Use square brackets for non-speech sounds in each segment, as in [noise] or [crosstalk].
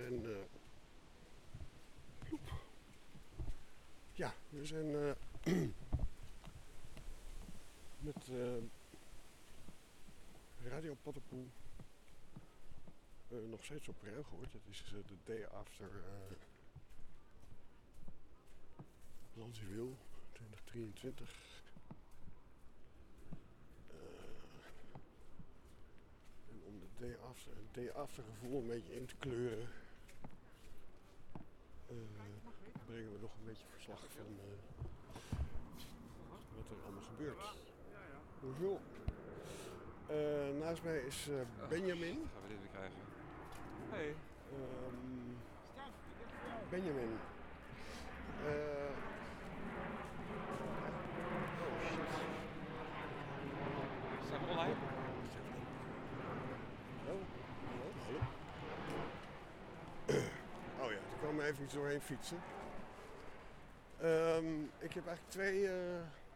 zijn. eh, ploep. Ja, we zijn eh, [clears throat] met eh, Radio Paddenpoel eh, nog steeds op rail gehoord. Het is eh, de day after uh, Wil 2023. Eh, en om de day after, day after gevoel een beetje in te kleuren, eh, brengen we nog een beetje verslag van eh, wat er allemaal gebeurt. Hoeveel? Eh, naast mij is eh, Benjamin. Gaan we dit weer krijgen? Hey. Ehm, Benjamin. Eh, oh shit. Zijn we online? Oh, hallo, hallo. Oh ja, er kwam even iets doorheen fietsen. Ehm, ik heb eigenlijk twee eh,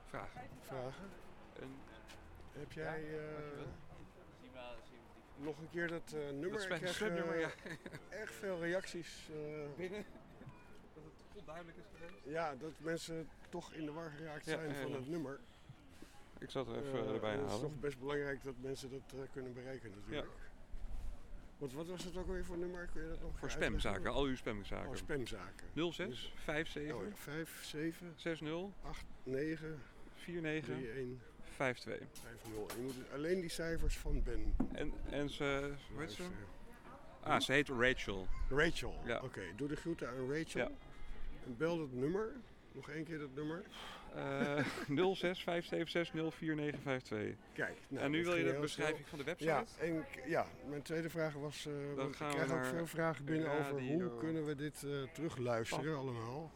Vragen. vragen. Een, Heb jij Ja, eh, nog een keer dat eh, nummer? dat Ik krijg spamnummer, eh, ja. erg veel reacties. [laughs] Binnen. Dat het goed duidelijk is geweest. ja, dat mensen toch in de war geraakt zijn ja, van het nummer. Ik zal het er even Eh, erbij en Het is halen. toch best belangrijk dat mensen dat kunnen bereiken natuurlijk. Want wat was het ook alweer voor nummer? Kun je dat nog Voor spamzaken, al uw spamzaken. Oh, spamzaken. 06 Dus- 57 Oh, ja. 5, 7, 60 8, 9, 49 3, 1, 52. 5, 0. Je moet dus alleen die cijfers van Ben. En, en ze, hoe heet ze? Ah, ze heet Rachel. Rachel. Ja. Oké, doe de groeten aan Rachel. Ja. En bel dat nummer. Nog één keer dat nummer. Eh 06 576 04952. Kijk. nou, en nu wil je de beschrijving van de website? Ja, en ja, mijn tweede vraag was, eh want ik gaan we krijg ook veel vragen binnen over hoe kunnen we dit eh, terugluisteren allemaal.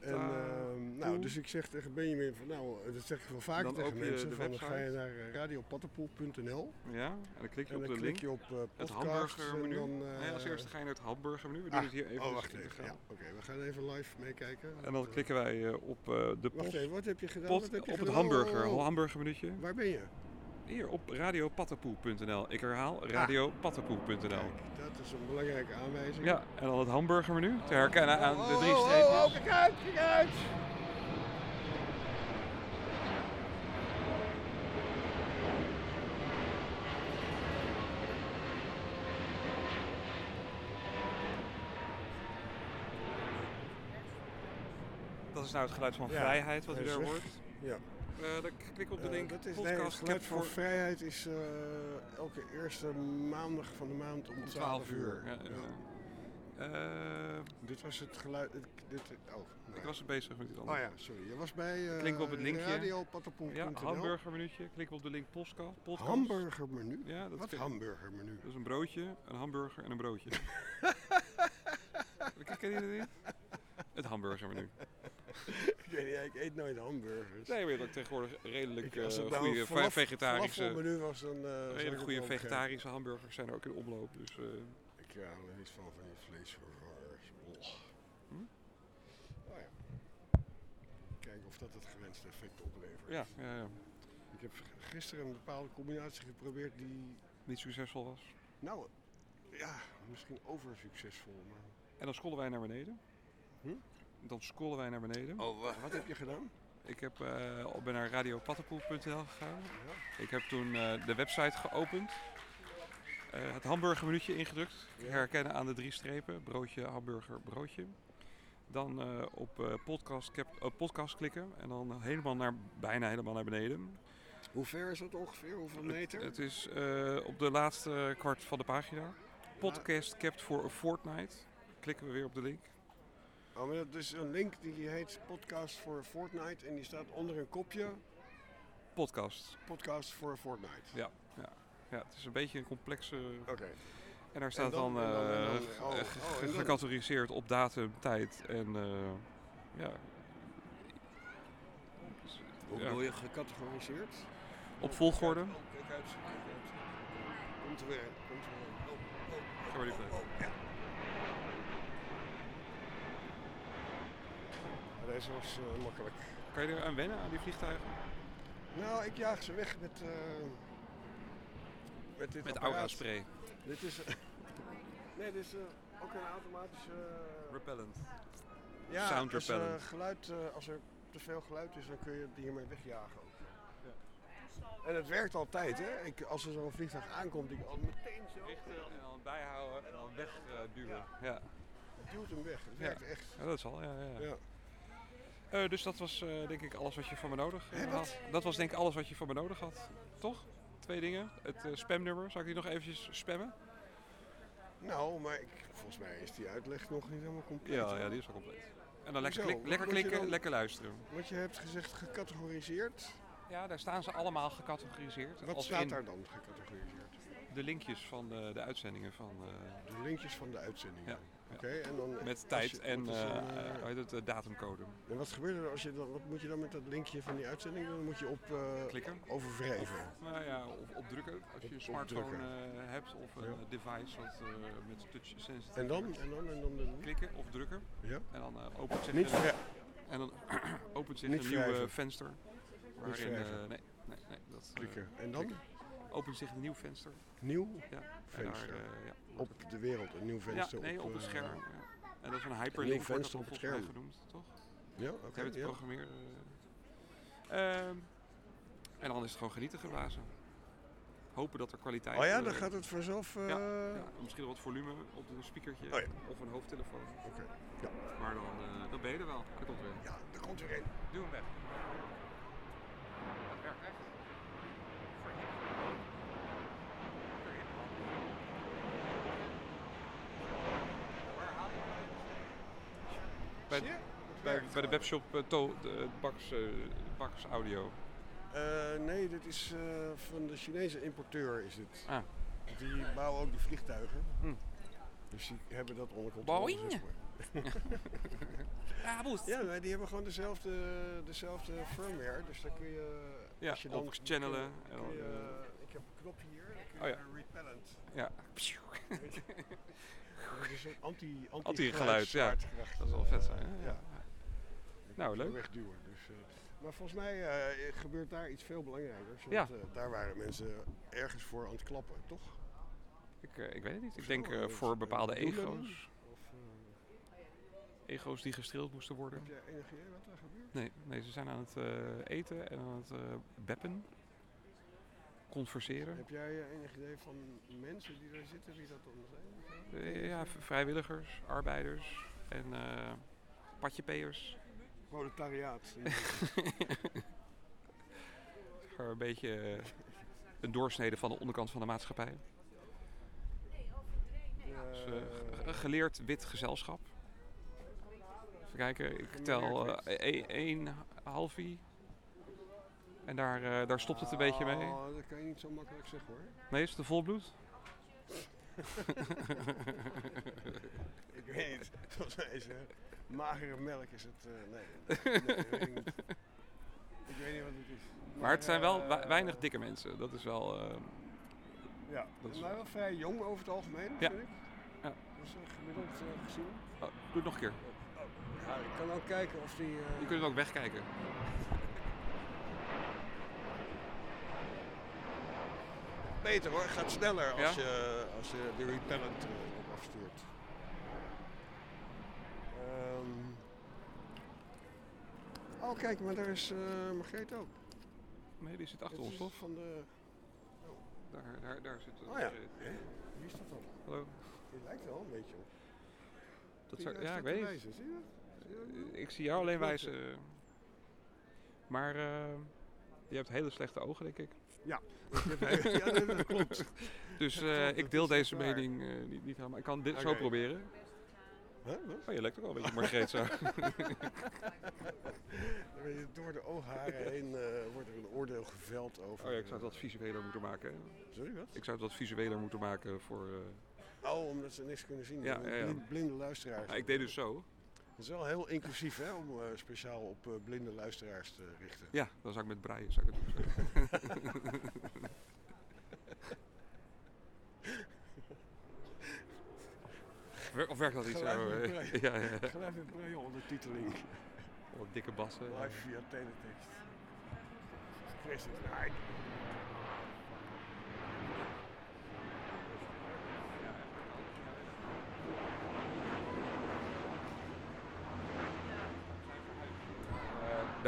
En, ehm, nou, dus ik zeg tegen Benjamin van nou, dat zeg ik wel vaker Dan tegen je mensen, van dan ga je naar eh, radiopattenpoel.nl Ja, en dan klik je op de klik link. je op eh Het podcast hamburgermenu. en dan... nee, als eh, eerste ga je naar het hamburgermenu. We doen ah, het hier even. oh, wacht even. Ja, Oké, we gaan even live meekijken. En dan klikken wij op de Wacht post, even, wat heb je gedaan? post- wat heb je op het hamburger, Oh, oh, oh. hamburgermenuutje. Waar ben je? Hier op radiopattenpoel.nl. Ik herhaal, radiopattenpoel.nl. Kijk, dat is een belangrijke aanwijzing. Ja, en dan het hamburgermenu. Te herkennen aan de drie Oh, oh, streepjes. oh, kijk uit, kijk uit! Dat is nou het geluid van Ja, vrijheid wat u daar hoort. Ja. Eh, dan klik op de Eh, link dat is, nee, het podcast geluid voor vrijheid is eh, elke eerste maandag van de maand om 12, 12 uur. Ja, Dit was het geluid. Dit, oh, nou. ik was er bezig met iets oh anders. ja, sorry. Je was bij uh, Klik op het linkje. radiopattenpoel.nl. Ja, hamburgermenuutje. Klik op de link podcast. podcast. Hamburgermenu? Ja, dat Wat ken- hamburgermenu? Dat is een broodje, een hamburger en een broodje. [laughs] Ken je dat niet? Het hamburgermenu. Ik weet niet, ik eet nooit hamburgers. Nee, maar je hebt ook tegenwoordig redelijk Ik- als het nou goede falaf- vegetarische, falafelmenu was, dan... eh, redelijk goede vegetarische hamburgers zijn er ook in omloop. Dus eh, Ik hou er niet van, van die vleesvervangers. Hm? Oh ja. Kijken of dat het gewenste effect oplevert. ja, ja, ja, Ik heb gisteren een bepaalde combinatie geprobeerd die, niet succesvol was. nou, ja, misschien over succesvol. Maar... En dan scrollen wij naar beneden. Hm? Dan scrollen wij naar beneden. Oh, wa- wat heb je gedaan? Ik heb, op- ben naar radiopattenpoel.nl gegaan. Ja. Ik heb toen eh, de website geopend. Eh, het hamburgermenuutje ingedrukt. Ja. Herkennen aan de drie strepen. Broodje, hamburger, broodje. Dan op podcast, cap, op podcast klikken. En dan helemaal naar, bijna helemaal naar beneden. Hoe ver is dat ongeveer? Hoeveel meter? Het, het is op de laatste kwart van de pagina. Podcast kept for a fortnight. Klikken we weer op de link. Oh, maar dat is een link die heet Podcast for a Fortnite en die staat onder een kopje Podcast. Podcast for a Fortnite. Ja, ja. ja, het is een beetje een complexe Oké. En daar staat dan- eh, oh, oh, gecategoriseerd op datum, tijd en eh, ja. Hoe Ja. bedoel je gecategoriseerd? Op volgorde. Oh, kijk uit, kijk uit. Komt er weer, komt er weer. Oh, oh, die oh, plek. oh, ja. Ja, Deze was eh, makkelijk. Kan je er aan wennen aan die vliegtuigen? Nou, ik jaag ze weg met, eh met dit Met apparaat. aura spray. Dit is, [laughs] Nee, dit is eh, ook een automatische... eh, Repellent. ja, sound als, repellent. geluid, eh, als er te veel geluid is, dan kun je het hiermee wegjagen ook. En het werkt altijd, hè? Ik, als er zo'n vliegtuig aankomt, ik al meteen zo. Richten en dan bijhouden en dan wegduwen. Ja. Ja. Het duwt hem weg. Het werkt echt. ja, dat is al. Ja, ja. Eh, dus dat was eh, denk ik alles wat je van me nodig eh, wat? had. Dat was denk ik alles wat je van me nodig had. Toch? Twee dingen. Het spamnummer. Zal ik die nog eventjes spammen? Nou, maar ik, volgens mij is die uitleg nog niet helemaal compleet. Ja, hoor. ja, die is wel compleet. En dan lekker, klik- lekker klikken, dan- lekker luisteren. Want je hebt gezegd gecategoriseerd. Ja, daar staan ze allemaal gecategoriseerd. Wat Als staat in daar dan gecategoriseerd? De linkjes van de, de uitzendingen van, De linkjes van de uitzending. Ja, Oké, en dan... met als tijd je- en eh, eh, eh, hoe heet het, eh, datumcode. En wat gebeurt er als je dan... Wat moet je dan met dat linkje van die uitzending doen? Dan moet je op eh Klikken. overwrijven. Nou ja, of opdrukken als je een smartphone eh, hebt of een Ja. eh, device wat, eh, met touch sensitive. En dan? En dan? En dan de... Klikken of drukken Ja. en dan eh, opent zich Niet een, en dan [clears throat] opent zich Niet een nieuw eh, venster. Waarin, eh, nee, nee, nee, dat eh, Klikken. En dan? opent zich een nieuw venster. Nieuw Ja. En venster. daar, eh, ja, op de wereld. Een nieuw venster. ja, nee, op, eh, het scherm. Ja. En dat is een hyperlink, dat venster op het scherm. genoemd, toch? Ja, Ik oké. heb het ja. geprogrammeerd. eh. Ehm, en dan is het gewoon genieten geblazen. Hopen dat er kwaliteit... Oh ja, eh, dan gaat het vanzelf... eh, Ja. ja, misschien wel wat volume op een speakertje Oh ja. of een hoofdtelefoon. Oké. Maar dan, eh, dan ben je er wel. Komt weer. Ja, er komt weer een. Doe hem weg. Dat werkt echt. Voor hip. Voor hip. Waar haal je het? Bij, Zie je? Het bij, de webshop eh, to, de Bax, eh, Bax Audio. Eh, nee, dit is eh, van de Chinese importeur is het. Ah. Die bouwen ook die vliegtuigen. Hm. Dus die hebben dat onder controle. Boeing. [laughs] Ja, maar die hebben gewoon dezelfde, dezelfde firmware. Dus dan kun je... Ja, als je dan channelen. Kun je, eh, ik heb een knopje hier. Dan kun Oh je ja. repellent. ja. [laughs] Is een anti, anti, Anti-geluid, ja. Dat wel eh, vet zijn. hè? ja. Nou, leuk. Wegduwen. Dus, eh, maar volgens mij eh, gebeurt daar iets veel belangrijkers. Want Ja. daar waren mensen ergens voor aan het klappen, toch? Ik, ik weet het niet. Ik denk voor bepaalde ego's. Of, Ego's die gestreeld moesten worden. heb jij enig idee wat gebeurt? Nee, nee ze zijn aan het eten en aan het beppen. Converseren. Heb jij eh, enig idee van mensen die daar zitten, wie dat dan zijn? Eh, ja, vrijwilligers, arbeiders en eh patjepeers. Proletariaat. [laughs] [laughs] Een beetje een doorsnede van de onderkant van de maatschappij. Dus, ge- geleerd wit gezelschap. Even kijken, ik tel Geleerd eh, e- één halfie. En daar, eh, daar stopt het een beetje mee. Oh, dat kan je niet zo makkelijk zeggen hoor. Nee, is het de volbloed? [laughs] Ik weet niet. Volgens mij is magere melk is het. eh, nee. nee, ik weet niet. Ik weet niet wat het is. Maar het zijn wel eh, weinig dikke mensen. Dat is wel... eh, Ja, Dat is- maar wel vrij jong over het algemeen, Ja. vind ik. Ja. Dus eh, gemiddeld eh, gezien. oh, doe het nog een keer. Ja, ik kan ook kijken of die... eh, Je kunt hem ook wegkijken. Beter hoor, gaat sneller als, Ja? je, als je de repellent op afstuurt. Ehm. Oh kijk, maar daar is eh Margreet ook. Nee, die zit achter ons, toch? Van de... Daar, daar, daar zit. Oh ja. Wie is dat dan? Hallo. Die lijkt wel een beetje op. Dat zou, ja, ik weet wijzen, Zie je dat? Ik zie jou alleen wijzen. Maar eh, je hebt hele slechte ogen, denk ik. [laughs] ja, nee, dat klopt. Dus eh, ik deel deze mening eh, niet, niet helemaal. Ik kan dit zo proberen. Huh, wat? Oh, je lijkt ook wel een beetje Margreet zo. [laughs] Door de oogharen heen eh, wordt er een oordeel geveld over... Oh ja, ik zou het wat visueler moeten maken. Sorry, wat? Ik zou het wat visueler moeten maken voor... eh, Oh, omdat ze niks kunnen zien. Ja, ja, ja. blinde, blinde luisteraars. ik deed dus zo. Het is wel heel inclusief hè, om eh, speciaal op eh, blinde luisteraars te richten. Ja, dan zou ik met breien zou ik het doen. [laughs] Of werkt dat niet zo? Gelijk met breien. [laughs] Ja, ja. Gelijk met braille ondertiteling. Wat dikke bassen. Live via teletext. Vreselijk. Nee.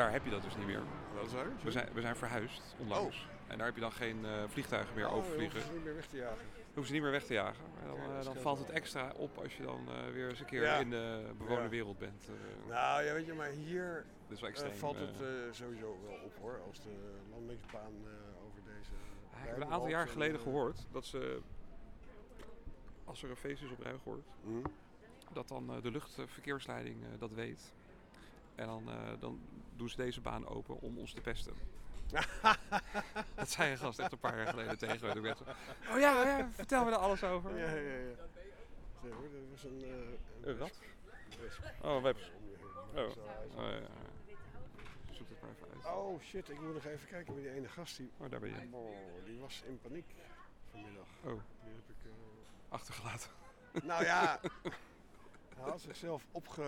Daar heb je dat dus niet meer. Wat is waar? We zijn, we zijn verhuisd onlangs. En daar heb je dan geen eh, vliegtuigen meer Oh, overvliegen. ze niet meer weg te jagen. Hoeven ze niet meer weg te jagen. Dan, dan valt het extra op als je dan eh, weer eens een keer Ja. in de bewoonde Ja. wereld bent. Eh, Nou ja, weet je, maar hier extreem. valt het sowieso wel op hoor. Als de landingsbaan over deze. Ik heb een aantal jaar geleden eh, gehoord dat ze, als er een feest is op Ruigoord, hm? dat dan de luchtverkeersleiding dat weet. En dan, eh, dan doen ze deze baan open om ons te pesten. [laughs] dat zei een gast echt een paar jaar geleden tegen me. Toen werd zo, oh ja, oh ja, vertel me daar alles over. Ja, ja, ja. Nee, hoor, dat was een. eh Een rat? Oh, webs. Oh. Oh, ja. Zoek het maar even uit. Oh shit, ik moet nog even kijken met die ene gast. Die, Oh, daar ben je. oh, die was in paniek vanmiddag. Oh, Die heb ik. eh, achtergelaten. Nou ja, [laughs] hij had zichzelf opge,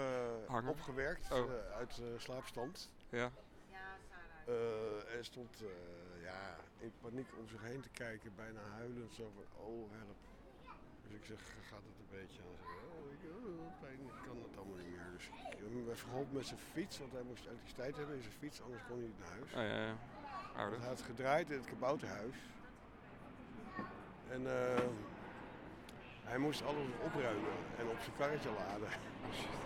opgewerkt Oh. eh, uit eh, slaapstand. Ja. Eh, en stond eh, ja, in paniek om zich heen te kijken, bijna huilend. Zo van, oh help. Dus ik zeg, gaat het een beetje aan? Oh, ik, oh, pijn, ik kan het allemaal niet meer. Dus ik heb hem even geholpen met zijn fiets, want hij moest elektriciteit hebben in zijn fiets, anders kon hij niet naar huis. Oh ja, ja. Ouder. Hij had gedraaid in het kabouterhuis. En eh, hij moest alles opruimen en op zijn karretje laden. Oh.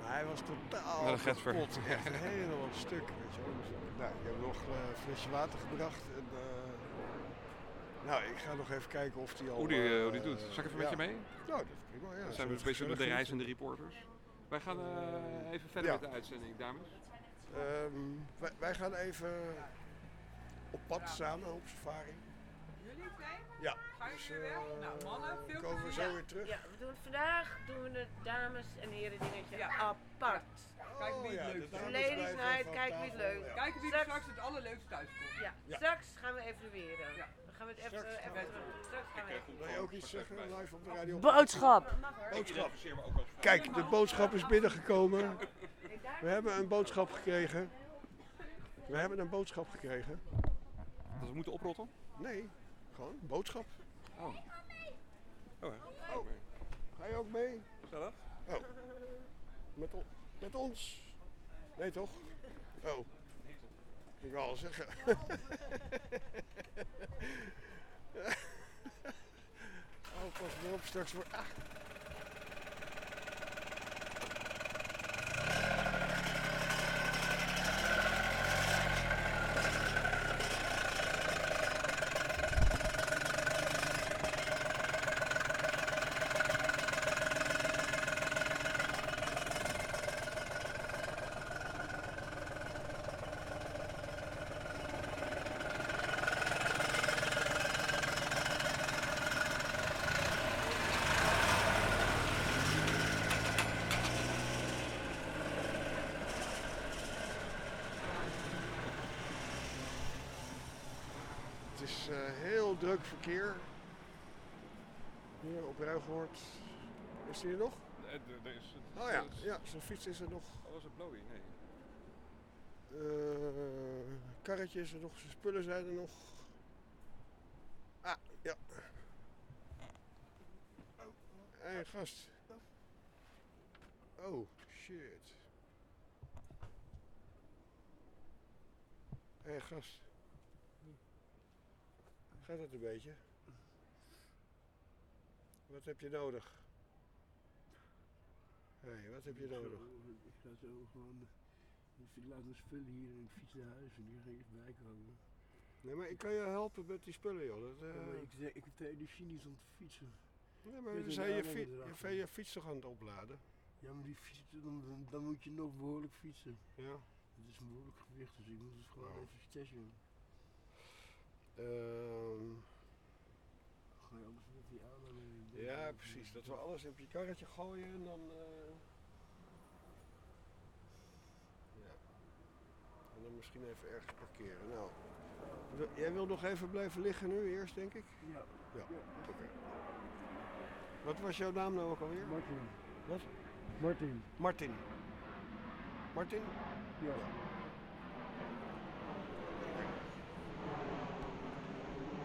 Maar hij was totaal Wat [laughs] een kapot. Echt helemaal stuk. Weet je. Dus, nou, ik heb nog eh, een flesje water gebracht. En, eh, nou, ik ga nog even kijken of hij al... Hoe die, eh, eh, hoe die doet. Zal ik even met je mee? Nou, dat is prima. Ja, Dan zijn we een beetje de reizende reporters. Wij gaan eh, even verder Ja. met de uitzending, dames. Ehm, wij, wij gaan even op pad samen op safari. Ja. Gaan Dus, jullie weer weg? eh, Nou, mannen, veel komen we zo weer terug. Ja, we doen vandaag doen we het dames en heren dingetje Ja. apart. Kijken wie het Oh is. dames Ladies blijven night, van kijken wie het tafel, leuk ja. Kijken wie er Straks- het allerleukste thuis komt. Ja, Ja. straks gaan we evalueren. Ja. Dan gaan we het even, Straks even gaan we- terug- straks gaan we even. Wil je ook iets zeggen live op de radio? Boodschap! Boodschap. Kijk, de boodschap is binnengekomen. We hebben een boodschap gekregen. We hebben een boodschap gekregen. Dat we moeten oprotten? Nee, gewoon boodschap. Oh. Oh, hè. Oh. Ga je ook mee? Gezellig. Oh. Met, on- met ons? Nee toch? Oh. Ik wil al zeggen. [laughs] oh, pas maar op, straks wordt. Ah. Heel druk verkeer. Hier op Ruigoord. Is die er nog? Er is Oh ja, ja zijn fiets is er nog. Oh, was het Blowy? Nee. Eh, karretje is er nog, zijn spullen zijn er nog. Ah, ja. Hé, hey, gast. Oh, shit. Hé, hey, gast. Gaat het een beetje? Wat heb je nodig? Hé, hey, wat heb je nodig? Ik ga zo gewoon. Ik laat mijn spullen hier en ik fiets naar huis en hier ga ik bijkomen. Nee, maar ik kan je helpen met die spullen, joh. Dat, eh, Ja, maar ik, ik heb de energie niet om te fietsen. Nee, maar een zijn je, fi- je, je fiets toch aan het opladen? Ja, maar die fiets, dan, dan, dan moet je nog behoorlijk fietsen. Ja. Het is een behoorlijk gewicht, dus ik moet het gewoon Oh. even stashen. Ehm, Ga je anders met die aanhanger. ja, precies. Dat we alles op je karretje gooien en dan. eh, Ja. En dan misschien even ergens parkeren. Nou, jij wil nog even blijven liggen nu eerst, denk ik? Ja, Ja. ja. Oké. Wat was jouw naam nou ook alweer? Martin. Wat? Martin. Martin. Martin? Ja.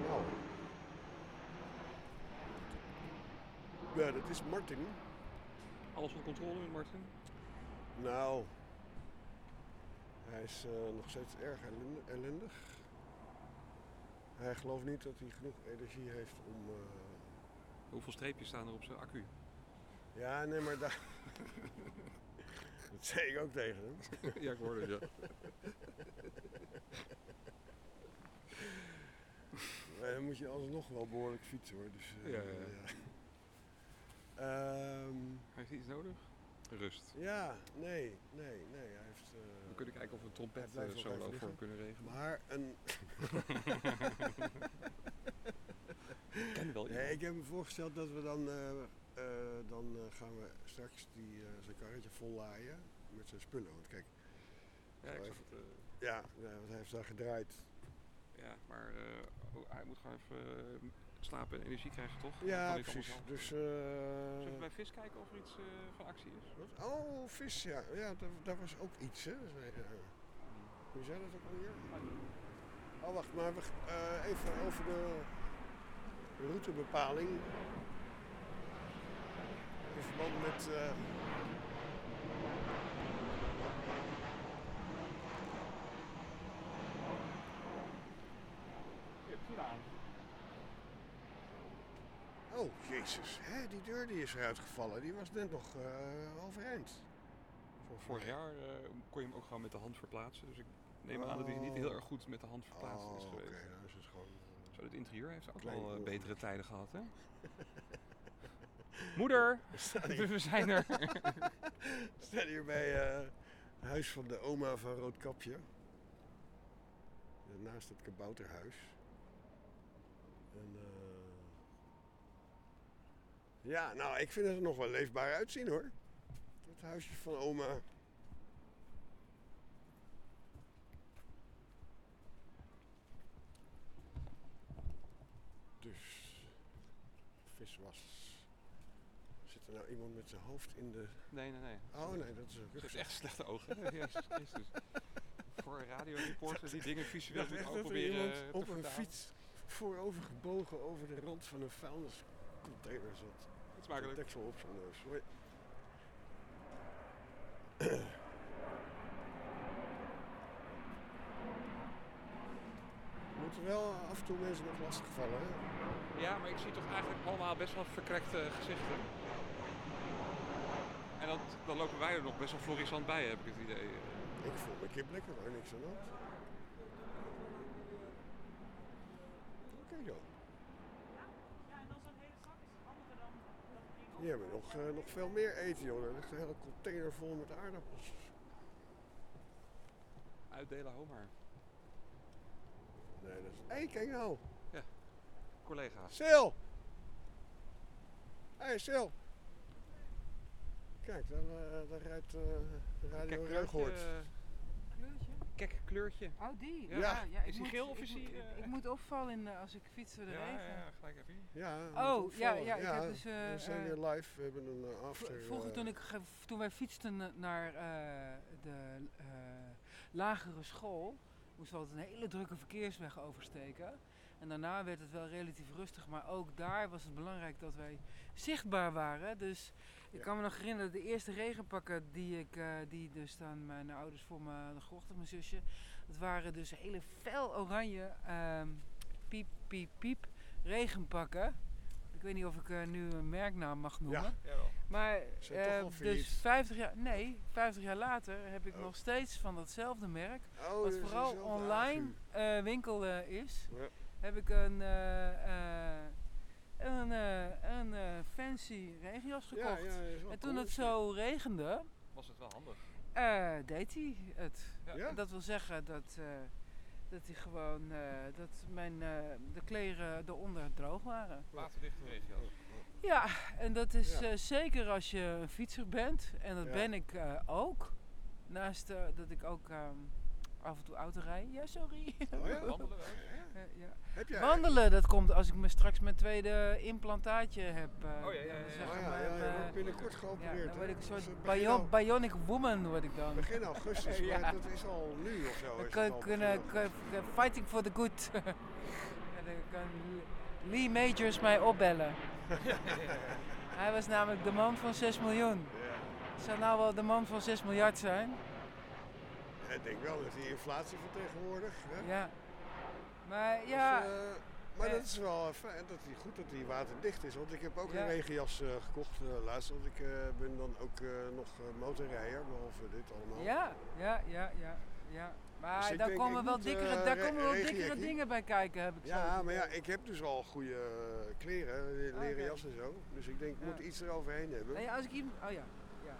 Nou. Ja, dat is Martin. Alles onder controle, Martin? Nou. Hij is eh, nog steeds erg ellendig. Hij gelooft niet dat hij genoeg energie heeft om... eh, Hoeveel streepjes staan er op zijn accu? Ja, nee, maar daar... [laughs] dat zei ik ook tegen hem. ja, ik hoorde het, ja. [laughs] Maar dan moet je alsnog wel behoorlijk fietsen hoor. Dus, eh, Ja, ja, ja. [laughs] ja. Ehm, Heeft hij iets nodig? Rust. ja, nee, nee, nee. Hij heeft... eh, We kunnen kijken of we een trompet eh, solo voor hem kunnen regelen. Maar een... [laughs] ken wel Nee, iemand. ik heb me voorgesteld dat we dan... eh, eh, dan gaan we straks die, eh, zijn karretje vol laaien met zijn spullen. Want kijk, Ja, ik eh, ja, ja, want hij heeft daar gedraaid. Ja, maar eh, oh, hij moet gewoon even eh, slapen en energie krijgen, toch? Ja, precies. Dus... zelf. Zullen we bij vis kijken of er iets van actie is? wat? Oh, vis, ja. Ja, daar, daar was ook iets, hè. Zei, Hoe zei dat ook alweer? Oh, wacht, maar we, even over de routebepaling. In verband met... Oh, jezus. Hè, die deur die is eruit gevallen. Die was net nog eh, overeind. Vorig jaar eh, kon je hem ook gewoon met de hand verplaatsen. Dus ik neem aan dat hij niet heel erg goed met de hand verplaatst Oh, is oké. geweest. Dan is het gewoon... eh, Zo, het interieur heeft ook Klein wel betere tijden gehad, hè? [laughs] Moeder, We staan hier, [laughs] we zijn er. [laughs] we staan hier bij het huis van de oma van Roodkapje. Naast het kabouterhuis. En, eh, ja, nou, ik vind het er nog wel leefbaar uitzien hoor. Het huisje van oma. Dus, viswas. Zit er nou iemand met zijn hoofd in de... Nee, nee, nee. Oh nee, dat is ook Ze heeft echt slechte ogen. hè? [laughs] Jezus Christus. Voor een radioreporter die dingen visueel moet ook er proberen op een fiets voorover gebogen over de rand van een vuilniscontainer zat. Makkelijk. deksel op zijn neus. Hoi. We moeten wel af en toe mensen nog lastigvallen. Hè? Ja, maar ik zie toch eigenlijk allemaal best wel verkrekte gezichten. En dan, dan lopen wij er nog best wel florissant bij, heb ik het idee. Ik voel me kip lekker hoor, niks aan de hand. Oké joh. Ja, en dan zo'n hele zak is handiger dan dat ding. Die hebben nog, eh, nog veel meer eten joh. Er ligt een hele container vol met aardappels. Uitdelen, hou maar. Nee, dat is... Hé, hey, kijk nou. Collega's. Sil! Hé, hey, Sil! Kijk, daar, eh, daar rijdt de Radio Kijk. Kek, kleurtje. Oh, die? Ja. ja Is ik die moet- geel of ik is die, Ik, eh, ik moet opvallen als ik fiets door de Ja, regen. ja, gelijk even. Ja, Oh, ja, ja, ik heb dus, eh, we zijn eh, weer live. We hebben een eh, after. Vroeger eh, toen, ik, toen wij fietsten eh, naar eh, de eh, lagere school, moesten we altijd een hele drukke verkeersweg oversteken. En daarna werd het wel relatief rustig, maar ook daar was het belangrijk dat wij zichtbaar waren. Dus ik kan me nog herinneren, de eerste regenpakken die ik, eh, die dus aan mijn ouders voor me gekocht, mijn zusje, dat waren dus hele fel oranje ehm, piep, piep, piep regenpakken. Ik weet niet of ik eh, nu een merknaam mag noemen. Ja. Jawel. Maar eh, al dus failliet? 50 jaar, nee, 50 jaar later heb ik Oh. nog steeds van datzelfde merk, oh, wat dus vooral online eh, winkel is, Ja. heb ik een, een, eh, een eh, fancy regenjas Ja, gekocht. ja, en toen het zo regende, Was het wel handig. eh, deed hij het. Ja? Dat wil zeggen dat, eh, dat hij gewoon, eh, dat mijn, eh, de kleren eronder droog waren. Waterdichte regio's. Ja, en dat is Ja. eh, zeker als je een fietser bent. En dat Ja. ben ik eh, ook. Naast eh, dat ik ook ehm, af en toe auto rijd. Ja, sorry. Oh ja? Wandelen ook. Ja. Heb jij? Wandelen, dat komt als ik me straks mijn tweede implantaatje heb. eh, Oh ja, ja, ja, Oh eh, wordt binnenkort ja, geopereerd. dan word ik een soort Dus, eh, begin, bion- bionic woman word ik dan. begin augustus, [laughs] Ja. maar dat is al nu of zo. Dan kunnen, fighting for the good. [laughs] Dan kan Lee Majors mij opbellen. [laughs] Hij was namelijk de man van 6 miljoen. Ja. Zou nou wel de man van 6 miljard zijn? Ik denk wel dat die inflatie van tegenwoordig. Hè? Ja. Maar Dus, ja, eh, maar eh. dat is wel fijn dat die, goed dat die waterdicht is. Want ik heb ook Ja. een regenjas eh, gekocht eh, laatst. Want ik eh, ben dan ook eh, nog eh, motorrijder, behalve dit allemaal. ja, ja, ja, ja, ja. Maar Dus daar denk, komen wel dikkere, eh, daar komen wel dikkere dingen bij kijken, heb ik zo. Ja, maar ja, ik heb dus al goede eh, kleren, een leren jas en zo. Dus ik denk, ik Ja. moet iets eroverheen hebben. Nou ja, als ik hier... Oh ja. ja.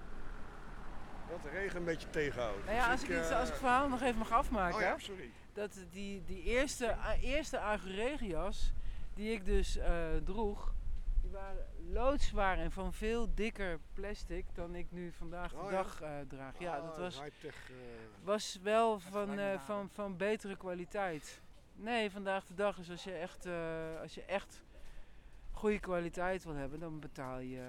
Dat de regen een beetje tegenhoudt. Nou ja, Dus als ik, iets, eh, als ik het verhaal nog even mag afmaken. Oh ja, sorry. Dat die, die eerste, a- eerste die ik dus eh, droeg, die waren loodzwaar en van veel dikker plastic dan ik nu vandaag de Oh dag eh, draag. Ja, dat Ah, was, eh, was wel van, van, van betere kwaliteit. Nee, vandaag de dag is als je echt, als je echt goede kwaliteit wil hebben, dan betaal je,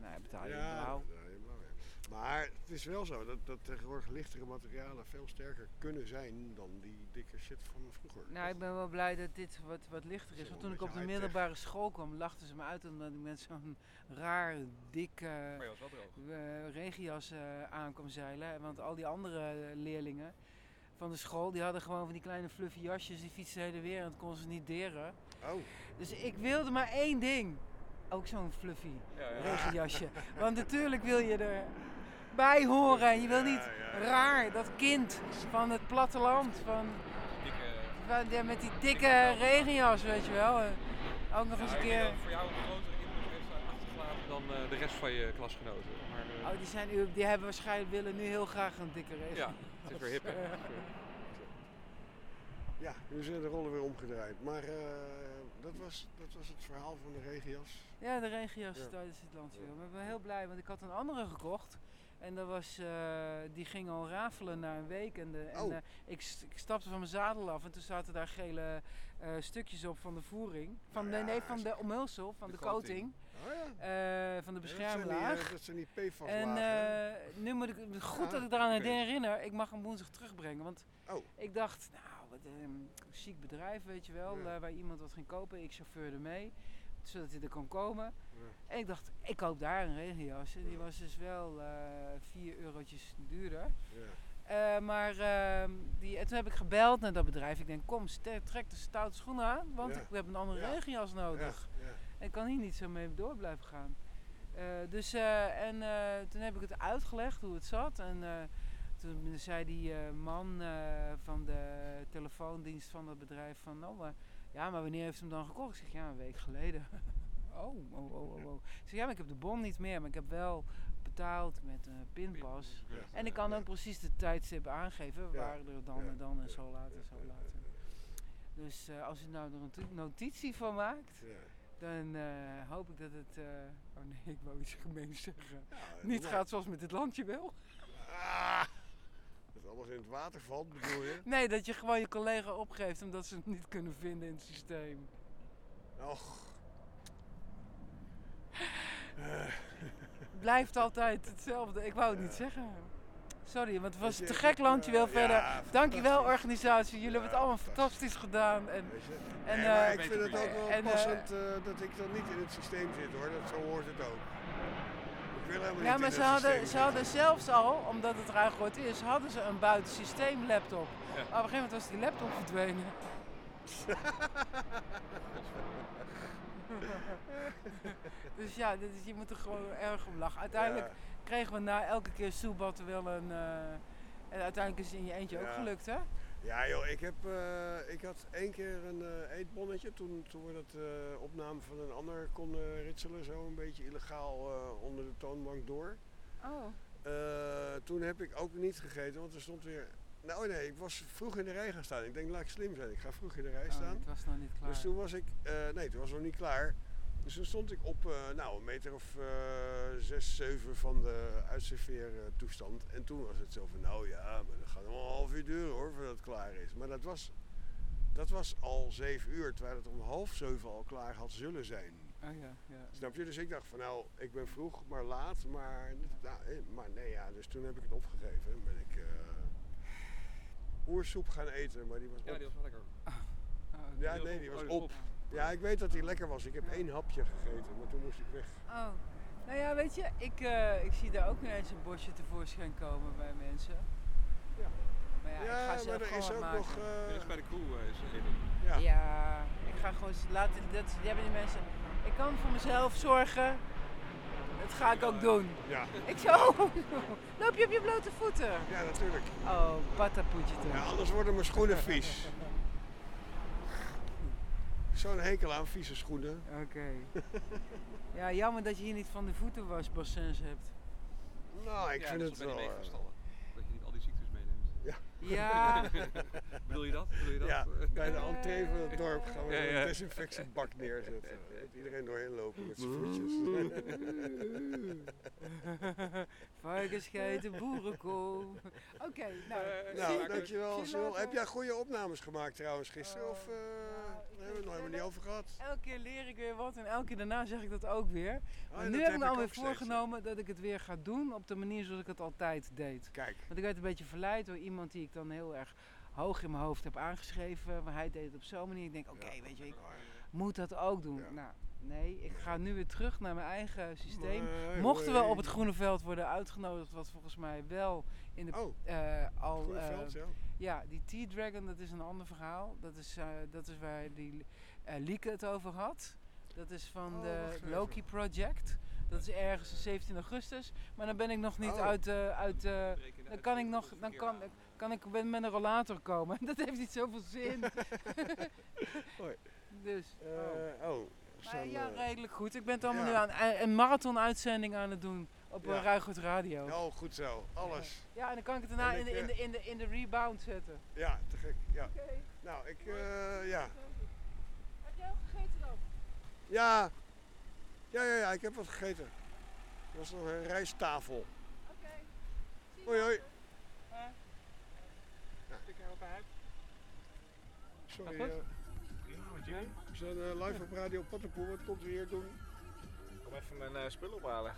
nou, betaal je ja, blauw. dat- ja, blauw, ja. Maar het is wel zo dat, dat tegenwoordig lichtere materialen veel sterker kunnen zijn dan die dikke shit van vroeger. Nou, ik ben wel blij dat dit wat, wat lichter is. Want toen ik op de middelbare school kwam, lachten ze me uit omdat ik met zo'n raar, dik Maar je was wel droog. eh, regenjas eh, aan kwam zeilen. Want al die andere leerlingen van de school, die hadden gewoon van die kleine fluffy jasjes, die fietsten heen en weer en dat konden ze niet deren. Oh, Dus ik wilde maar één ding. Ook zo'n fluffy Ja, ja. regenjasje. Want natuurlijk wil je erbij horen. En je wil niet Ja, ja, ja. raar, dat kind van het platteland. Van, Dikke, van, ja, met die dikke regenjas, weet je wel. En Ook nog eens Ja, een keer. voor jou een grotere heeft eh, achtergelaten dan eh, de rest van je klasgenoten. Maar, eh, Oh, die, zijn, nu- die hebben waarschijnlijk willen nu heel graag een dikke regen. ja, het is weer hip. hè. [laughs] ja, nu zijn de rollen weer omgedraaid. Maar eh, dat, was, dat was het verhaal van de regenjas. Ja, de regenjas Ja. tijdens het landweer. Maar ik ben heel blij, want ik had een andere gekocht. En dat was, eh, die ging al rafelen na een week. En, de, en Oh. eh, ik, ik stapte van mijn zadel af en toen zaten daar gele eh, stukjes op van de voering. Van, Nou ja, nee, van de omhulsel, van de, De coating. coating. Oh ja. van de die, beschermlaag. eh, Dat zijn die PFAS En nu moet ik, goed Ja, dat ik eraan herinner, ik mag hem woensdag terugbrengen. Want Oh. ik dacht, nou, wat een chic bedrijf, weet je wel, Ja. waar iemand wat ging kopen. Ik chauffeurde mee, zodat hij er kon komen. En ik dacht, ik koop daar een regenjas. En die was dus wel eh 4 eurotjes duurder. Ja. Eh, maar ehm, die, en toen heb ik gebeld naar dat bedrijf. Ik denk, kom, trek de stoute schoenen aan, want Ja. ik heb een andere Ja. regenjas nodig. Ja. En ik kan hier niet zo mee door blijven gaan. Eh, dus, eh, en eh, toen heb ik het uitgelegd hoe het zat. En eh, toen zei die eh, man eh, van de telefoondienst van dat bedrijf van... Nou, eh, ja, maar wanneer heeft hem dan gekocht? Ik zeg, ja, een week geleden. [laughs] oh, oh, oh, oh, oh. Ik zeg, ja, maar ik heb de bon niet meer. Maar ik heb wel betaald met een pinpas. En ik kan ook precies de tijdstip aangeven. Waar er dan en dan en zo laat en zo laat. Dus eh, als u nou er een noti- notitie van maakt... Dan eh, hoop ik dat het. eh, oh nee, ik wou iets gemeens zeggen. Ja, Niet gaat zoals met dit landje wel. Ah, dat alles in het water valt, bedoel je? Nee, dat je gewoon je collega opgeeft omdat ze het niet kunnen vinden in het systeem. Och. [laughs] Blijft altijd hetzelfde. Ik wou het niet zeggen. Sorry, want het was te gek eh, landje wel ja, verder. Dankjewel fantastisch. organisatie. Jullie hebben het Ja, allemaal fantastisch. gedaan. En, en, Nee, eh, ik vind het ook wel en, eh, passend eh, dat ik dan niet in het systeem zit hoor. Dat, zo hoort het ook. Ik wil helemaal ja, niet maar in ze het hadden, ze hadden zelfs al, omdat het raar groot is, hadden ze een buitensysteem laptop. Ja. Maar op een gegeven moment was die laptop verdwenen. [laughs] [laughs] dus ja, dit is, je moet er gewoon erg om lachen. Uiteindelijk Ja. kregen we na elke keer soebatten wel een... eh, en uiteindelijk is het in je eentje ook gelukt, hè? Ja joh, ik, heb, eh, ik had één keer een eh, eetbonnetje toen, toen we dat opname van een ander konden ritselen, zo een beetje illegaal onder de toonbank door. Oh. Toen heb ik ook niet gegeten, want er stond weer... Nou nee, ik was vroeg in de rij gaan staan. Ik denk, laat ik slim zijn. Ik ga vroeg in de rij oh staan. het was nog niet klaar. Dus toen was ik, nee, toen was nog niet klaar. Dus toen stond ik op eh, nou, een meter of eh, zes, zeven van de uitserveertoestand. En toen was het zo van, nou ja, maar dat gaat nog wel een half uur duren hoor, voordat het klaar is. Maar dat was, dat was al zeven uur, terwijl het om half zeven al klaar had zullen zijn. Oh ja, ja. Snap je? Dus ik dacht van, nou, ik ben vroeg, maar laat. Maar, nou, eh, maar nee, ja, dus toen heb ik het opgegeven. En ben ik eh oersoep gaan eten, maar die was Ja, op. die was wel lekker. Ja, nee, die was op. Ja, ik weet dat die lekker was. Ik heb één hapje gegeten, maar toen moest ik weg. Oh. Nou ja, weet je, ik, eh, ik zie daar ook ineens een bosje tevoorschijn komen bij mensen. Ja. ja, ik Ja, ga zelf maar er is ook maken. nog... eh, is bij de crew eh, is even. ja. Ja, ik ga gewoon laten. Dat, die hebben die mensen. Ik kan voor mezelf zorgen. Dat ga ik ook doen. Ja. Ik zo. Loop je op je blote voeten? ja, natuurlijk. Oh, patapoetje toch. Ja, anders worden mijn schoenen vies. Zo'n hekel aan vieze schoenen. Oké. ja, jammer dat je hier niet van de voetenwasbassins hebt. Nou, ik ja, vind het wel... die eh, meegastallen. Dat je niet al die ziektes meeneemt. Ja, [laughs] Bedoel je dat? Bedoel je dat? Ja, bij de entree van het dorp gaan we Ja, een desinfectiebak neerzetten. Dat iedereen doorheen lopen met zijn voetjes. [laughs] varkensscheiden, boerenkool. Oké, nou. Eh, Nou, zie- dankjewel. Sil. Heb jij goede opnames gemaakt trouwens gisteren? Of eh, daar hebben we het nog helemaal niet over gehad? Elke keer leer ik weer wat en elke keer daarna zeg ik dat ook weer. Oh, nu heb ik me alweer steeds, voorgenomen dat ik het weer ga doen op de manier zoals ik het altijd deed. Kijk, Want ik werd een beetje verleid door iemand die ik dan heel erg hoog in mijn hoofd heb aangeschreven. Maar hij deed het op zo'n manier. Ik denk, oké, weet je, ik moet dat ook doen. Ja. Nou, nee, ik ga nu weer terug naar mijn eigen systeem. Mochten we op het Groene Veld worden uitgenodigd, wat volgens mij wel in de Oh, eh, al. Groene eh, veld, ja. ja, die T-Dragon, dat is een ander verhaal. Dat is, eh, dat is waar die eh Lieke het over had. Dat is van Oh, de. Loki Project. Dat is ergens op 17 augustus. Maar dan ben ik nog niet Oh. uit, eh, uit eh, dan kan ik nog, dan kan, kan ik met met een rollator komen. [laughs] Dat heeft niet zoveel zin. [laughs] Hoi. dus, oh. Eh, oh, Maar zo'n, ja, eh, redelijk goed. Ik ben het allemaal ja. nu aan eh, een marathon-uitzending aan het doen op Ja. Ruigoed Radio. oh, goed zo. Alles. Ja, en dan kan ik het daarna in de, in, de, in, de, in de rebound zetten. Ja, te gek. Ja. Oké. Nou, ik, ja. Heb jij ook gegeten dan? Ja. Ja, ja, ja, ik heb wat gegeten. Er was nog een rijsttafel. Oké. Hoi, hoi. Ik uit. Sorry, jij? we zijn eh, live op Radio Pattenpoel. Wat komt u hier doen? Kom even mijn eh, spullen ophalen.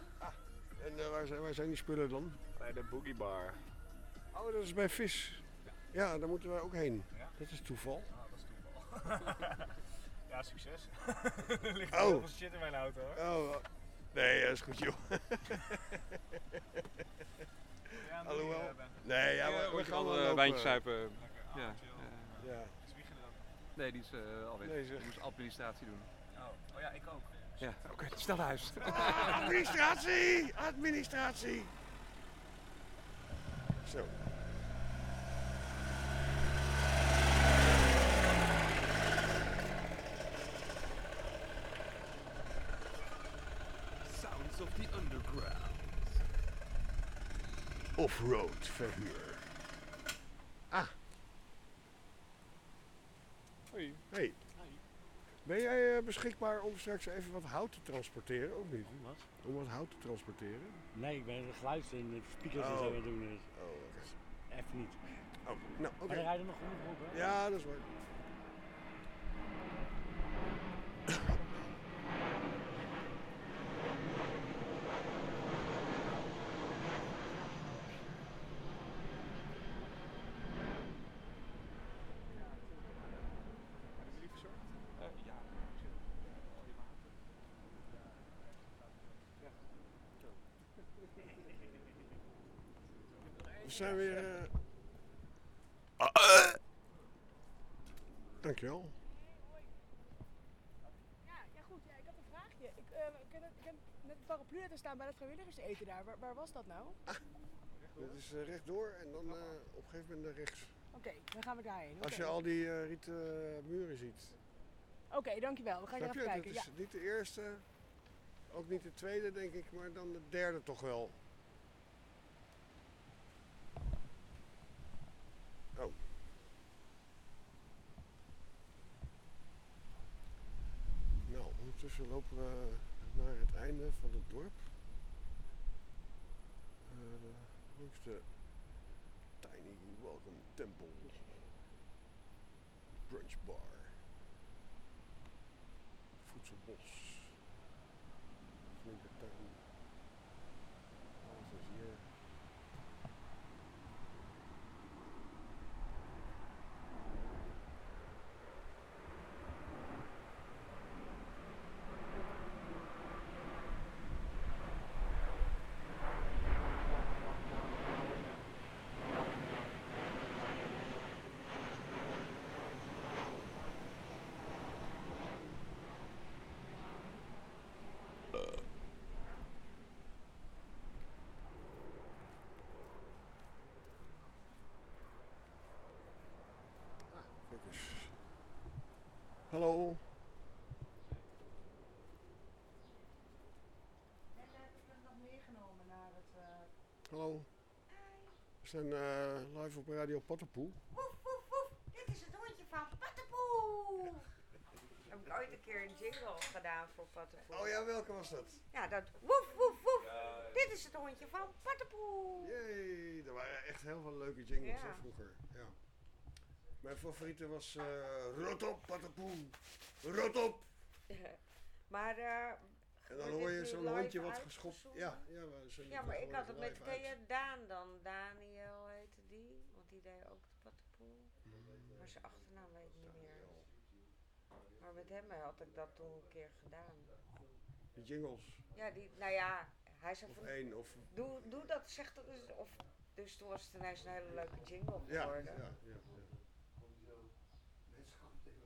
En eh, waar, zijn, waar zijn die spullen dan? Bij de Boogie Bar. Oh, dat is bij Vis. Ja, daar moeten wij ook heen. Ja? Dat is toeval. Ah, dat is toeval. [laughs] ja, succes. [laughs] er ligt Oh. heel veel shit in mijn auto hoor. Oh, nee, dat is goed joh. [laughs] Ja, Alhoewel. eh, Ben. Nee, ja, Ja, we, we we gaan wel een wijntje zuipen. Ja. Ja. Is Wiegen er ook? Nee, die is eh al weg. Nee, zeg. Die moest administratie doen. Oh. oh ja, ik ook. Ja, oké, snel naar huis. Ah, [laughs] administratie! Administratie! Zo. Sounds of the underground. Offroad verhuur. Ah. Hoi. Hey. Ben jij eh, beschikbaar om straks even wat hout te transporteren, of niet? Wat? Om wat hout te transporteren? Nee, ik ben de geluid en de speakers en Oh. zo aan het doen. Dus Oh, oké. even niet. Oh, nou, oké. Maar er rijden nog genoeg op, hè? Ja, dat is waar. Eh, ja, We zijn weer. eh, Dankjewel. Ja, ja goed. Ja, ik had een vraagje. Ik, eh, ik, heb, ik heb net een paraplu laten staan bij dat vrijwilligerseten daar. Waar, waar was dat nou? Dit is eh, rechtdoor en dan eh, op een gegeven moment naar rechts. Oké, dan gaan we daarheen. Als je al die eh, rieten muren ziet. Oké, dankjewel. We gaan Snap even je? kijken. Dat Ja. is niet de eerste, ook niet de tweede denk ik, maar dan de derde toch wel. Oh. Nou, ondertussen lopen we naar het einde van het dorp. Eh, langs de Tiny Welcome Temple. Brunch Bar. Voedselbos. Alles is hier. Hallo. We zijn eh, live op Radio Pattenpoel. Woef, woef, woef. Dit is het hondje van Pattenpoe. Heb ik ooit een keer een jingle gedaan voor Pattenpoe. Oh ja, welke was dat? Ja, dat woef, woef, woef. Dit is het hondje van Pattenpoe. Jee, er waren echt heel veel leuke jingles Ja. hè, vroeger. Ja. Mijn favoriete was eh Rot op, Pattenpoel. Rot op! [laughs] Maar eh, En dan hoor je zo'n hondje wat geschopt. Ja, ja, we zenden ja, maar ik had het met, je Daan dan? Daniel heette die, want die deed ook de Pattenpoe. Maar zijn achternaam weet ik niet meer. Maar met hem had ik dat toen een keer gedaan. De jingles. Ja, die, nou ja, hij zei Of van, één, of... doe, doe dat, zeg dat eens. Of, dus toen was het ineens een hele leuke jingle Ja, ja, geworden. ja. ja.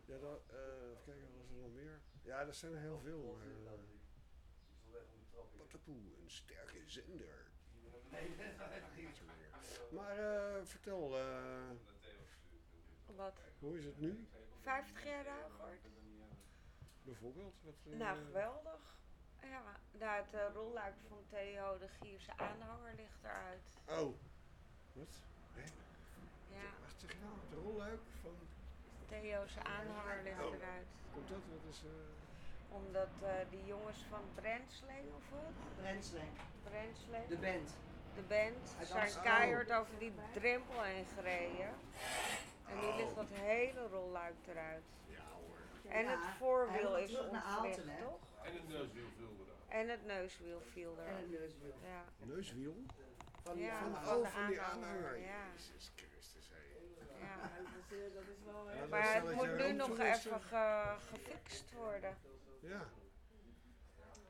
Ja, dan, eh, even kijken, was er nog meer? Ja, er zijn er heel veel. Maar, eh, Een sterke zender. Maar eh, vertel, eh, Wat, hoe is het nu? 50 jaar Ruigoord? Bijvoorbeeld? Wat, eh, Nou, geweldig. Ja, nou, het rolluik van Theo, de Gierse aanhanger, ligt eruit. Oh, wat? Ja, Wat zeg je nou? De rolluik van... Theo's aanhanger ligt Oh. eruit. Komt dat? Wat is... Omdat eh, die jongens van Brandsling of wat? Brandsling? de band. De band Uit zijn Amsterdam. keihard over die drempel heen gereden. En nu ligt dat hele rolluik eruit. Ja hoor. En Ja, het voorwiel is ontwricht, toch? En het neuswiel viel eraf. En het neuswiel viel En er. een neuswiel. Ja. Neuswiel? Van die Ja, Van, van de van die aanhanger, ja. Jezus Christus, hé. ja. dat is wel Ja, dat Maar het moet nu nog even ge- gefixt worden. Ja.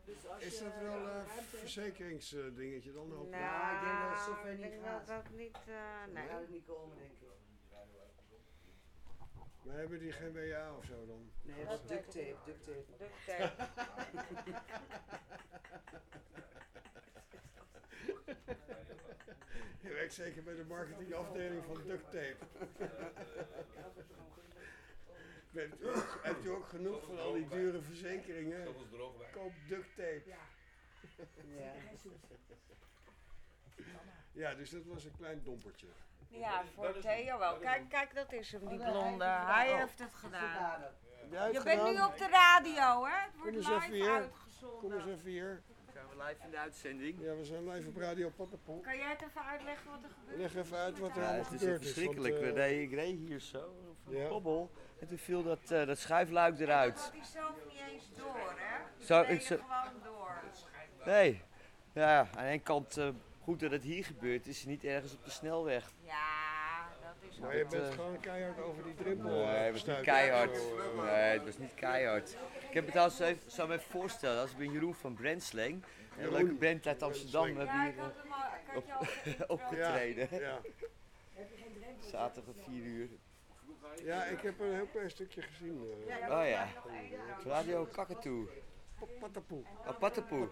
Dus als Is je dat wel een ruimte- verzekeringsdingetje dan? Hoop ik? Ja, ik denk dat het zover ik niet denk gaat. dat niet, eh, Dan nee. gaat het niet komen, denk ik. Maar hebben die geen WA of zo dan? Nee, dat is duct tape, duct tape. Duct tape. [laughs] Je werkt zeker bij de marketingafdeling van duct tape. [laughs] Bent u ook- Hebt u ook genoeg van al die dure verzekeringen? Dat was droog weg. Koop duct tape. Ja. Ja, dus dat was een klein dompertje. Ja, voor Theo wel. Kijk, kijk, dat is hem, die Oh, hij blonde. het Hij gedaan. heeft het gedaan. Je bent nu op de radio, hè? Het wordt live hier. Kom eens uitgezonden. even hier. Zijn we live in de uitzending? Ja, we zijn live op Radio Pattenpoel. Kan jij het even uitleggen wat er gebeurt? Leg even uit wat er allemaal het is gebeurd echt is. verschrikkelijk. eh, ik reed hier zo van Ja. de kobbel en toen viel dat, eh, dat schuifluik Dat eruit. had hij zelf niet eens door, hè? Zo, Zo, ik zo- gewoon door. Nee, ja, aan de ene kant eh, goed dat het hier gebeurt, is niet ergens op de snelweg. Ja, dat is Maar ook je Dat, bent gewoon keihard over die drempel. Nee, eh, het was niet keihard. Zo, Nee, het was niet keihard. Ik heb het als even, zou me even voorstellen, als ik ben Jeroen van Brandsling, een Jeroen leuke band uit Amsterdam, hebben Ja, ik hier had hem al, ik had je al [laughs] geïntro- opgetreden. Ja, Zaterdag om 4 uur. Ja, ik heb een heel klein stukje gezien. eh Oh ja, Radio Kakatoe. Pattenpoel. Oh. Pattenpoel.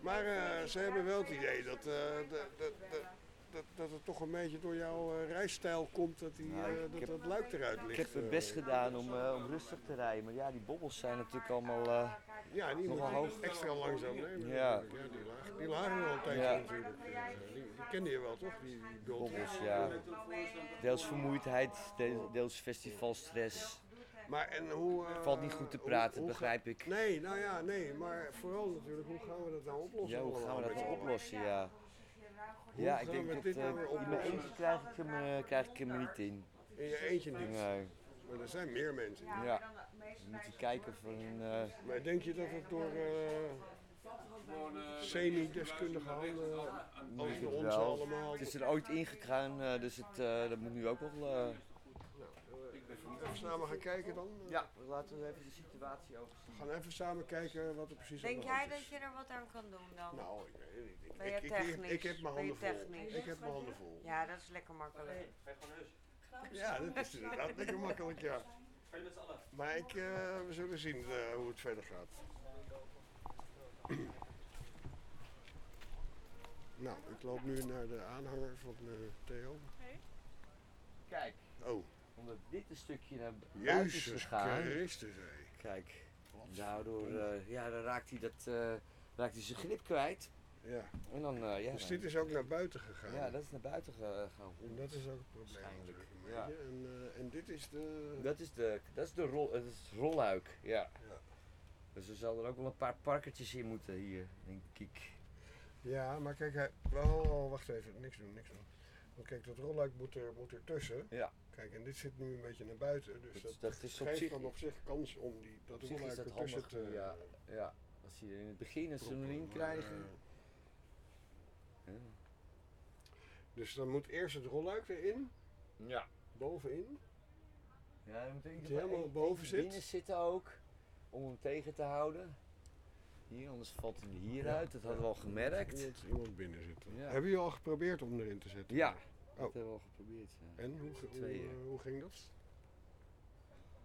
Maar eh, ze hebben wel het idee dat, eh, dat, dat, dat, dat, het toch een beetje door jouw eh, rijstijl komt dat, die, Nou, eh, dat heb- dat luik eruit ligt. Ik heb mijn best gedaan om, eh, om rustig te rijden, maar ja, die bobbels zijn natuurlijk allemaal... Ja, die Nogal hoog. extra langzaam nemen. Ja. die, lagen, die lagen er al een tijdje Ja. natuurlijk. eh, die, die kende je wel toch? Die, bobbels, ja. Deels vermoeidheid, de- deels festivalstress. Maar en hoe... Valt niet goed te praten, hoe begrijp ik. Nee, nou ja, nee. Maar vooral natuurlijk, hoe gaan we dat nou oplossen? Ja, hoe gaan we dat nou oplossen, ja. Ja, ik denk dat dit eh, nou weer in mijn eentje krijg ik hem, eh, krijg ik hem niet in. In je eentje niet. Nee, Maar er zijn meer mensen. ja. We moeten kijken van... eh, Maar denk je dat het door eh, semi-deskundige handen, onze wel. allemaal... het is er ooit ingegaan, eh, dus het, eh, dat moet nu ook wel... Even samen gaan kijken dan? ja, laten we even de situatie overzien. We gaan even samen kijken wat er precies Denk aan de jij hand dat is. je er wat aan kan doen dan? Nou, ik weet het niet. Ik, Ben je ik, ik, ik, technisch? ik heb mijn handen vol. Ik heb mijn handen vol. Ja, dat is lekker makkelijk. Ja, dat is inderdaad lekker makkelijk, ja. Maar ik, eh, we zullen zien eh, hoe het verder gaat. nou, ik loop nu naar de aanhanger van eh, Theo. Kijk, Oh, omdat dit een stukje naar buiten is gegaan... Christus, hé. Kijk, daardoor eh, ja, dan raakt hij, dat, eh, raakt hij zijn grip kwijt. Ja. En dan, eh, ja. dus dan- dit is ook naar buiten gegaan. Ja, dat is naar buiten ge- gaan. En dat is ook het probleem natuurlijk ja. En, en dit is de... Dat is de, dat is de rol, het is het rolluik, ja. Ja. Dus er zal er ook wel een paar parkertjes in moeten hier, denk ik. Ja, maar kijk, hij... Oh, wacht even. Niks doen, niks doen. Want kijk, dat rolluik moet er, moet er tussen. Ja. Kijk, en dit zit nu een beetje naar buiten. Dus Dat- dat, is op geeft zich- dan op zich kans om die, dat Op is rolluik dat handig, te... ja. Ja, als je in het begin als ze erin krijgen. Ja. dus dan moet eerst het rolluik erin, Ja. bovenin. Ja, dan moet wel helemaal boven zit. binnen zitten ook, om hem tegen te houden. Hier, anders valt hij hieruit, dat hadden we al gemerkt. Iemand, iemand binnen zitten. Ja. Hebben jullie al geprobeerd om erin te zetten? Ja. Dat hebben we al geprobeerd. ja. En hoe, eh, hoe ging dat?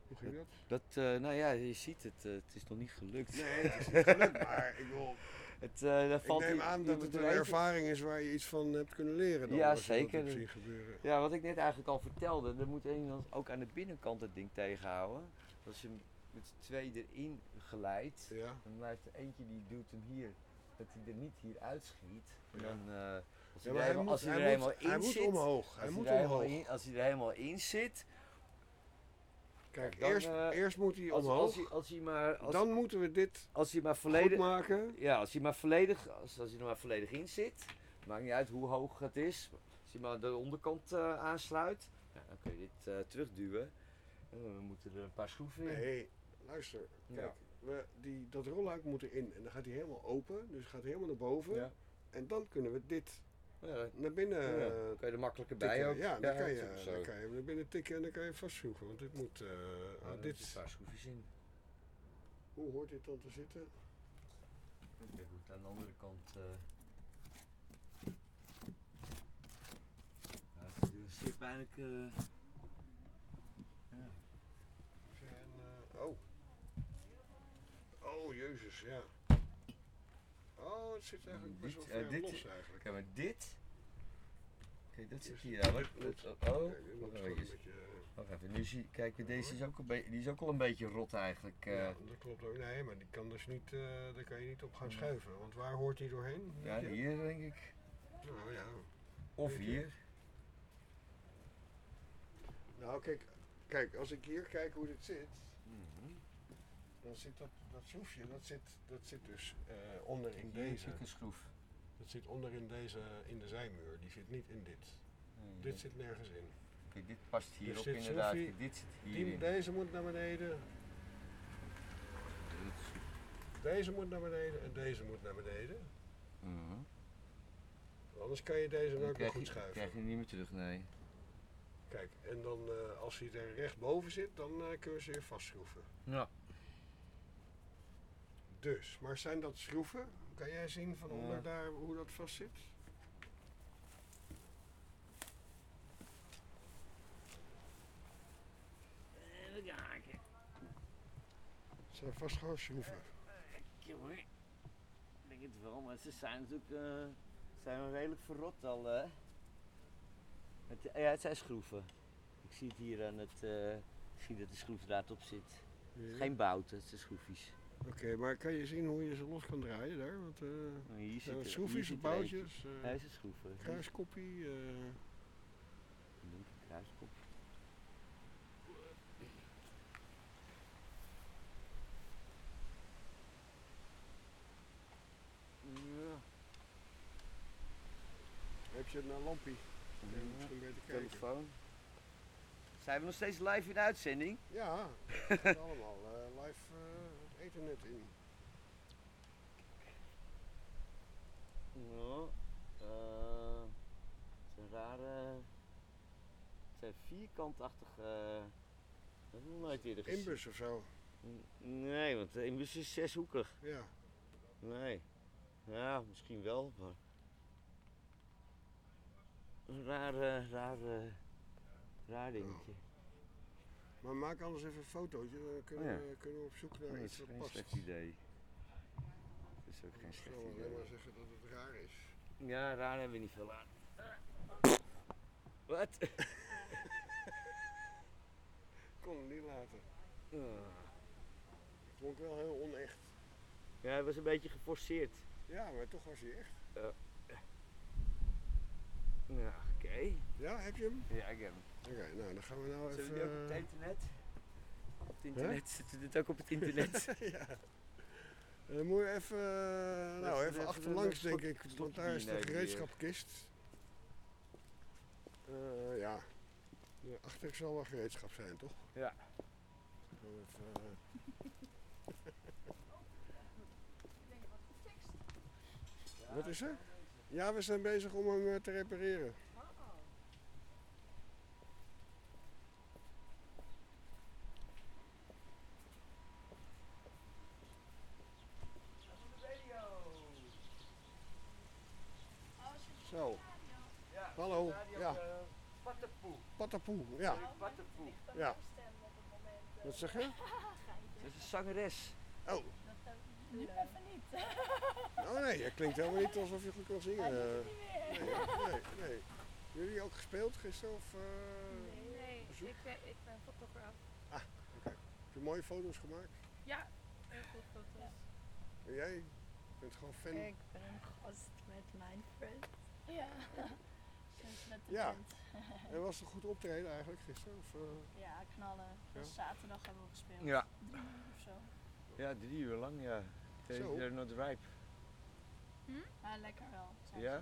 Hoe ging dat? Dat, eh, nou ja, je ziet het, eh, het is nog niet gelukt. Nee, het is niet gelukt, maar ik wil... [laughs] Het, daar Ik valt neem aan dat het een ervaring is waar je iets van hebt kunnen leren. Dan, Ja, dat zeker. gebeuren. Ja, wat ik net eigenlijk al vertelde, er moet iemand ook aan de binnenkant het ding tegenhouden. Als je hem met z'n twee erin Ja. dan blijft er eentje die doet hem hier, dat hij er niet hier uitschiet. Ja. dan, als hij er hij helemaal, moet, als hij hij er moet, helemaal in hij moet zit, omhoog. Hij als, moet hij er helemaal omhoog. in, als hij er helemaal in zit, Kijk, dan, eerst, eh, eerst moet hij als, omhoog. als, hij, als hij maar, als, dan moeten we dit als hij maar goed volledig, maken. ja, als hij maar volledig, als, als hij er maar volledig in zit, maakt niet uit hoe hoog het is. Als hij maar de onderkant eh, aansluit, ja, dan kun je dit eh, terugduwen. En dan moeten er een paar schroeven in. Nee, luister. Kijk, Ja. we, die, dat rolluik moet erin. En dan gaat hij helemaal open. Dus gaat hij helemaal naar boven. Ja. En dan kunnen we dit Ja, naar binnen ja, eh, kan je er makkelijker tikken. bij ook. Ja, dan, kan je, zo. dan kan je hem naar binnen tikken en dan kan je vastschroeven. Want dit moet... eh, Ja, ah, dit, schroefjes in. hoe hoort dit dan te zitten? Kijk het aan de andere kant. eh ja, het zit pijnlijk. eh ja. En, eh, oh. Oh, jezus, ja. Oh, het zit eigenlijk best wel Dit, eh, ver dit- los eigenlijk. Kijk maar, dit. Kijk, dat zit hier eigenlijk. Oh, wacht beetje, eh, Wacht even. Nu zie, kijk, deze is ook, een beetje, die is ook al een beetje rot eigenlijk. eh. Ja, dat klopt ook. Nee, maar die kan dus niet, eh, daar kan je niet op gaan schuiven. Want waar hoort die doorheen? ja, hier denk ik. Nou ja. Of Weet je? hier. Nou, kijk, kijk, als ik hier kijk hoe dit zit, Mhm. dan zit dat, dat schroefje, dat zit, dat zit dus eh, onder in Hier deze. zit een schroef. Dat zit onder in deze, in de zijmuur. Die zit niet in dit. Nee, Dit nee. zit nergens in. Kijk, dit past hierop Dus dit inderdaad. schroefje, dit zit Die, hierin. deze moet naar beneden, deze moet naar beneden en deze moet naar beneden. Mhm. Anders kan je deze Dan nooit meer krijg goed je, schuiven. krijg je niet meer terug, nee. Kijk, en dan eh, als hij er recht boven zit, dan eh, kunnen we ze weer vastschroeven. Ja. Dus, maar zijn dat schroeven? Kan jij zien van onder Ja. daar hoe dat vast zit? Even kijken. Het zijn vast gewoon schroeven. Ik denk het wel, maar ze zijn natuurlijk eh, zijn redelijk verrot al. Hè? Het, ja, het zijn schroeven. Ik zie het hier aan het. eh, ik zie dat de schroefdraad op zit. Ja. Geen bouten, het zijn schroefjes. Oké, maar kan je zien hoe je ze los kan draaien daar? Want, eh Nou, Hier het zit schroefjes, hier er boutjes, eentje. eh, Hij is een schroeven. Kruiskoppie. eh, Een linker kruiskop. ja. Heb je een lampje? Misschien beter kijken. Telefoon. Zijn we nog steeds live in de uitzending? Ja, het [laughs] allemaal eh, live eh, ethernet in. Ja. eh, het zijn rare. Het zijn vierkantachtige. Dat heb ik nog nooit eerder gezien. Inbus of zo. Nee, want de inbus is zeshoekig. Ja. Nee. Ja, misschien wel, maar. Een rare, rare, raar dingetje. Maar maak anders even een fotootje, dan kunnen, Oh ja. we, kunnen we op zoek Oh, naar dat iets is wat geen past. slecht idee. Dat is ook geen Ik slecht zal alleen idee. maar zeggen dat het raar is. Ja, raar hebben we niet veel aan. Wat? Ik [laughs] kon hem niet laten. Ah. Het klonk wel heel onecht. Ja, hij was een beetje geforceerd. Ja, maar toch was hij echt. Ja, oké. Ja, heb je hem? Ja, ik heb hem. Oké, nou dan gaan we nou Zitten even... we die ook op het internet? Op het internet? [laughs] Zitten we dit ook op het internet? [laughs] ja. Dan moet je even, nou, Even- achterlangs denk ik, want daar is de gereedschapkist. Eh, ja, achter zal wel gereedschap zijn, toch? Ja. Gaan we even, eh, [laughs] Wat is er? Ja, we zijn bezig om hem eh, te repareren. Zo. Ja, Hallo, ja. eh, Patapoe. Patapoe, ja. Patapoe. Ja. Wat zeg je? [laughs] Dat is een zangeres. Oh, Nu even niet. [laughs] oh nee, je klinkt helemaal niet alsof je goed kan zingen. eh. Nee, nee, nee. Jullie ook gespeeld gisteren? Of, eh, Nee, bezoek? ik ben, ik ben fotograaf. Heb je mooie foto's gemaakt? Ja, heel goed foto's. En jij? Je bent gewoon fan? Ik ben een gast met mijn friend. Ja. Sinds met de Ja. En was het een goed optreden eigenlijk gisteren? Of, eh? Ja, knallen. Ja. Zaterdag hebben we gespeeld. Ja. Drie uur of zo. Ja, drie uur lang, ja. They're not ripe. Ja, lekker wel. Ja?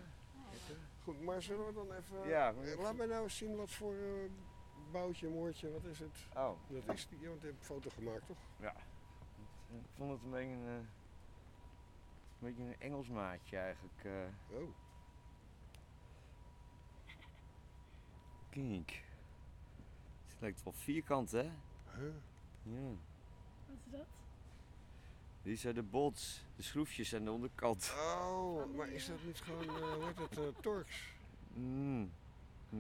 Goed, maar zullen we dan even... Ja, maar Laat mij nou eens zien wat voor eh, boutje, moortje, wat is het? Oh, Dat is die, want je hebt een foto gemaakt, toch? ik vond het een beetje een, eh, een, beetje een Engels maatje eigenlijk. eh. Oh. Kijk. Het lijkt wel vierkant, hè? Huh? Ja. Wat is dat? Die zijn de bolts, de schroefjes aan de onderkant. Oh, maar is dat niet gewoon, eh hoe heet het, eh, Torx? Mm. Ja,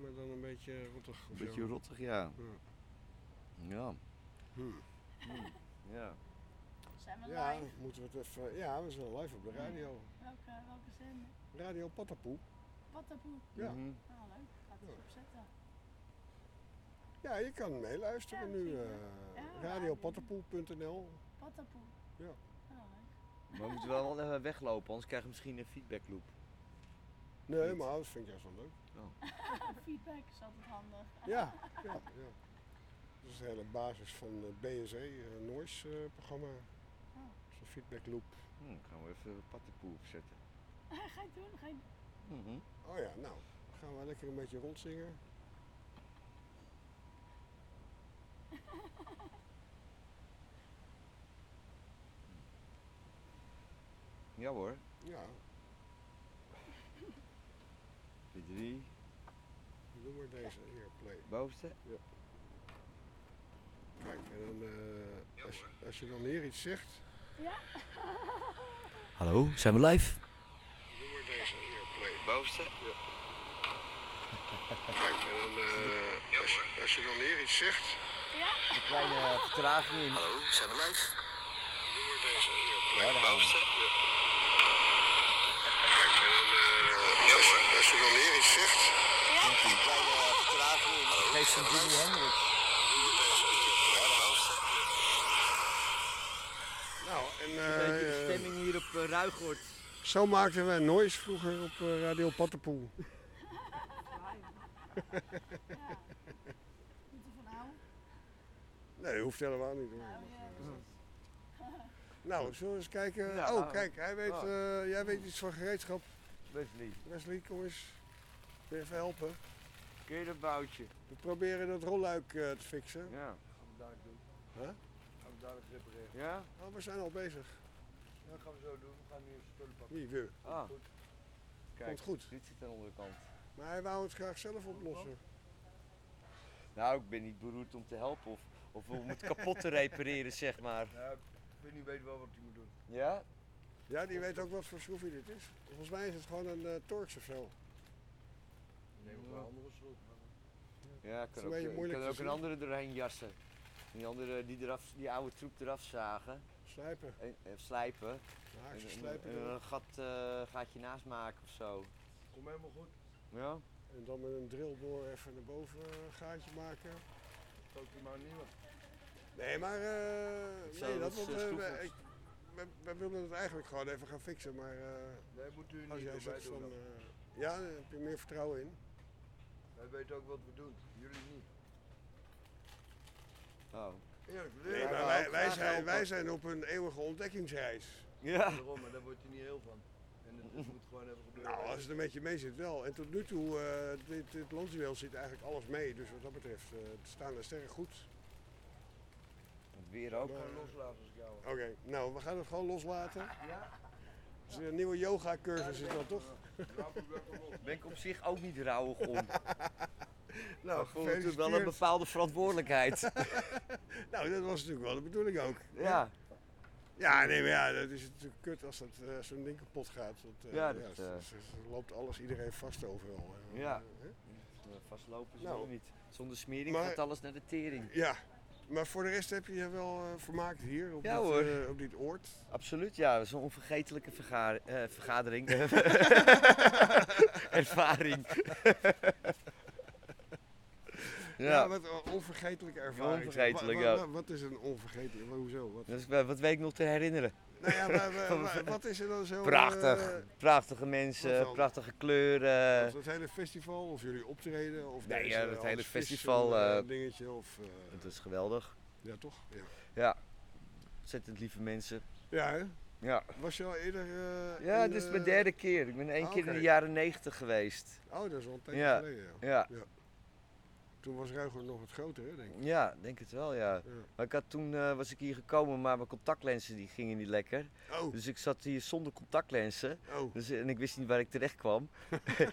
Maar dan een beetje rottig een beetje zo. rottig, ja. Ja. Ja. Hmm. Ja. Zijn we Ja, live? moeten we het even... Ja, we zijn live op de radio. Welke, welke zin? Radio Patapoe. Patapoe. Ja. Nou, leuk. Ja. opzetten. Ja, je kan meeluisteren Ja, nu. eh Ja, radiopatapoe.nl Patapoe. Ja. Nou, leuk. Maar we moeten wel even weglopen, anders krijgen we misschien een feedbackloop. Nee, Niet. maar dat vind ik juist wel leuk. [laughs] Feedback is altijd handig. [laughs] Ja, ja, ja. Dat is de hele basis van het BSE, een Noise eh, programma. Oh. Zo'n feedback loop. Hm, gaan we even pattenpoe opzetten. [laughs] Ga je doen? Ga je... Mhm. Oh ja, nou, gaan we lekker een beetje rondzingen. [laughs] Ja hoor. Ja, De drie. doe maar deze hier, play. Bovenste. Kijk, en dan, eh, als, je- als je dan hier iets zegt, Hallo, zijn we live? doe maar deze hier, play. Bovenste. Kijk, en dan, eh, als, je- als je dan hier iets zegt, Een kleine vertraging in. Hallo, zijn we live? Ja, gaan en dan, eh, als, je- als je dan hier iets zegt, Een kleine vertraging in. Geef van Jimi Hendrix. nou, en Een beetje de eh, stemming hier op uh, Ruigoord. zo maakten we Noise vroeger op eh, Radio Pattenpoel. Moet er van houden? Nee, hoeft helemaal niet. hoor. Nou, ja. [laughs] Nou, zullen we eens kijken? Ja, oh, nou, kijk, hij weet, ja. eh, jij weet iets van gereedschap. Wesley, Wesley, kom eens. Kun je even helpen? kun je dat boutje? We proberen dat rolluik eh, te fixen. Ja. Gaan we daar doen. Huh? Gaan we daar eens repareren. Ja? Oh, we zijn al bezig. Ja, dat gaan we zo doen. We gaan nu eens spullen pakken. Wie, weer? Ah. Goed. Kijk, Komt goed. dit zit aan de onderkant. Maar hij wou het graag zelf oplossen. Nou, ik ben niet beroerd om te helpen of, of om het kapot te repareren, zeg maar. Ja, ik weet niet wel wat hij moet doen. Ja? Ja, die weet ook wat voor schroefje dit is. Volgens mij is het gewoon een eh Torx of zo. Ik wel een andere schroef. Ja, ik is kan ook, ik kan ook een andere doorheen jassen. Die andere, die, eraf, die oude troep eraf zagen Slijpen. en, en slijpen. En, en- en erop. een gat, eh, gaatje naast maken of zo. Kom helemaal goed. Ja? En dan met een drillboor even naar boven een gaatje maken. Stoot hij maar een nieuwe. Nee, maar eh, zou nee, dat wordt, eh, ik, we, we wilden het eigenlijk gewoon even gaan fixen, maar eh, Wij moeten u als niet jij erbij zegt doen. van... ja, daar heb je meer vertrouwen in. Wij weten ook wat we doen. Jullie niet. Oh. Eerlijk, Nee, wij maar wij, wij, zijn, wij zijn op een eeuwige ontdekkingsreis. Ja. Daarom, maar daar wordt hij niet heel van. Het, het moet gewoon even gebeuren. Nou, als het een beetje mee zit wel. En tot nu toe, eh dit, dit zit eigenlijk alles mee. Dus wat dat betreft, eh, het staan de sterren goed. Weer ook. Gewoon loslaten als ik jou. Oké, nou, we gaan het gewoon loslaten. Ja. Het is een nieuwe yoga cursus is dat toch? Ben ik op zich ook niet rouwig om. [laughs] Nou, maar voel natuurlijk wel een bepaalde verantwoordelijkheid. [laughs] nou, dat was natuurlijk wel de bedoeling ook. Ja. Ja, nee, maar ja, dat is natuurlijk kut als dat, eh, zo'n ding kapot gaat. Dat, eh, Ja, ja, dat, eh. loopt alles, iedereen vast overal. Ja. Vastlopen is Nou. niet. Zonder smering Maar- gaat alles naar de tering. Ja, maar voor de rest heb je je wel vermaakt hier op, Ja, dit, hoor. op dit oord. Absoluut, ja. Een onvergetelijke verga- vergadering. [laughs] [laughs] Ervaring. Ja, wat een onvergetelijke ervaring. Onvergetelijk, Wa- wa- ja. wa- Wat is een onvergetelijke, hoezo? Wat? Wat weet ik nog te herinneren? Nou ja, maar, [laughs] wat is er dan zo... Prachtig. eh, prachtige wat mensen, prachtige kleuren. was het hele festival of jullie optreden? Of Nee, ja, het hele festival, eh, eh, dingetje of... Het is geweldig. ja, toch? Ja. Ja. Ontzettend lieve mensen. Ja, hè? Ja. Was je al eerder... Ja, dit is mijn derde keer. Ik ben één ah, keer in de jaren negentig geweest. Oh, dat is al een tijdje Ja. geleden, ja. Ja. Toen was Ruiger nog wat groter, hè, denk ik. Ja, denk het wel, ja. Maar ik had toen eh, was ik hier gekomen, maar mijn contactlenzen die gingen niet lekker. Oh. Dus ik zat hier zonder contactlenzen. Oh. Dus, en ik wist niet waar ik terecht kwam.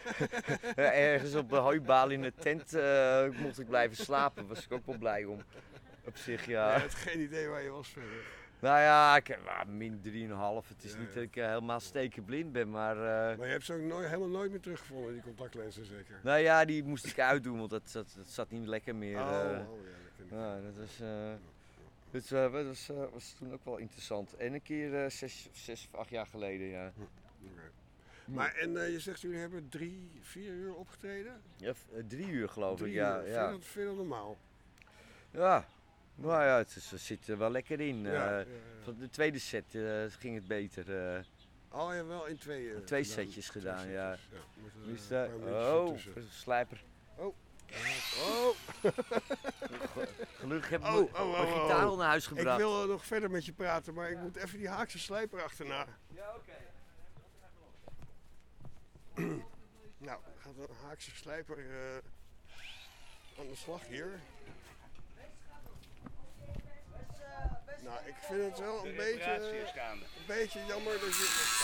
[laughs] Ergens op een hooibaal in de tent eh, mocht ik blijven slapen. Was ik ook wel blij om. Op zich, ja. Had geen idee waar je was verder. Nou ja, ik heb ah, min 3,5. Het is Ja, niet dat ik eh, helemaal stekenblind ben, maar... eh, Maar je hebt ze ook nooit, helemaal nooit meer teruggevonden, die contactlenzen zeker? Nou ja, die moest ik uitdoen, want dat, dat, dat zat niet lekker meer. Oh, eh. oh, ja, dat ken ik. Ja, dat was, dus, dat was, was toen ook wel interessant. En een keer zes, zes of acht jaar geleden, ja. Oké. Maar en je zegt jullie hebben drie, vier uur opgetreden? Ja, drie uur geloof Drie ik, ja. uur. ja. Vind je dat, vind je dat normaal? Ja, nou ja, het, is, het zit er wel lekker in. Ja, eh. Van de tweede set eh, ging het beter. eh. Oh, ja, wel in twee. twee gedaan. setjes Twee gedaan, ja. setjes, ja, met, Oh, slijper. Oh. Oh. [laughs] Gelukkig heb ik Oh, oh, oh, mijn oh, gitaar oh. naar huis Ik gebracht. wil eh, nog verder met je praten, maar ik moet even die Haakse slijper achterna. Ja, oké. nou, gaat een Haakse slijper aan de slag hier. Nou, ik vind het wel een beetje, een beetje jammer dat je...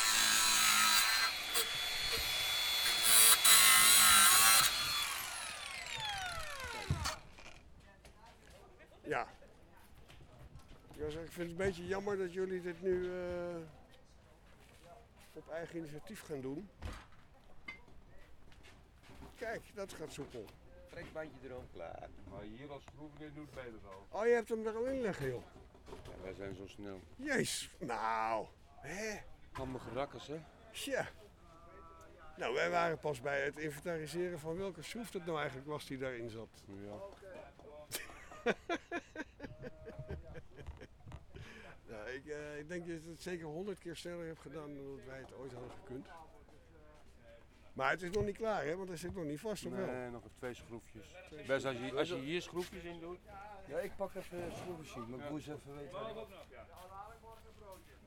Ja. Ik, wou zeggen, ik vind het een beetje jammer dat jullie dit nu eh, op eigen initiatief gaan doen. Kijk, dat gaat soepel. Trekbandje erom, klaar. Maar hier als schroeven dit doet beter wel. Oh, je hebt hem er al in liggen, joh. Ja, wij zijn zo snel. Jezus, nou. Hè? Handige rakkers, hè? Tja. Nou, wij waren pas bij het inventariseren van welke schroef het nou eigenlijk was die daarin zat. Ja. [laughs] nou, ik, eh, ik denk dat je het zeker honderd keer sneller hebt gedaan dan dat wij het ooit hadden gekund. Maar het is nog niet klaar, hè? Want hij zit nog niet vast, of wel? Nee, nog twee schroefjes. Best als je, als je hier schroefjes in doet. Ja, ik pak even schroeven maar ik moest even weten.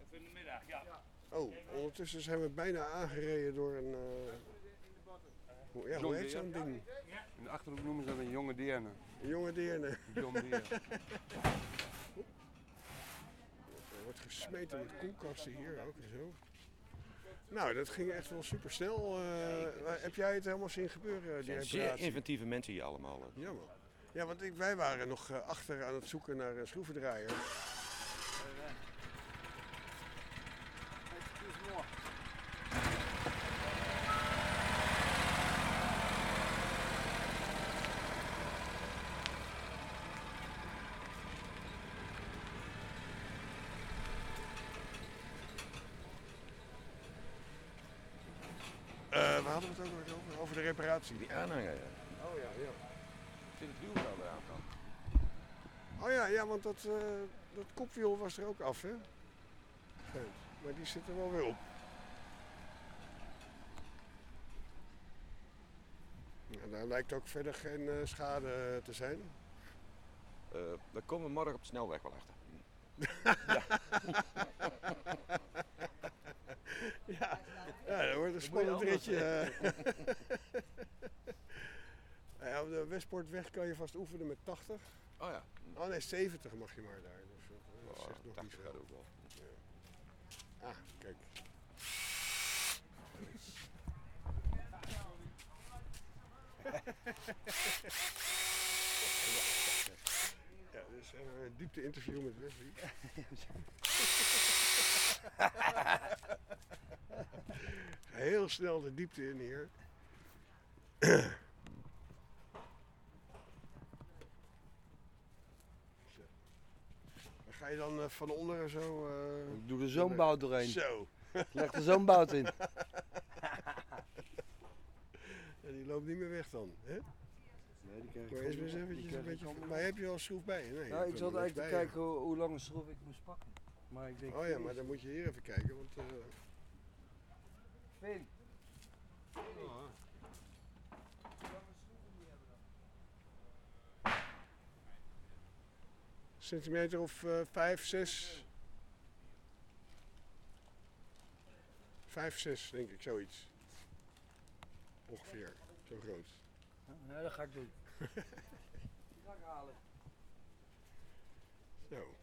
Even in de middag, ja. Oh, ondertussen zijn we bijna aangereden door een... eh, hoe, ja, hoe heet zo'n ding? In de Achterhoek noemen ze dat een jonge deerne. Een jonge deerne. John Deere. [laughs] Er wordt gesmeten met koelkasten hier ook en zo. Nou, dat ging echt wel super snel. heb jij het helemaal zien gebeuren, die zijn zeer inventieve mensen hier allemaal. Jammer. Ja, want wij waren nog eh, achter aan het zoeken naar een schroevendraaier. Eh, waar hadden we het ook nog over? Over de reparatie. Die aanhanger, ja. Oh ja, ja. Zit het wielveld eraan dan? Oh ja, ja want dat, eh, dat kopwiel was er ook af, hè? Maar die zit er wel weer op. Nou, daar lijkt ook verder geen eh, schade te zijn. Eh, we komen morgen op de snelweg wel achter. ja. [laughs] ja, dat wordt een spannend ritje. eh. [laughs] Ja, op de Westpoortweg kan je vast oefenen met 80. Oh ja. Oh nee, 70 mag je maar daar. Dus dat, dat Oh, zegt nog 80 niet gaat veel. ook wel. Ja. Ah, kijk. [laughs] Ja, dus eh, een diepte interview met Wesley. [laughs] Heel snel de diepte in hier. Zo. Dan Ga je dan eh, van onder zo... eh, Ik doe er zo'n bout doorheen. Zo. Ik leg er zo'n bout in. [laughs] Ja, die loopt niet meer weg dan. Hè? Nee, die krijg ik eerst eens eventjes een beetje... Maar heb je al een schroef bij je? Nee, Nou, ik zat eigenlijk te kijken hoe, hoe lang een schroef ik moest pakken. Maar ik denk, Oh ja, maar dan moet je hier even kijken, want... eh, oh. Centimeter of eh, vijf, zes. Vijf, zes, denk ik, zoiets. Ongeveer, zo groot. Ja, dat ga ik doen. [laughs] Die ga ik halen. Zo.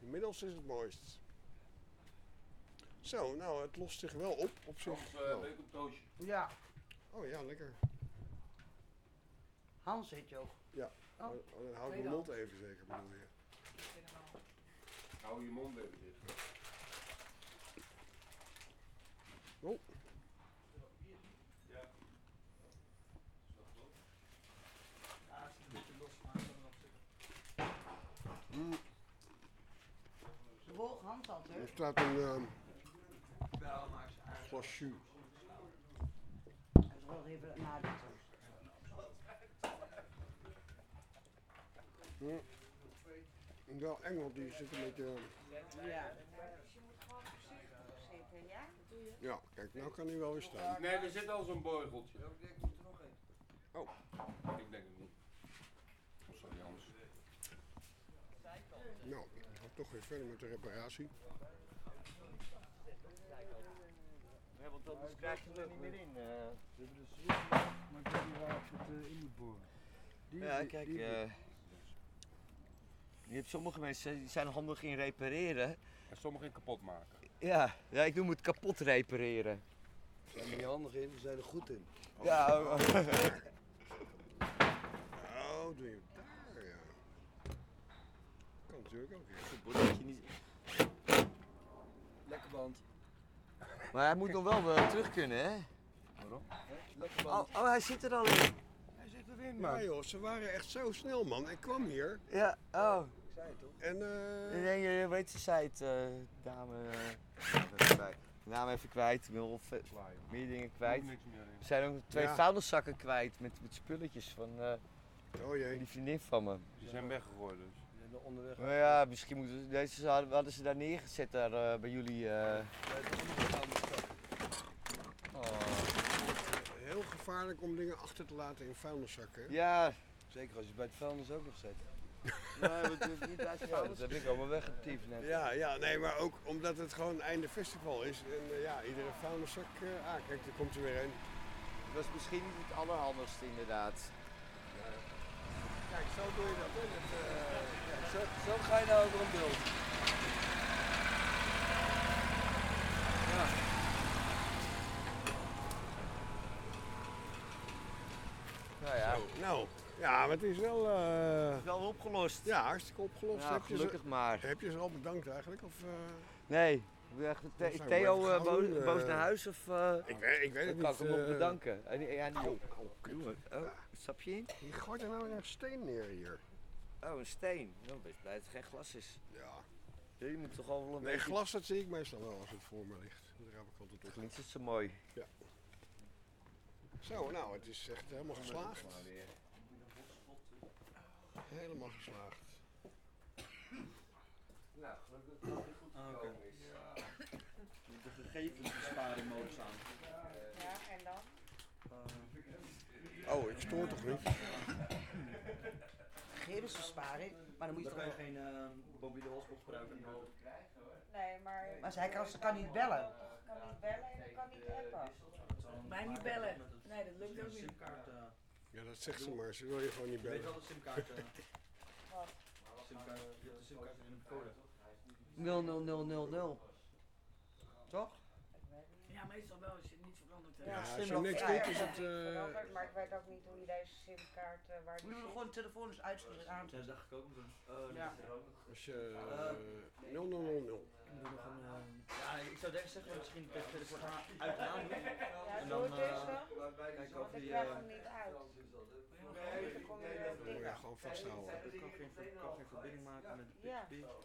Inmiddels is het mooist. Zo, nou, het lost zich wel op op zich. wel. leuk op toosje. Ja, Oh ja, lekker. Hans heet je ook. Ja, Oh, oh, dan houd tweede mijn mond hand. even zeker, bedoel je. Hou je mond even dicht. Oh. Mm, De volg Hans er altijd. staat een ehm, glas jus. Dat is wel even na de Mm. Wel eng, want die zit een beetje... Ja. Je moet gewoon voorzichtig zitten, ja? Ja, kijk, nou kan hij wel weer staan. Nee, er zit al zo'n borgeltje. Oh. Ik denk het niet. Sorry Hans. Nou, ik ga toch weer verder met de reparatie. Ja, want anders krijg je er niet meer in. eh. We hebben de schroef, maar ik weet niet waar ik het eh, in moet boren. Die, Ja, die- kijk, die- eh, je hebt sommige mensen die zijn handig in repareren. En sommigen kapot maken. Ja, ja, ik noem het kapot repareren. Ze zijn er niet handig in, ze zijn er goed in. Ja, oh, Oh, doe je daar, ja. Kan natuurlijk ook. Ja. dat je niet... Lekker band. Maar hij moet nog wel eh, terug kunnen, hè? Waarom? Oh, oh, hij zit er al in. Hij zit erin, Ja man. joh, ze waren echt zo snel man. Ik kwam hier Ja, oh. Ik zei het toch? en... eh, Nee, je weet ze zei het, eh, dame. eh, even kwijt. De naam even kwijt, ve- meer dingen kwijt. We zijn ook twee Ja. vuilniszakken kwijt met, met spulletjes van eh, Oh jee. die vriendin van me. Die zijn weggegooid dus. Er onderweg. Nou ja, misschien moeten ze, deze hadden, hadden ze daar neergezet daar, eh, bij jullie. eh. Wij zijn onderweg aan de stad. Oh. Heel gevaarlijk om dingen achter te laten in vuilniszakken. Ja, Zeker als je bij het vuilnis ook nog zet. [laughs] nee, niet uit Ja, dat heb ik allemaal weggetiefd net. Ja, ja, nee, maar ook omdat het gewoon einde festival is. En eh, ja, iedere vuilniszak... eh, ah, kijk, er komt er weer een. Dat was misschien niet het allerhandigste inderdaad. Kijk, zo doe je dat, hè. Eh, Ja, zo, zo ga je nou over een beeld. Ja. Nou ja, zo. Nou, ja, maar het is wel... eh, wel opgelost. ja, hartstikke opgelost. Ja, heb, je gelukkig ze, maar. heb je ze al bedankt eigenlijk? Of, eh, Nee, we Theo gaan boos, boos naar huis of uh, ik, weet, ik weet dan het kan niet. ik hem nog eh, bedanken. En, ja, kut. Jongen, oh, stap je in? Je gooit er nou weer een steen neer hier. Oh, een steen. Nou, best blij dat het geen glas is. Ja. Ja, je moet toch al wel een Nee, beetje... glas dat zie ik meestal wel als het voor me ligt. Daar heb ik altijd op. Toch niet zo mooi. Ja. Zo, nou, het is echt helemaal geslaagd. Helemaal geslaagd. Nou, gelukkig dat het goed gekomen is. De gegevens besparen modus aan. Ja, en dan? Oh, ik stoor toch niet? Gegevensbesparing, maar dan moet je Dan toch kan je wel- geen eh, mobiele hotspot gebruiken. Nee, maar... Maar zij kan, ze kan niet bellen. Ik kan niet bellen en kan niet appen. Mij niet bellen. Nee, dat lukt ook niet. eh, Ja, dat zegt ze maar. Ze wil je gewoon niet Je weet bellen. wel de simkaart. eh, [laughs] simkaart. Je hebt de simkaart in een code. 00000. Toch? Ja, meestal wel als hebt. Ja, als je nog- niks ja, doet, ja, is ja. het... eh, maar ik weet ook niet hoe je deze simkaart, eh, waar zit. gewoon de telefoon eens uitzetten aan. Ja, dat dacht ik ook. Oh, Ja. dat is ook nog. Als je... eh, 0000. Ik nog een, eh, ja, ik zou denk zeggen misschien de telefoon uit en aan doen. Ja, en dan eh, Want of ik die... krijg eh, hem niet uit. Nee. Ik verbinding maken met Ja. Het dus om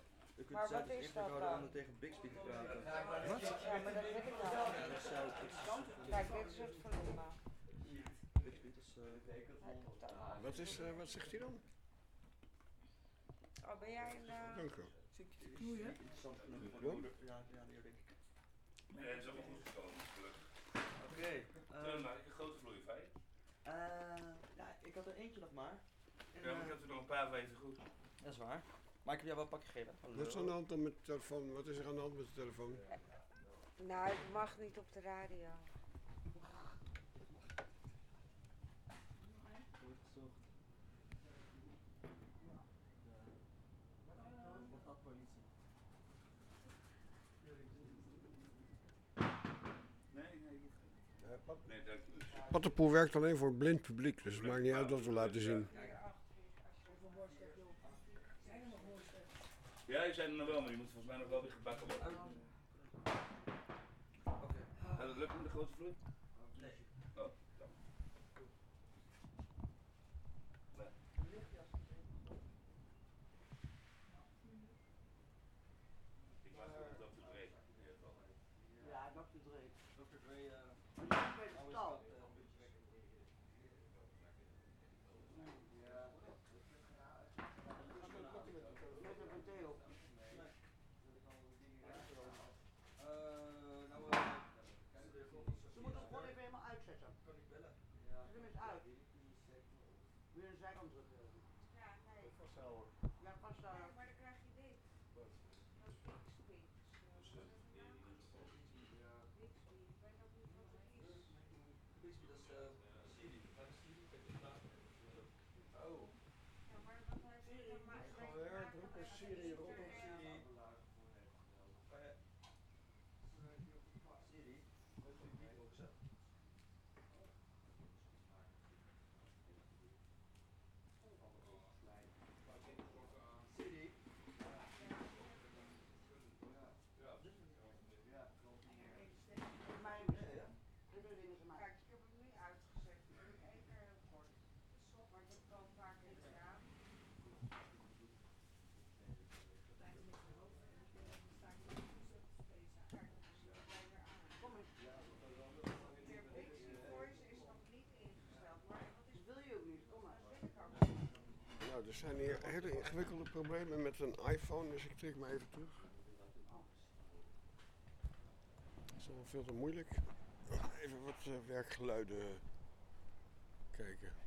dan? het tegen Bixby te praten. Wat? Ja, maar dat weet ik nou. Ja, dat is. Dat is- Kijk, dit is het volume. Bixby, dat is... eh, Wat, is, eh, wat zegt hij dan? Oh, ben jij een... eh, Dank u. Zit je te knoeien? Ja? Ja, hier denk ik. Nee, het is allemaal goed gekomen, gelukkig. Oké. Maak ik een grote vloei eh, ja, ik had er eentje nog maar. En, Ja, maar ik heb er nog een paar weten goed. Dat is waar. Maar ik heb jou wel een pakje gegeven. Hallo. Wat is er aan de hand met de telefoon? Wat is er aan de hand met de telefoon? Nou, het mag niet op de radio. Wordt gezocht. Wat had politie? Nee, nee, niet. Nee, dank u. Pattenpoel werkt alleen voor een blind publiek, dus het maakt niet uit wat we laten zien. Ja, die zijn er nog wel, maar die moeten volgens mij nog wel weer gebakken worden. Ja, dat lukt met de grote vloei? Nee. Oh, dan. Nee. Ik was wel op de break, in ieder geval. Ja, Dr. Dre. Dr. Dre, eh, Maar die is bij de always stal. got, eh, een beetje weg. Met een Theo. Eh, nou, eh, Ze moeten hem gewoon even helemaal uitzetten. kan ik bellen? Zet hem eens uit. Een zijkant terug. Ja, nee. Ja, vast daar. Maar dan krijg je dit. Dat is Bixby. Dus, eh, wat is het nou? Bixby. Ik weet ook niet wat het is. Bixby, dat is eh, Siri. Maar Siri kan je praten. Oh. Ja, maar wat heeft het dan maar mee te Alweer, maken druk met op het Siri, is rot op er, eh, Siri. Siri, wat is die beatboxen? Siri. Mijn Dit is dingen van mij. Kijk, ik heb hem nu uitgezet. Ik heb één keer heel kort. Stop, maar ik heb het al een paar keer gedaan. Kom eens. Meneer Bixby Voice is nog niet ingesteld. Maar wat is Dat wil je ook niet. Kom maar. Nou, er zijn hier hele ingewikkelde problemen met een iPhone, dus ik trek me even terug. Dat is allemaal veel te moeilijk. Even wat eh, werkgeluiden kijken.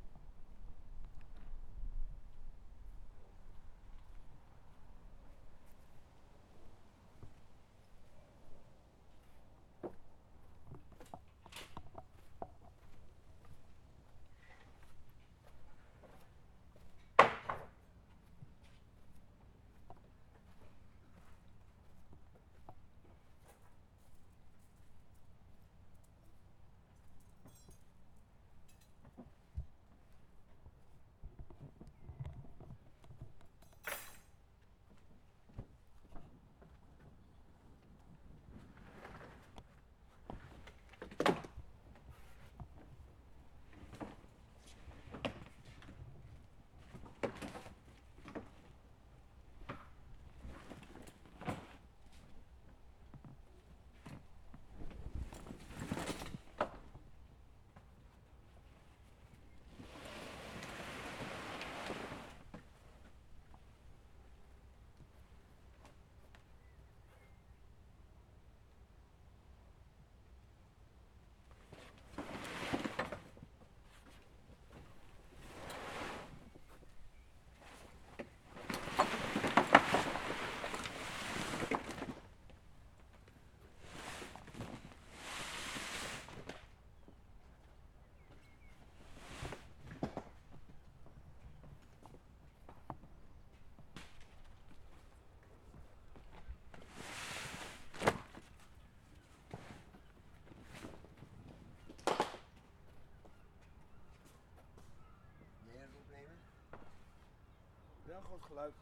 Gewoon het geluid.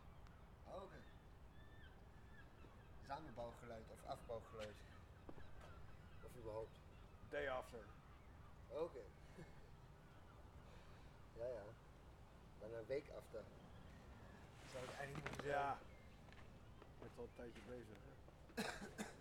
Oh, Oké. Samenbouwgeluid of afbouwgeluid. Of überhaupt. Day after. Oké. [laughs] ja, ja. Dan een week after. Zou het eigenlijk moeten zijn. Ja. Ik ben al een tijdje bezig. Hè? [coughs]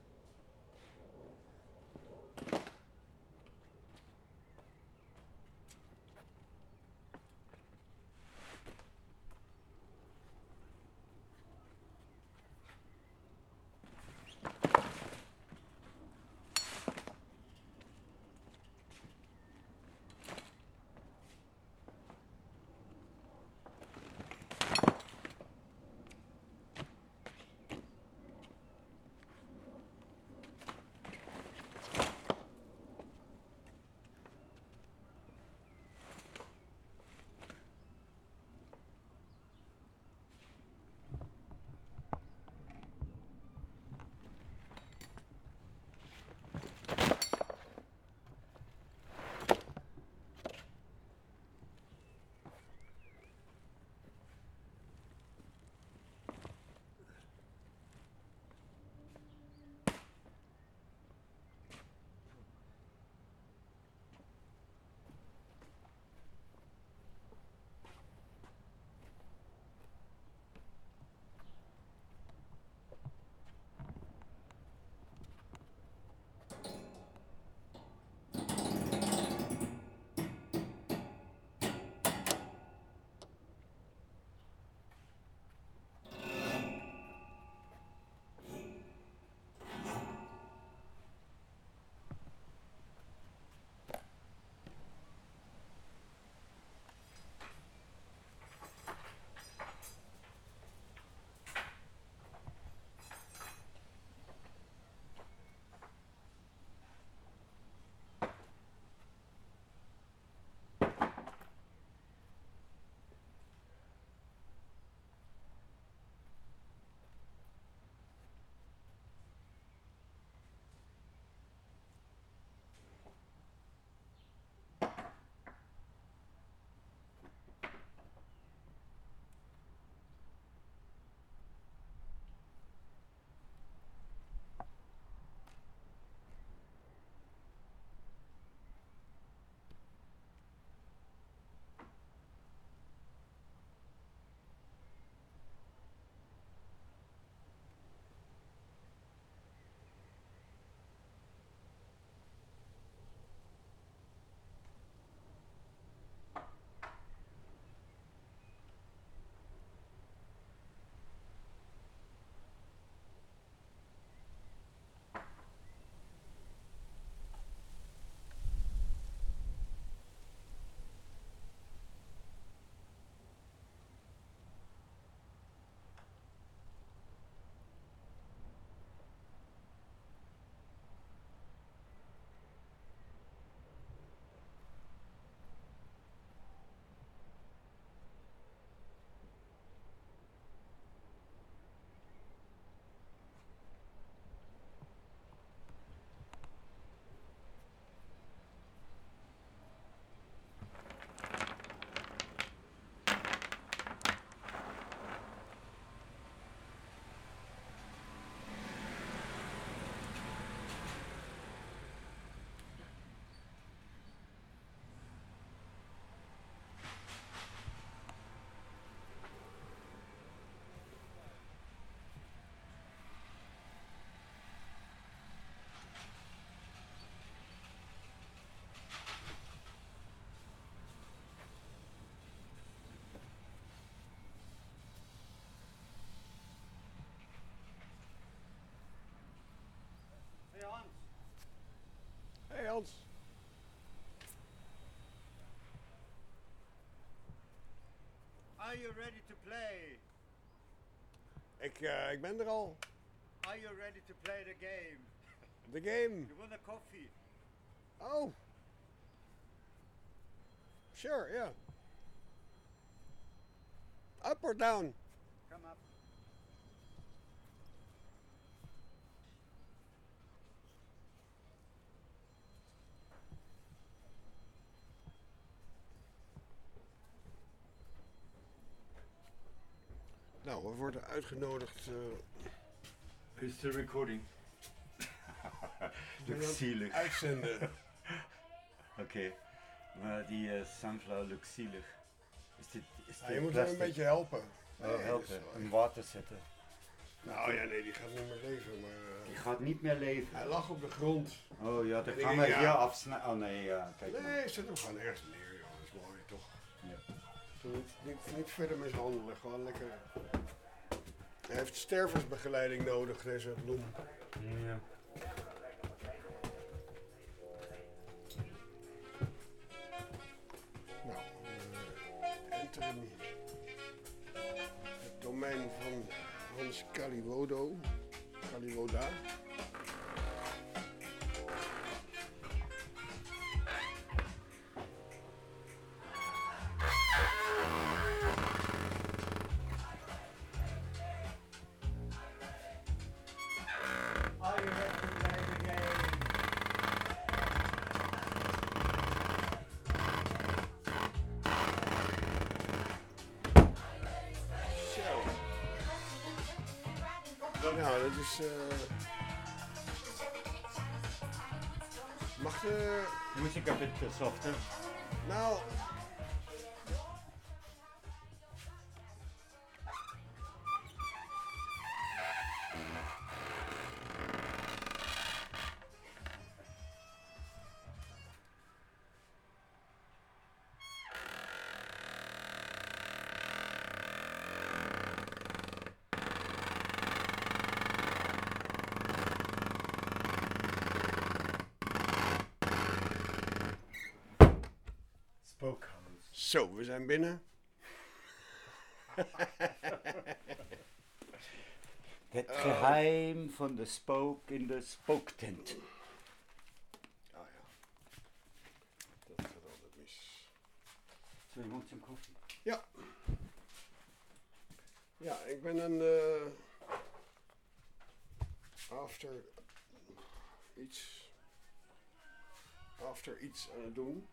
Are you ready to play? Ik, eh, ik ben er al. Are you ready to play the game? The game. You want a coffee? Oh. Sure, yeah. Up or down? Come up. Worden uitgenodigd. eh, Is de recording? zielig. uitzenden. [laughs] Oké, maar die eh, sunflower lukt zielig. Is dit, is Ja, dit je moet hem een beetje helpen. Oh, helpen. In water zetten. Nou ja, nee, die gaat niet meer leven. Maar, eh, Die gaat niet meer leven. Hij lag op de grond. Oh ja, dan gaan we ja. hier afsnijden. Oh nee, ja, kijk maar. Nee, zet hem gewoon ergens neer, joh. Dat is mooi, toch? Ja. Niet, niet verder mishandelen, gewoon lekker. Hij heeft stervensbegeleiding nodig, deze bloem. Ja. Nou, eh enteren. Het domein van Hans Kaliwodo. Kaliwoda. Dat is. eh Mag de. Moet ik een beetje softer? Nou. Zo, we zijn binnen. Het Oh. geheim van de spook in de spooktent. Ah ja. Dat gaat altijd mis. Zo, je moet een koffie. Ja. Ja, ik ben een. eh after iets. After iets aan het doen.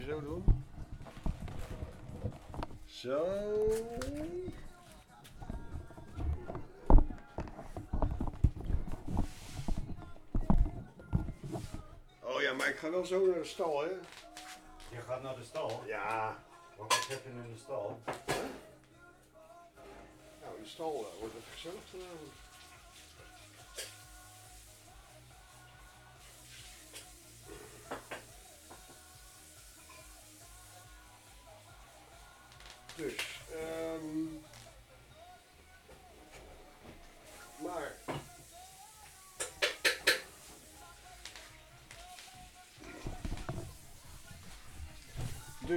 Even zo doen. Zo. Oh ja, maar ik ga wel zo naar de stal, hè? Je gaat naar de stal? Ja. Wat heb je in de stal? Nou, in de stal eh, wordt het gezellig vanavond.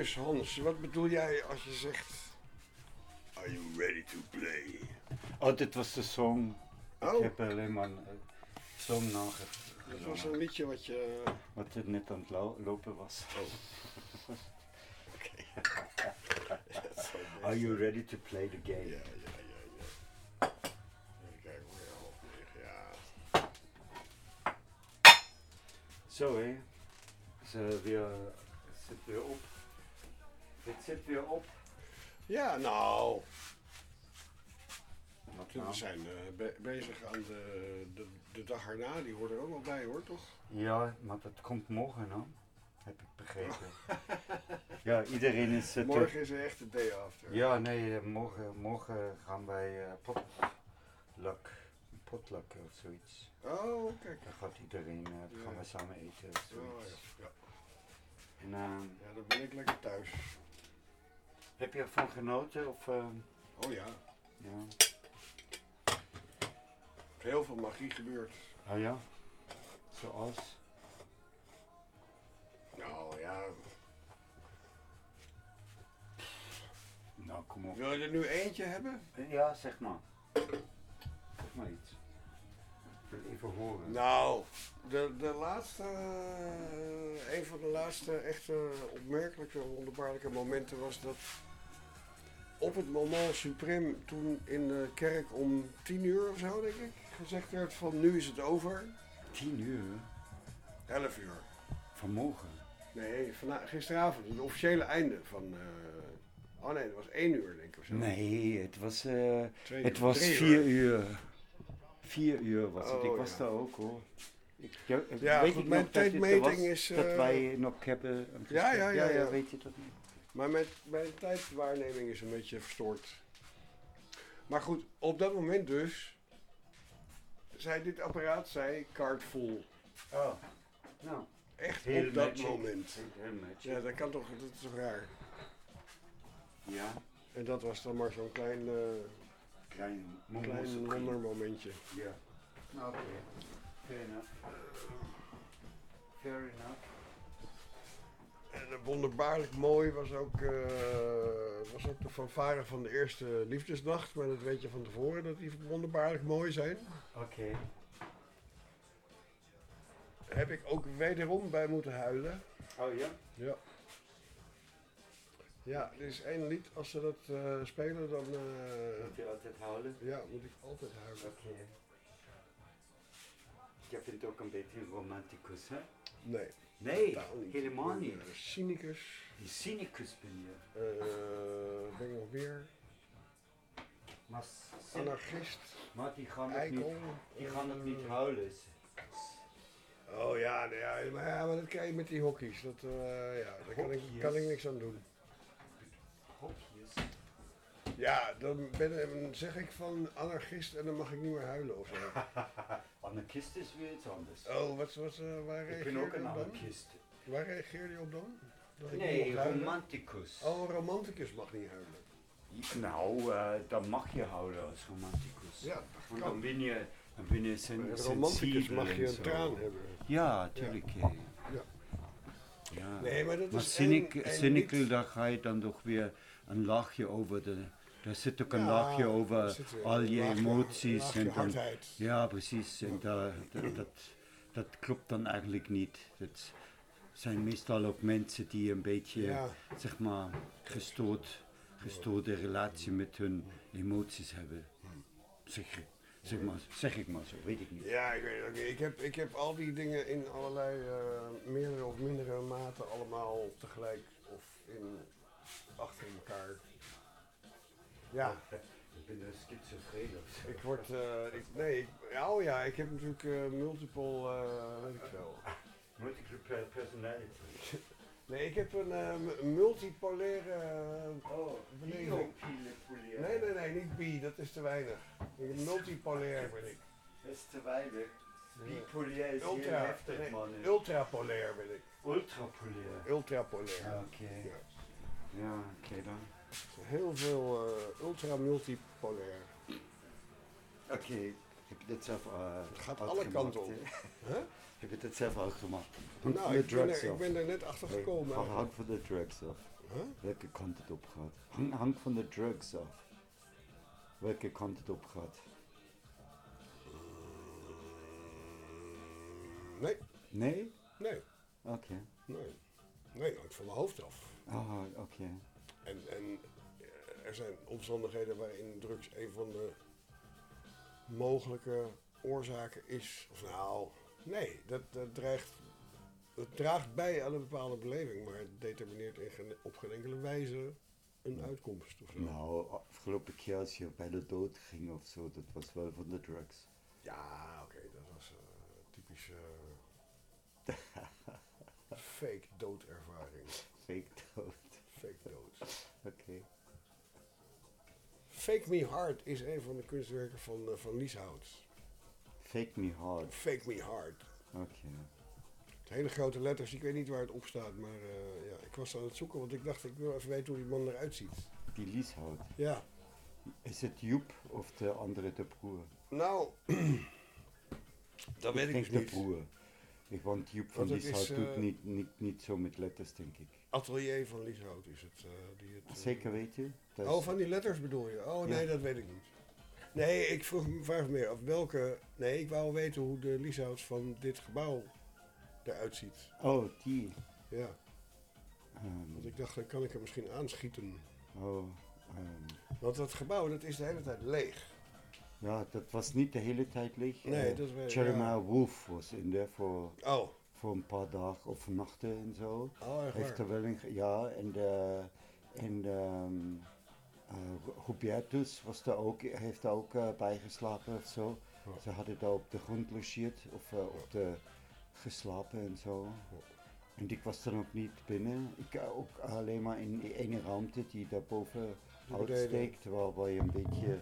Dus Hans, wat bedoel jij als je zegt. Are you ready to play? Oh, dit was de song. Oh. Ik heb alleen maar een eh, song nagedaan. Dat was een liedje wat je. Wat er net aan het lo- lopen was. Oh. [laughs] Are you ready to play the game? Ja, ja, ja, ja. Even kijken hoe je half negen, ja. Zo hé. Ze weer, zit weer op. Dit zit weer op. Ja, nou. Wat We nou? zijn eh, be- bezig aan de, de, de dag erna, die hoort er ook wel bij hoor, toch? Ja, maar dat komt morgen dan. Heb ik begrepen. [laughs] ja, iedereen is... eh, Morgen is er echt de day after. Ja, nee, eh, morgen, morgen gaan wij eh potluck, potluck of zoiets. Oh, kijk. Dan gaat iedereen, eh, dan gaan we samen eten of Oh, zoiets. ja. ja. En, ehm, Ja, dan ben ik lekker thuis. Heb je ervan genoten? Of, eh, Oh ja, ja. heel veel magie gebeurd. Oh ja? Zoals? Nou ja, Nou, kom op. wil je er nu eentje hebben? Ja, zeg maar. Zeg maar iets. wil even horen. Nou, de, de laatste, eh, een van de laatste echte opmerkelijke, wonderbaarlijke momenten was dat op het moment supreme toen in de kerk om tien uur of zo, denk ik, gezegd werd van nu is het over. Tien uur? Elf uur. Vanmorgen? Nee, vana- gisteravond, het officiële einde van... eh, oh nee, dat was één uur denk ik of zo. Nee, het was, Twee het was drie vier uur. uur. Vier uur was het. Oh, Ik was ja. daar ook hoor. Ik, ja, Ja, weet goed, ik mijn het tijdmeting is, Dat eh, wij nog hebben. Ja, ja, ja, ja. weet je dat niet? Maar mijn, mijn tijdwaarneming is een beetje verstoord. Maar goed, op dat moment dus, zei dit apparaat, zei kaart vol. Oh, nou. Echt Heel op dat magic. moment. Ja, dat kan toch, dat is toch raar. Ja. En dat was dan maar zo'n klein, eh Klein, klein wondermomentje. Ja. Nou, oké. Fair enough. Fair enough. En eh, wonderbaarlijk mooi was ook, eh, was ook de fanfare van de eerste liefdesnacht. Maar dat weet je van tevoren, dat die wonderbaarlijk mooi zijn. Oké. Heb ik ook wederom bij moeten huilen. Oh ja? Ja. Ja, er is één lied, als ze dat eh, spelen, dan... Moet je altijd houden? Ja, moet ik altijd huilen. Oké. Jij vindt ook een beetje romanticus, hè? Nee. Nee, helemaal niet. cynicus. Die cynicus ben je. Eh, ben ik nog meer? Maar Anarchist. Maar die gaan het niet, die gaan het niet huilen. Oh ja, nee, ja, maar, ja, maar dat krijg je met die hokjes. Dat, eh, ja, daar kan ik, kan ik niks aan doen. Hokjes. Ja, dan, ben, dan zeg ik van anarchist en dan mag ik niet meer huilen of zo. [laughs] Anarchist is weer iets anders. Oh, wat, wat, eh, waar Ik ben ook een op dan? anarchist. Waar reageer je op dan? Dat Nee, romanticus. Oh, een romanticus mag niet huilen. Nou, eh, dan mag je houden als romanticus. Ja, dat Want dan ben je, dan ben je sen- Een romanticus mag je en een traan hebben. Ja, tuurlijk. Ja. Ja. Ja. Nee, maar dat is cynic, één cynical, daar ga je dan toch weer een laagje over de... Daar zit ook een Ja, laagje er over al je emoties. en dan, hardheid. ja, precies. En dat, dat, dat klopt dan eigenlijk niet. Dat zijn meestal ook mensen die een beetje, Ja. zeg maar, gestoord, gestoorde relatie met hun emoties hebben. Zeg, zeg, maar, zeg ik maar zo, weet ik niet. Ja, ik weet het. Ik heb, ik heb al die dingen in allerlei eh, meerdere of mindere mate allemaal tegelijk of in, achter elkaar. Ja. [laughs] Ik ben een schizofreen of zo. Ik word, eh, ik, nee, ik, oh ja, ik heb natuurlijk eh, multiple, eh, weet ik veel. [laughs] Multiple per- personality. [laughs] Nee, ik heb een multipolaire uh, Oh, beleving. Nee, nee, nee, niet bi, dat is te weinig. Ik ben multipolair ben ik. Dat is te weinig. Bipolair is heel heftig, nee, man. ultrapolair ben ik. Ultrapolair. Ultrapolair. Oké. Ja, oké dan. Heel veel eh, ultra multipolair. Oké, heb je dit zelf uh, Het gaat alle kanten op. [laughs] Huh? Heb je dit zelf uitgemaakt? Nou, ik ben, er, ik ben er net achter gekomen. Eigenlijk. hangt van de drugs af. Huh? Welke kant het op gaat. Hang, van de drugs af. Welke kant het op gaat. Nee. Nee? Nee. Oké. Nee. Nee, hangt van mijn hoofd af. Ah, oké. En, en eh, er zijn omstandigheden waarin drugs een van de mogelijke oorzaken is. Of nou, nee, dat, dat, dreigt, draagt bij aan een bepaalde beleving, maar het determineert in geen- op geen enkele wijze een uitkomst. Of zo. Nou, afgelopen keer als je bij de dood ging of zo, dat was wel van de drugs. Ja, oké, dat was eh typische [laughs] fake doodervaring. Fake dood. Fake dood. Oké. Fake Me Hard is een van de kunstwerken van, eh, van Lieshout. Fake me hard. Fake Me Hard. Oké. Hele grote letters, ik weet niet waar het op staat, maar eh, ja, ik was aan het zoeken, want ik dacht ik wil even weten hoe die man eruit ziet. Die Lieshout. Ja. Is het Joep of de andere de broer? Nou, [clears throat] dat weet ik denk dus de niet. broer. Ik, want Joep van Want Lieshout is, doet eh, niet, niet, niet zo met letters, denk ik. Atelier van Lieshout is het. eh, die het eh, Zeker weet je? Dat Oh, van die letters bedoel je? Oh nee, Ja. dat weet ik niet. Nee, ik vroeg me vraag me meer af welke... Nee, ik wou weten hoe de leasehouse van dit gebouw eruit ziet. Oh, die. Ja. Ehm, Want ik dacht, dan kan ik er misschien aanschieten. oh, ehm, Want dat gebouw, dat is de hele tijd leeg. ja, dat was niet de hele tijd leeg. Nee, Eh, dat weet- Jeremiah ja. Wolf was in daar voor, Oh. Voor een paar dagen of nachten en zo. Oh, echt Heeft er wel ge- ja, en de, en de, ehm, eh, Hubertus was daar ook, heeft daar ook eh, bij geslapen of zo. Ze hadden daar op de grond logeerd of eh, op de geslapen en zo. En ik was dan ook niet binnen. Ik ook alleen maar in die ene ruimte die daarboven uitsteekt, waar, waar je een beetje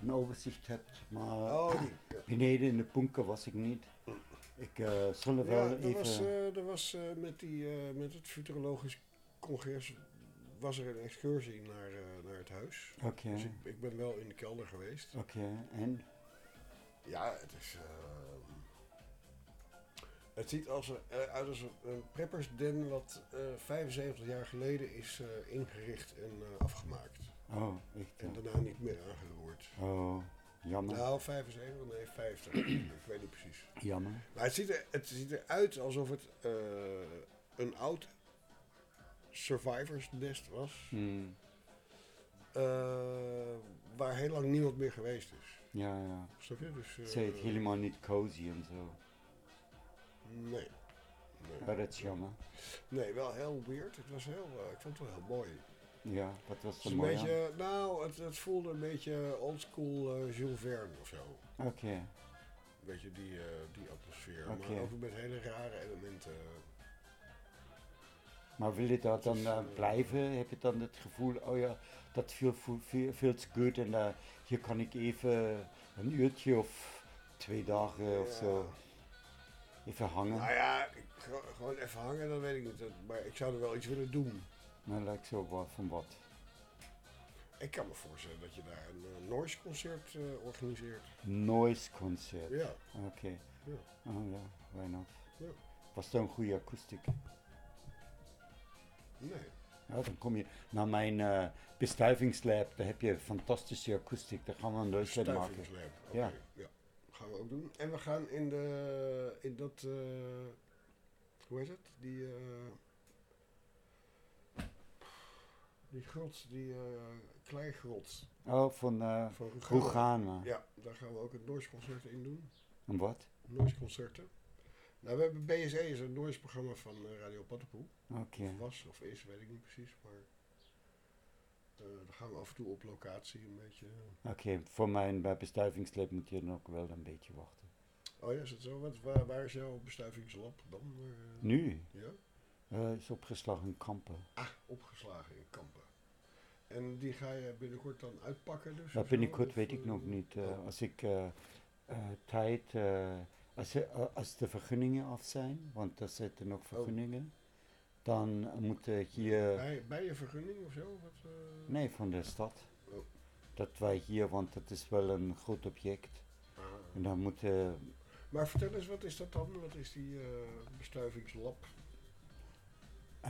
een overzicht hebt. Maar Oh, die, ja. [laughs] beneden in de bunker was ik niet. Ik eh zal er Ja, wel even... was, eh, er was eh, met, die, eh, met het futurologisch congres was er een excursie naar, eh, naar het huis. Oké. Dus ik, ik ben wel in de kelder geweest. Oké, en? Ja, het is... het ziet als een, eh, uit als een, preppersden wat eh 75 jaar geleden is eh, ingericht en eh, afgemaakt. Oh, echt? En daarna niet meer aangeroerd. Oh, jammer. Nou, 75, nee 50. [clears throat] ik weet niet precies. Jammer. Maar het ziet, er, het ziet eruit alsof het eh, een oud survivors nest was. Hmm. eh, waar heel lang niemand meer geweest is. Ja, ja. Snap je? Dus, eh, Ze het helemaal niet cozy en zo. Nee. nee. Oh, dat is jammer. Nee, wel heel weird. Het was heel, eh, ik vond het wel heel mooi. Ja, wat was Het een mooi beetje, nou, het, het voelde een beetje oldschool eh Jules Verne of zo. Oké. Een beetje die, eh, die atmosfeer. Maar ook met hele rare elementen. Maar wil je daar dan eh, blijven? Heb je dan het gevoel, oh ja, dat viel, veel, veel te goed en eh, hier kan ik even een uurtje of twee dagen of Ja. zo even hangen? Nou ja, ik, ge- gewoon even hangen, dat weet ik niet. Dat- Maar ik zou er wel iets willen doen. Maar lijkt zo wat van wat. Ik kan me voorstellen dat je daar een eh, noise concert eh, organiseert. Noise concert. Ja. Oké. Ja. Oh ja, why not? Ja. Was dat een goede akoestiek? Nee. Ja, dan kom je naar mijn eh bestuivingslab, daar heb je fantastische akoestiek, daar gaan we een luister maken. Stuivingslab. Oké, Ja. ja. Gaan we ook doen. En we gaan in, de, in dat, eh, hoe heet het? Die, eh, die grot, die eh kleigrot. Oh, van, eh Van. Ja, daar gaan we ook het noise concert in doen. En wat? Noise concerten. Nou, we hebben BSE is een noise programma van eh, Radio Paddenpoel. Oké. Of was of is, weet ik niet precies. Maar eh dan gaan we af en toe op locatie een beetje. Oké, voor mijn bij bestuivingslab moet je nog wel een beetje wachten. Oh ja, is het zo? Wat, waar, waar is jouw bestuivingslab dan? Nu? Ja? Is opgeslagen in Kampen. Ah, opgeslagen in Kampen. En die ga je binnenkort dan uitpakken dus? Zo? binnenkort Of, weet ik eh, nog niet. eh, oh. Als ik eh, tijd, als, de- als de vergunningen af zijn, want er zitten nog vergunningen, dan moeten hier, Bij, bij je vergunning of zo? Wat, nee van de stad, Oh. dat wij hier, want het is wel een groot object. Ah. En dan moeten, Maar vertel eens, wat is dat dan? Wat is die bestuivingslab?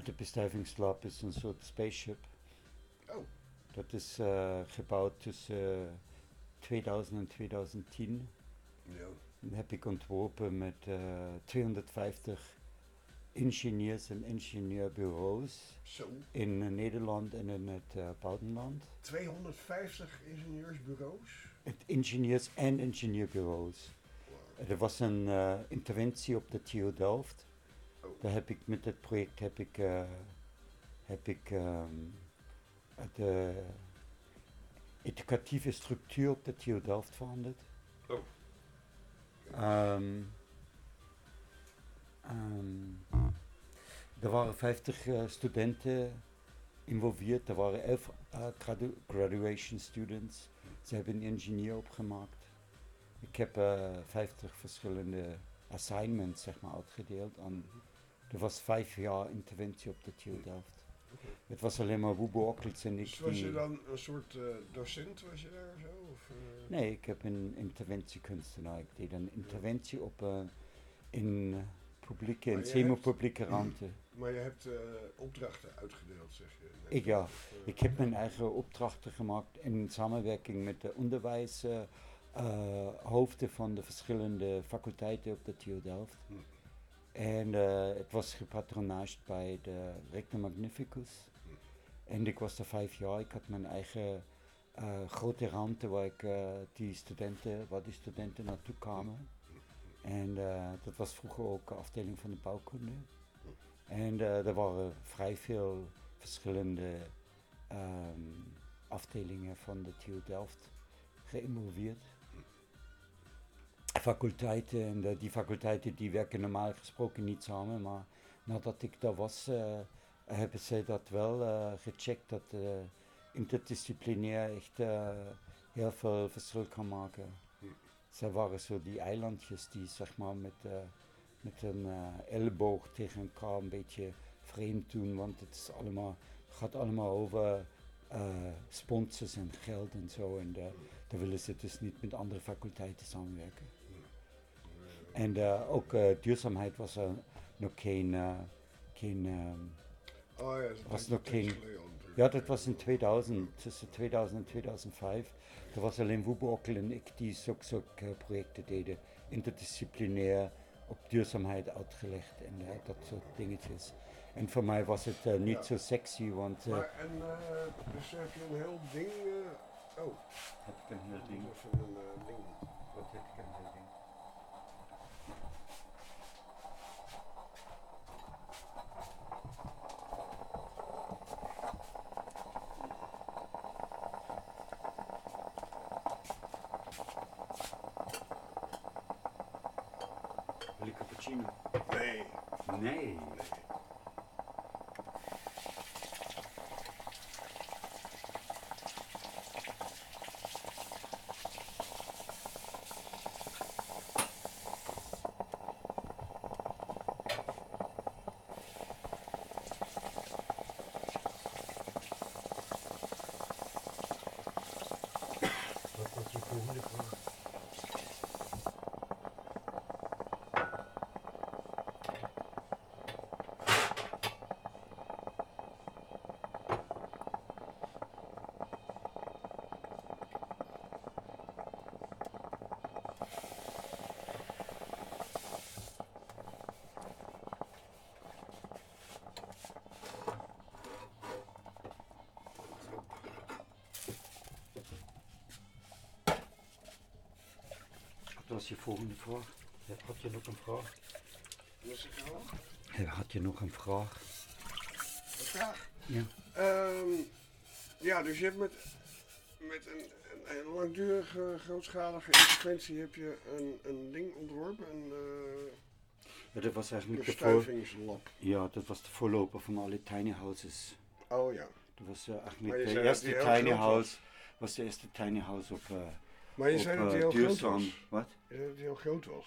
de bestuivingslab is een soort spaceship. Oh. Dat is eh, gebouwd tussen 2000 en 2010. Ja. Dat heb ik ontworpen met eh, 250 ingenieurs en ingenieurbureaus Zo. in eh, Nederland en in het eh, buitenland. 250 ingenieursbureaus? Het ingenieurs en ingenieurbureaus. Er was een eh, interventie op de TU Delft. Daar heb ik met dit project heb ik, eh, heb ik ehm, de educatieve structuur op de TU Delft veranderd. Oh. Ehm, ehm, er waren 50 eh, studenten involveerd. Er waren 11 eh, gradu- graduation students. Ze hebben een ingenieur opgemaakt. Ik heb eh 50 verschillende assignments zeg maar, uitgedeeld. Aan, er was vijf jaar interventie op de TU Delft. Het was alleen maar Woebo Ockels en ik Dus was je dan een soort eh, docent, was je daar of zo? Of, eh? Nee, ik heb een interventiekunstenaar. Ik deed een interventie op, eh, in publieke en je semi-publieke ruimte. [clears throat] Maar je hebt opdrachten uitgedeeld, zeg je. net. Ik ja, Of, ik heb mijn eigen opdrachten gemaakt in samenwerking met de onderwijshoofden van de verschillende faculteiten op de TU Delft. Hm. En eh, het was gepatronaged bij de Rector Magnificus. En ik was er vijf jaar. Ik had mijn eigen eh, grote ruimte waar, ik, eh, die studenten, waar die studenten naartoe kwamen. En dat was vroeger ook de afdeling van de bouwkunde. En er waren vrij veel verschillende ehm, afdelingen van de TU Delft geïnvolveerd. Faculteiten en eh, die faculteiten die werken normaal gesproken niet samen, maar nadat ik daar was, eh, hebben zij dat wel eh, gecheckt dat eh, interdisciplinair echt heel veel verschil kan maken. Zij waren zo die eilandjes die zeg maar met, met een elleboog tegen elkaar een beetje vreemd doen, want het is allemaal, gaat allemaal over sponsors en geld en zo. En daar willen ze dus niet met andere faculteiten samenwerken. En eh, ook eh, duurzaamheid was er nog geen. eh, geen ehm, Oh ja, dat was nog geen. Ja, dat was in 2000, tussen 2000 en 2005. Er was alleen Woeberokkel en ik die zulke, zulke projecten deden. Interdisciplinair op duurzaamheid uitgelegd en eh, dat soort dingetjes. En voor mij was het eh, niet Ja. zo sexy, want. eh, Maar, en eh, dus heb je een heel ding. eh, oh. Heb ik een heel ding? Even een eh, ding. Wat heb ik een heel ding? Wil ik cappuccino? Nee. Nee. Wat was je volgende vraag? Wat was je volgende vraag? Had je nog een vraag? Was ik Had je nog een vraag? Een vraag? Ja. Ehm, ja, dus je hebt met, met een, een, een langdurige, grootschalige interventie heb je een, een ding ontworpen. Een, Ja, dat was eigenlijk de voor... Ja, dat was de voorloper van alle tiny houses. Oh ja. Dat was eh, eigenlijk de eerste tiny house. Was de eerste tiny house op. eh, Maar je op, zei dat eh, groot was. Wat? Zei dat hij heel groot was.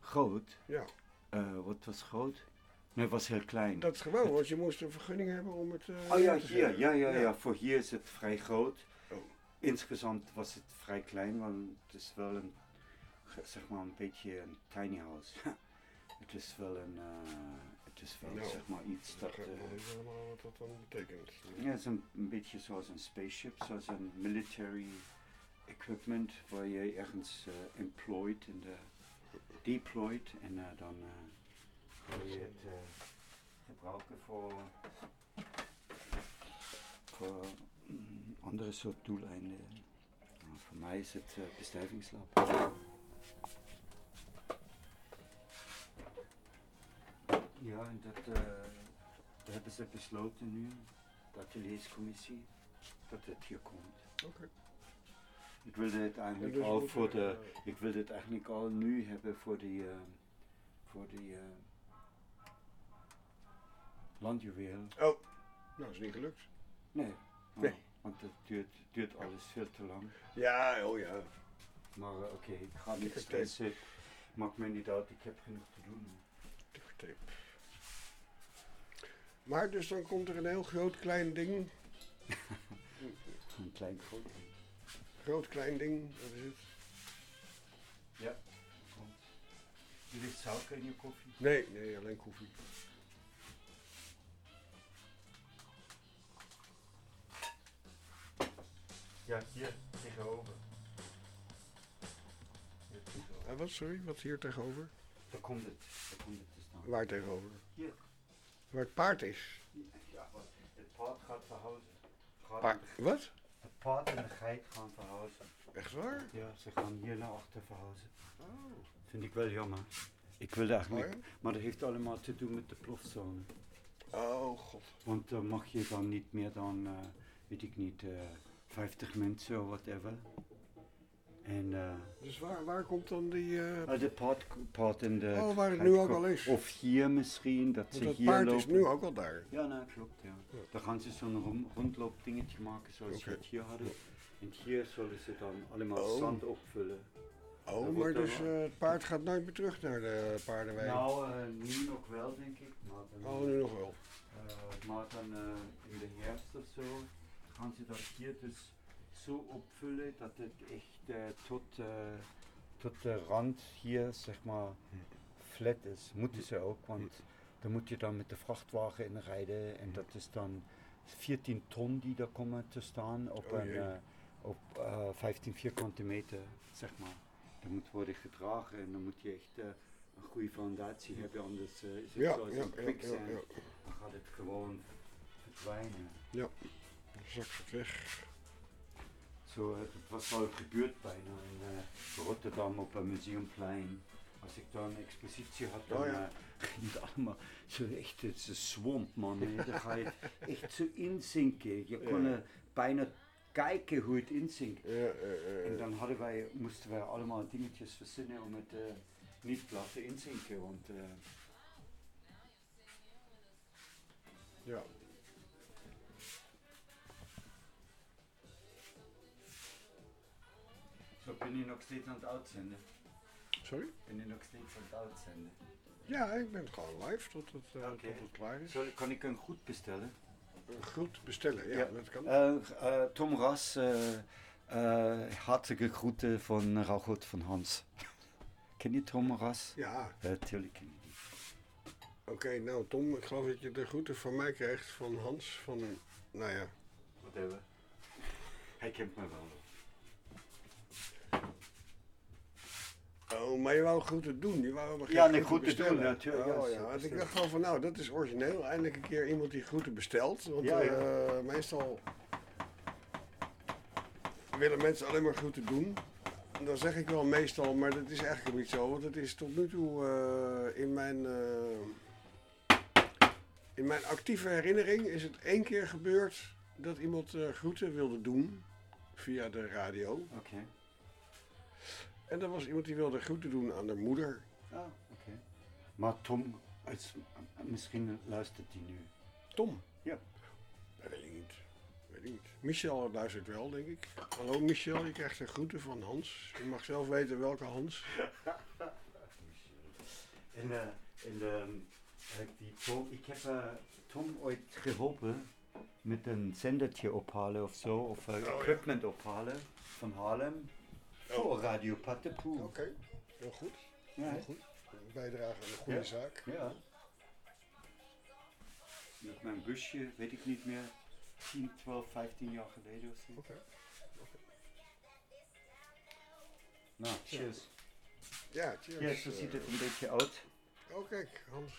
Groot? Ja. Eh, wat was groot? Nee, het was heel klein. Dat is gewoon, want je moest een vergunning hebben om het. eh, Oh ja, te hier, ja, ja, ja. Voor hier is het vrij groot. Oh. Insgesamt was het vrij klein, want het is wel een, zeg maar een beetje een tiny house. [laughs] het is wel een, eh, het is wel Nou, zeg maar iets ik dat... eh, niet helemaal wat dat dan betekent. ja, het is een, een beetje zoals een spaceship, zoals een military equipment waar je ergens eh, employed en de deployed en eh, dan eh, wil je het eh, gebruiken voor, voor mm, andere soort doeleinden. Nou, voor mij is het uh, bestuivingslab. Ja, en dat, eh, dat hebben ze besloten nu, de atelierscommissie, dat het hier komt. Oké. Ik wilde het eigenlijk Ja, dus al voor er, de, eh, ik wilde het eigenlijk al nu hebben voor die, eh, voor die eh landjuweel. Oh, nou is niet gelukt. Nee, Nee. oh, want het duurt, duurt alles veel te lang. Ja, oh ja. Maar eh, oké, ik ga niet stressen. Maakt me niet uit, ik heb genoeg te doen. Maar dus dan komt er een heel groot klein ding. [laughs] Een klein groot. Groot klein ding, dat is het. Ja. Je ligt suiker in je koffie? Nee, nee, alleen koffie. Ja, hier tegenover. Hier tegenover. Ah, wat, sorry, wat hier tegenover? Daar komt het. Daar komt het te staan. Waar tegenover? Hier. Waar het paard is. Ja? Het paard gaat verhuizen. Gaat Pa- wat? Paard en de geit gaan verhuizen. Echt waar? Ja, ze gaan hier naar achter verhuizen. Oh. Vind ik wel jammer. Ik wilde eigenlijk, maar dat heeft allemaal te doen met de plofzone. Oh god. Want dan mag je dan niet meer dan, eh, weet ik niet, eh 50 mensen of whatever. En eh, Dus waar, waar komt dan die... ah, de paard, paard en de Oh, waar het nu ook al is. Of hier misschien, dat Want ze dat hier paard lopen. is nu ook al daar. Ja, nou klopt, ja. Dan gaan ze zo'n rondloopdingetje maken zoals we het hier hadden. En hier zullen ze dan allemaal Oh. zand opvullen. Oh, maar dus eh, het paard gaat nooit meer terug naar de paardenwei. Nou, nu nog wel, denk ik. Maar dan, Oh, nu nog wel. maar dan in de herfst of zo gaan ze dat hier dus zo opvullen dat het echt eh, tot, eh, tot de rand hier, zeg maar, flat is. Moeten ze ook, want dan moet je dan met de vrachtwagen inrijden en dat is dan 14 ton die daar komen te staan op, Oh een, eh, op eh, 15 vierkante meter, zeg maar. Dat moet worden gedragen en dan moet je echt een goede foundatie hebben, anders is het Ja, zoals ja, een ja, quicksand. ja, ja. Dan gaat het gewoon verdwijnen. Ja, dan zakt het weg. Zo, het was al gebeurd bijna in eh, Rotterdam op een museumplein. Als ik daar een expositie had, dan Oh ja. eh, ging het allemaal zo echt, het is een swamp man. hè. Dan ga je het echt zo inzinken. Je kon Ja. er bijna kijken hoe het inzinkt. Ja, ja, ja, En ja. dan hadden wij, moesten wij allemaal dingetjes verzinnen om het eh, niet te laten inzinken. Want eh, Ja. Zo ben je nog steeds aan het uitzenden. Sorry? Ben je nog steeds aan het uitzenden. Ja, ik ben gewoon live tot het, eh, tot het klaar is. Kan ik een goed bestellen? Een goed bestellen, ja, dat kan. Eh, eh, Tom Ras, hartelijke groeten van Rauwgoed van Hans. [laughs] Ken je Tom Ras? Ja. Ja, tuurlijk ken je die. Oké, nou Tom, ik geloof dat je de groeten van mij krijgt van Hans van, nou ja. Whatever. Hij kent me wel. Oh, maar je wou groeten doen, je wou geen Ja, nee, groeten groeten doen, natuurlijk, Oh, ja, want ik dacht gewoon van, nou, dat is origineel. Eindelijk een keer iemand die groeten bestelt. Want Ja, ja. eh, meestal willen mensen alleen maar groeten doen. En dan zeg ik wel meestal, maar dat is eigenlijk niet zo. Want het is tot nu toe eh, in mijn... eh, in mijn actieve herinnering is het één keer gebeurd dat iemand groeten wilde doen via de radio. Oké. En dat was iemand die wilde groeten doen aan haar moeder. Ah, oké. Maar Tom, is, misschien luistert hij nu. Tom? Ja. Dat weet ik niet. Weet ik niet. Michel luistert wel, denk ik. Hallo Michel, je krijgt een groeten van Hans. Je mag zelf weten welke Hans. [laughs] En, eh, en eh, die Tom, ik heb eh, Tom ooit geholpen met een zendertje ophalen of zo, of eh, ja. equipment ophalen van Haarlem. Voor Radio Pattenpoel. Oké, heel goed. Ja, heel goed. Een bijdrage aan een goede Ja. zaak. Ja. Met mijn busje, weet ik niet meer, 10, 12, 15 jaar geleden of zo. Oké. Nou, cheers. Ja, cheers. Ja, zo ziet het een beetje uit. Oh, kijk, Hans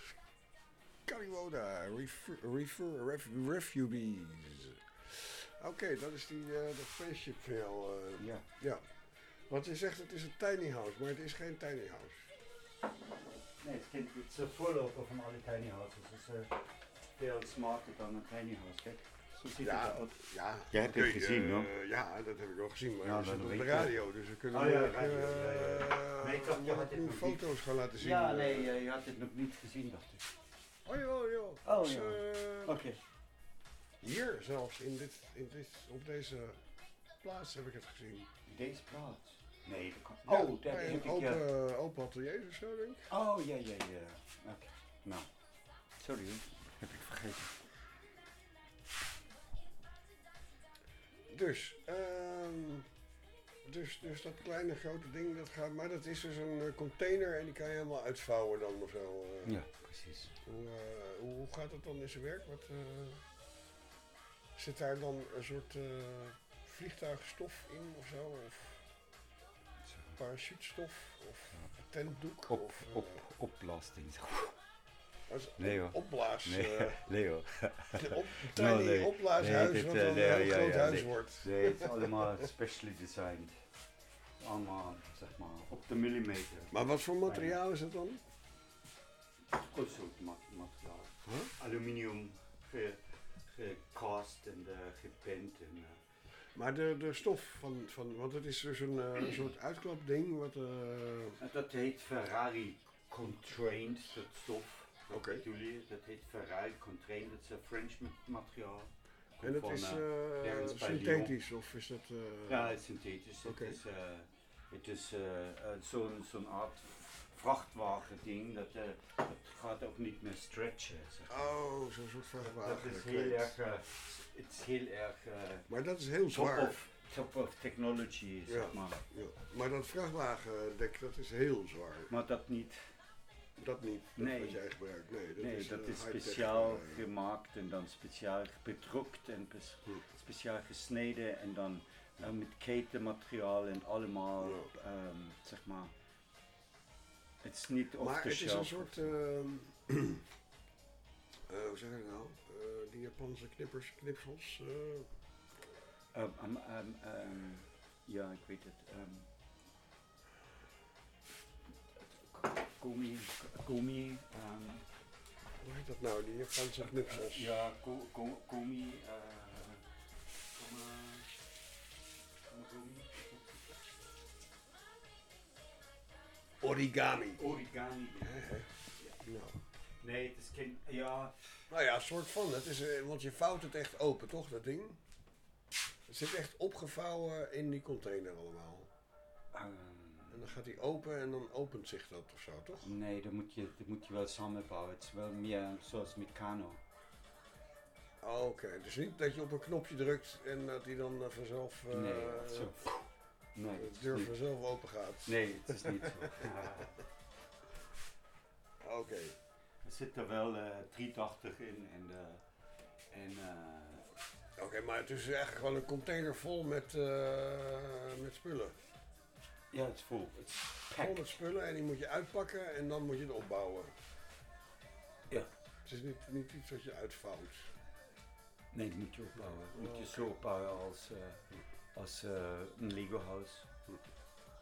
Kaliwoda, refer, refer, ref, refugees. Oké, dat is die, eh dat spaceship van jou. eh. Ja. ja. Want je zegt het is een tiny house, maar het is geen tiny house. Nee, het, kind, is een voorloper van alle tiny houses. Het is eh, veel smarter dan een tiny house. Kijk, zo ziet Ja, het eruit. ja. Jij hebt het gezien, hoor. Ja, dat heb ik wel gezien, maar Ja, zitten op weet de je. radio, dus we kunnen Oh ja, radio, eh. Nee, ik dacht, je had nog foto's niet. gaan laten zien. Ja, nee, eh, je had het nog niet gezien, dacht ik. Oh joh, joh. Oh, Dus, ja. eh, Oké. Hier zelfs, in dit, in dit, op deze plaats heb ik het gezien. Deze plaats? Nee, dat kan. Ja, oh, daar bij heb een open, eh, open atelier of zo, denk ik. Oh, ja, ja, ja. Oké. Nou, sorry hoor. Heb ik vergeten. Dus, ehm, dus, dus dat kleine grote ding, dat gaat, maar dat is dus een eh, container en die kan je helemaal uitvouwen dan of zo. eh. Ja, precies. Hoe, hoe, gaat het dan in zijn werk? Wat, zit daar dan een soort vliegtuigstof in of zo? Of parachutestof? Of tentdoek? Op, of, eh, op, opblasting. als Nee hoor. opblaas, Nee, eh, [laughs] nee hoor. een op- [laughs] tiny opblaashuis dit, wat eh, dan een heel ja, groot ja, huis wordt. Nee, het [laughs] is allemaal specially designed. Allemaal, zeg maar, op de millimeter. Maar wat voor materiaal is het dan? Ma- materiaal. Aluminium ge, gecast en eh, eh, Maar de, de stof van, van, want het is dus een eh, soort uitklapding wat... eh, dat heet Ferrari Contrained, dat stof. Dat Oké. Dat heet Ferrari Contrained, dat is een French ma- materiaal. en van, is eh, synthetisch of is dat... Ja, het is synthetisch. Oké. Het is, het is zo'n zo'n art vrachtwagen ding. Dat, eh, dat gaat ook niet meer stretchen. Zeg maar. Oh, zo'n soort vrachtwagen. Dat is heel erg. eh, het is heel erg. eh, Maar dat is heel top zwaar. Of, top of technology, Ja, zeg maar. ja. Maar dat vrachtwagendek, dat is heel zwaar. Maar dat niet. Dat niet, dat Nee. wat jij gebruikt. Nee, dat nee, is, dat is speciaal gemaakt en dan speciaal bedrukt en speciaal gesneden en dan met ketenmateriaal en allemaal, ehm, zeg maar. Het is niet off Maar het is een soort... eh, hoe zeg je dat nou? Eh, die Japanse knippers, knipsels. eh, Ehm, ehm, ja, ik weet het. Komi, komi, hoe heet dat nou? Die Japanse knipsels. ja, ko, ko, komi, Origami. Origami. Nou. Nee, het is geen, ja, Nou ja, een soort van. Het is, eh, want je vouwt het echt open, toch, dat ding? Het zit echt opgevouwen in die container allemaal. ehm, En dan gaat die open en dan opent zich dat of zo, toch? nee, dat moet, je, dat moet je wel samenbouwen. Het is wel meer zoals Meccano. Oh, Oké, dus niet dat je op een knopje drukt en dat die dan eh, vanzelf eh, Nee, zo- Nee, de het deur niet- vanzelf open gaat. Nee, het is niet zo. [laughs] Oké. Er zit er wel eh 380 in en, eh, en eh, Oké, maar het is eigenlijk gewoon een container vol met, eh, met spullen. ja, het is vol. Het is Vol met spullen en die moet je uitpakken en dan moet je het opbouwen. Ja. Het is niet, niet iets wat je uitvouwt. Nee, dat moet je opbouwen. Dat moet je Oh, zo opbouwen als, eh, als eh, een Lego huis.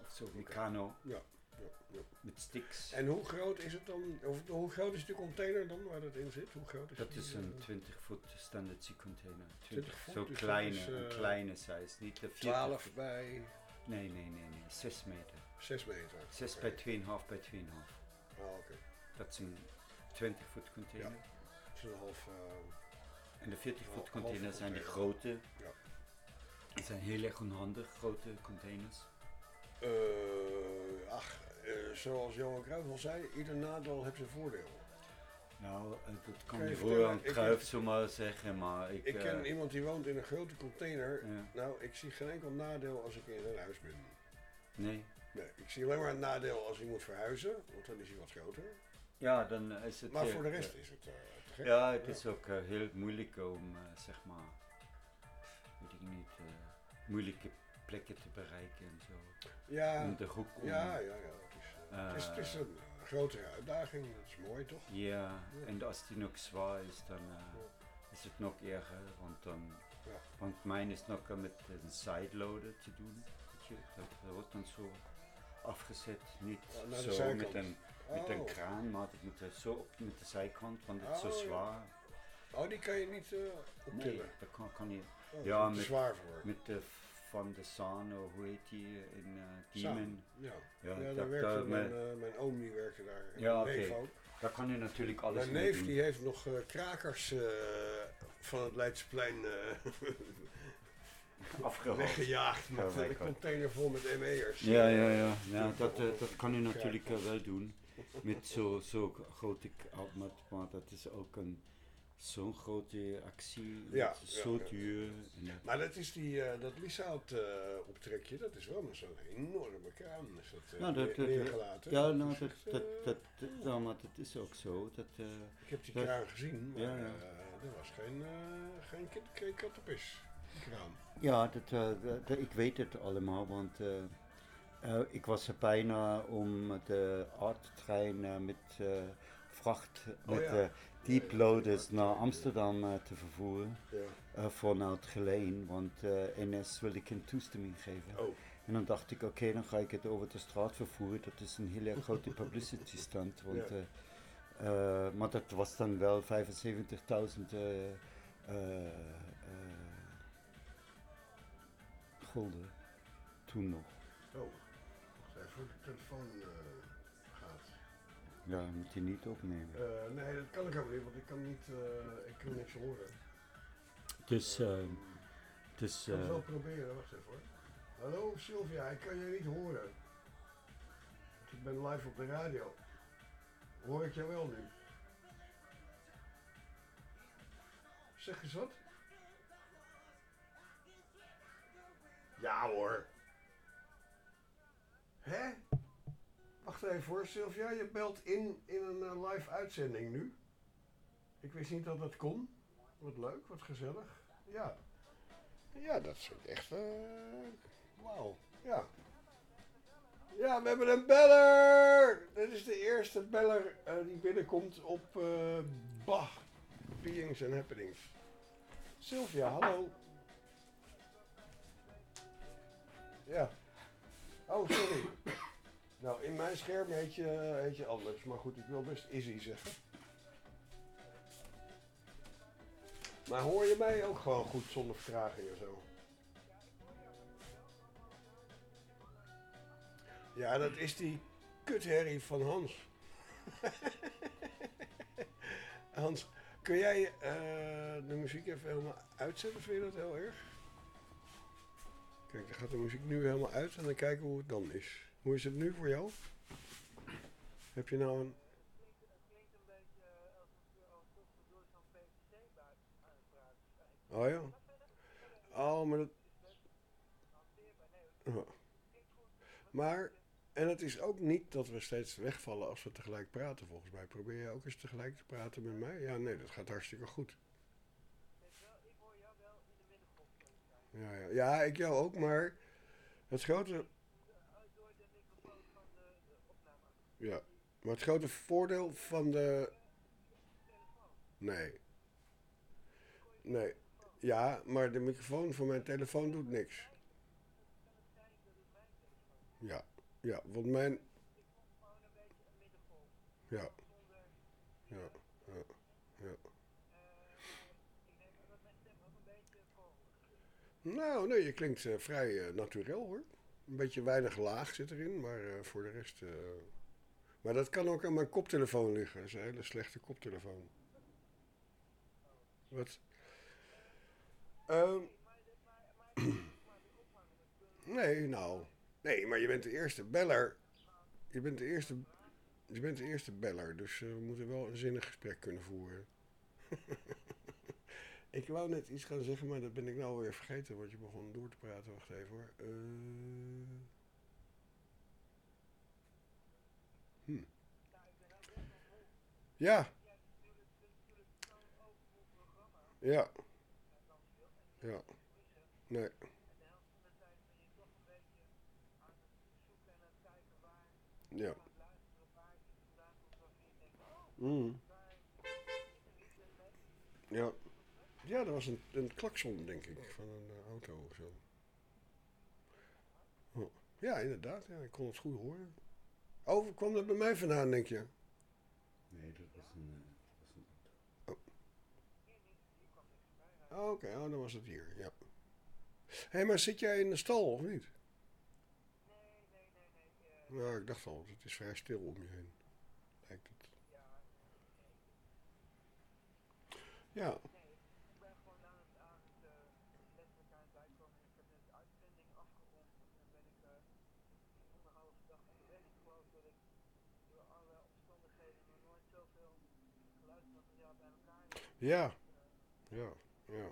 Of zo, Meccano. Ja. ja, ja. Met sticks. En hoe groot is het dan? Of hoe groot is de container dan waar dat in zit? Hoe groot is Dat is een eh, 20 voet standard sea container. 20 voet, Zo dus kleine, is, een eh, kleine size. Niet de 40 12 voet. bij Nee, nee, nee, nee. 6 meter. 6 meter. 6 Oké. bij 2,5 bij 2,5. Oh, oké. Dat is een 20 voet container. Dat is een half... eh, En de 40 Hal- voet halve containers zijn container. grote. Ja. Die zijn heel erg onhandig, grote containers. eh, ach, eh, zoals Johan Cruijff al zei, ieder nadeel heeft zijn voordeel. Nou, dat kan je Roland ik Cruijff zomaar zeggen, maar ik... Ik ken eh, iemand die woont in een grote container. Ja. Nou, ik zie geen enkel nadeel als ik in zijn huis ben. Nee. Nee, ik zie alleen maar een nadeel als hij moet verhuizen, want dan is hij wat groter. Ja, dan is het... Maar voor de rest is het. Ja, het Ja. is ook heel moeilijk om, zeg maar, moeilijke plekken te bereiken en zo. Ja, Om de hoek om. ja, ja, ja. Het is, eh, het is, het is Eh, een grotere uitdaging, dat is mooi toch? Ja, en als die nog zwaar is, dan eh, is het nog erger, want dan, Ja. want mijn is nog met een sideloader te doen, je, dat wordt dan zo afgezet, niet Oh, zo met een, met een Oh. kraan, maar het moet zo op met de zijkant, want het is zo Oh, ja. zwaar. Oh, die kan je niet Nee, optillen? dat kan, kan dat ja, met, zwaar voor. met de Van de Sano, hoe heet die eh, in eh Saan, Diemen? Ja, ja, Ja, daar werkte daar mijn, met- eh, mijn oom die werkte daar. Ja, oké. ook. Daar kan je natuurlijk alles Mijn neef doen. die heeft nog eh, krakers eh, van het Leidseplein eh, [laughs] Afgehaald. weggejaagd met Oh my een container vol met ME'ers. Ja, ja, ja. ja dat, eh, dat kan je natuurlijk eh, wel doen. Met zo'n zo grote maar dat is ook een zo'n grote actie, Ja, ja, Maar dat is die, eh, dat Lieshout eh optrekje, dat is wel zo'n enorme kraan is dat, eh, Ja, dat, neer- dat, neergelaten. ja, nou, dat, dat, dat, maar dat is ook zo. Dat, ik heb die kraan gezien, maar er was geen, geen, geen kattenpis. Kraan. Ja, dat, ik weet het allemaal, want ik was er bijna om de arttrein met vracht, Oh met ja. eh, deeploaders naar Amsterdam eh, te vervoeren. Eh, vanuit Geleen, want NS wilde geen toestemming geven. Oh. En dan dacht ik, oké, dan ga ik het over de straat vervoeren. Dat is een hele grote [laughs] publicity stunt. Want, maar dat was dan wel 75.000 eh, eh, eh, gulden. Toen nog. Oh, de telefoon. Ja, moet je niet opnemen. Eh, nee, dat kan ik helemaal niet, want ik kan, niet, eh, ik kan niks horen. Dus, eh, dus Ik kan het wel eh, proberen, wacht even hoor. Hallo Sylvia, ik kan je niet horen. Ik ben live op de radio. Hoor ik jou wel nu? Zeg eens wat? Ja hoor. Hè? Wacht even hoor, Sylvia, je belt in in een eh, live uitzending nu. Ik wist niet dat dat kon. Wat leuk, wat gezellig. Ja. Ja, dat is echt. eh Wauw. Ja. Ja, we hebben een beller! Dit is de eerste beller eh, die binnenkomt op eh Bah, Beings and Happenings. Sylvia, hallo. Ja. Oh, sorry. Nou, in mijn scherm heet je, heet je anders, maar goed, ik wil best Izzy zeggen. Maar hoor je mij ook gewoon goed zonder vertraging en zo? Ja, dat is die kutherrie van Hans. [laughs] Hans, kun jij eh, de muziek even helemaal uitzetten? Vind je dat heel erg? Kijk, dan gaat de muziek nu helemaal uit en dan kijken hoe het dan is. Hoe is het nu voor jou? Heb je nou een... Oh ja. Oh, maar dat... Ja. Maar, en het is ook niet dat we steeds wegvallen als we tegelijk praten, volgens mij. Probeer je ook eens tegelijk te praten met mij? Ja, nee, dat gaat hartstikke goed. Ja, ja. ja ik jou ook, maar het grote... Ja, maar het grote voordeel van de... Nee. Nee. Ja, maar de microfoon van mijn telefoon doet niks. Ja, ja, want mijn... Ja. Ja, ja, ja. Nou, nee, je klinkt eh, vrij eh naturel hoor. Een beetje weinig laag zit erin, maar eh, voor de rest... Maar dat kan ook aan mijn koptelefoon liggen. Dat is een hele slechte koptelefoon. Wat? Ehm, [clears throat] nee, nou. Nee, maar je bent de eerste beller. Je bent de eerste, je bent de eerste beller, dus eh, we moeten wel een zinnig gesprek kunnen voeren. [laughs] ik wou net iets gaan zeggen, maar dat ben ik nou weer vergeten, want je begon door te praten. Wacht even hoor. Eh, hm. Ja. Ja. Ja. Nee. Ja. Mm. Ja. Ja, dat was een, een klakson, denk ik, van een eh, auto of zo. Oh. Ja, inderdaad. Ja, ik kon het goed horen. Oh, kwam dat bij mij vandaan, denk je? Nee, dat was een, eh, was een Oh, Oké, oh, dan was het hier, ja. Hé, hey, maar zit jij in de stal of niet? Nou, ik dacht al, het is vrij stil om je heen. Lijkt het. Ja. Ja, ja, ja.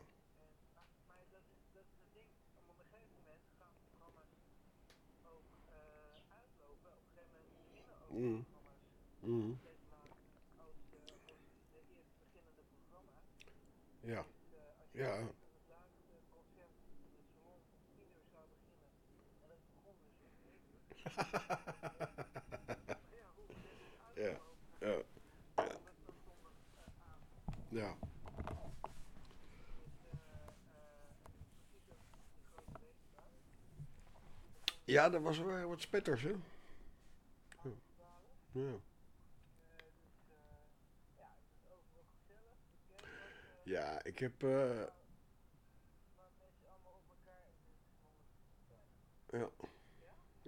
Mm. Mm. Ja, ja. [laughs] ja, ja, ja. Ja. Ja, er was wel wat spetters, hè? Ja. Ja. Ja, ik heb. eh Ja.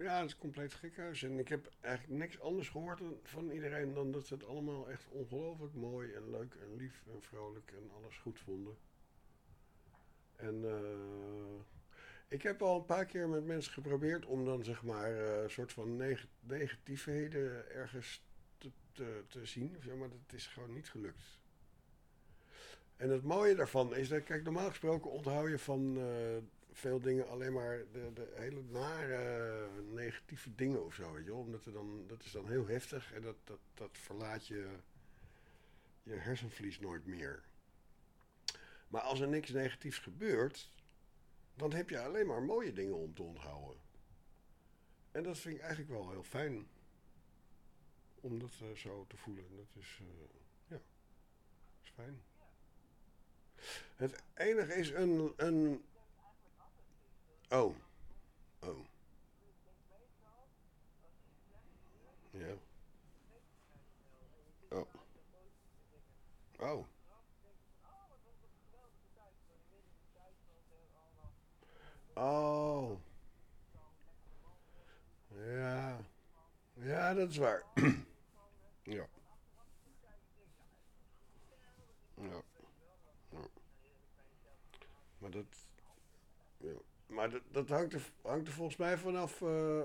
Ja, het is compleet gekhuis. En ik heb eigenlijk niks anders gehoord van iedereen dan dat ze het allemaal echt ongelooflijk mooi en leuk en lief en vrolijk en alles goed vonden. En eh, ik heb al een paar keer met mensen geprobeerd om dan zeg maar eh, een soort van neg negatiefheden ergens te, te, zien. zo, Maar dat is gewoon niet gelukt. En het mooie daarvan is dat, kijk, normaal gesproken onthoud je van eh, veel dingen alleen maar de, hele nare negatieve dingen of zo, weet je. Omdat er dan, dat is dan heel heftig en dat, dat, dat verlaat je, je hersenvlies nooit meer. Maar als er niks negatiefs gebeurt, dan heb je alleen maar mooie dingen om te onthouden. En dat vind ik eigenlijk wel heel fijn. Om dat eh, zo te voelen. Dat is, eh, ja, is fijn. Het enige is een, een... Oh. Oh. Ja. Oh. Oh. Oh. Ja. Ja, dat is waar. [clears throat] ja. Ja. ja. Maar dat... Maar dat, dat hangt, er, hangt er volgens mij vanaf eh,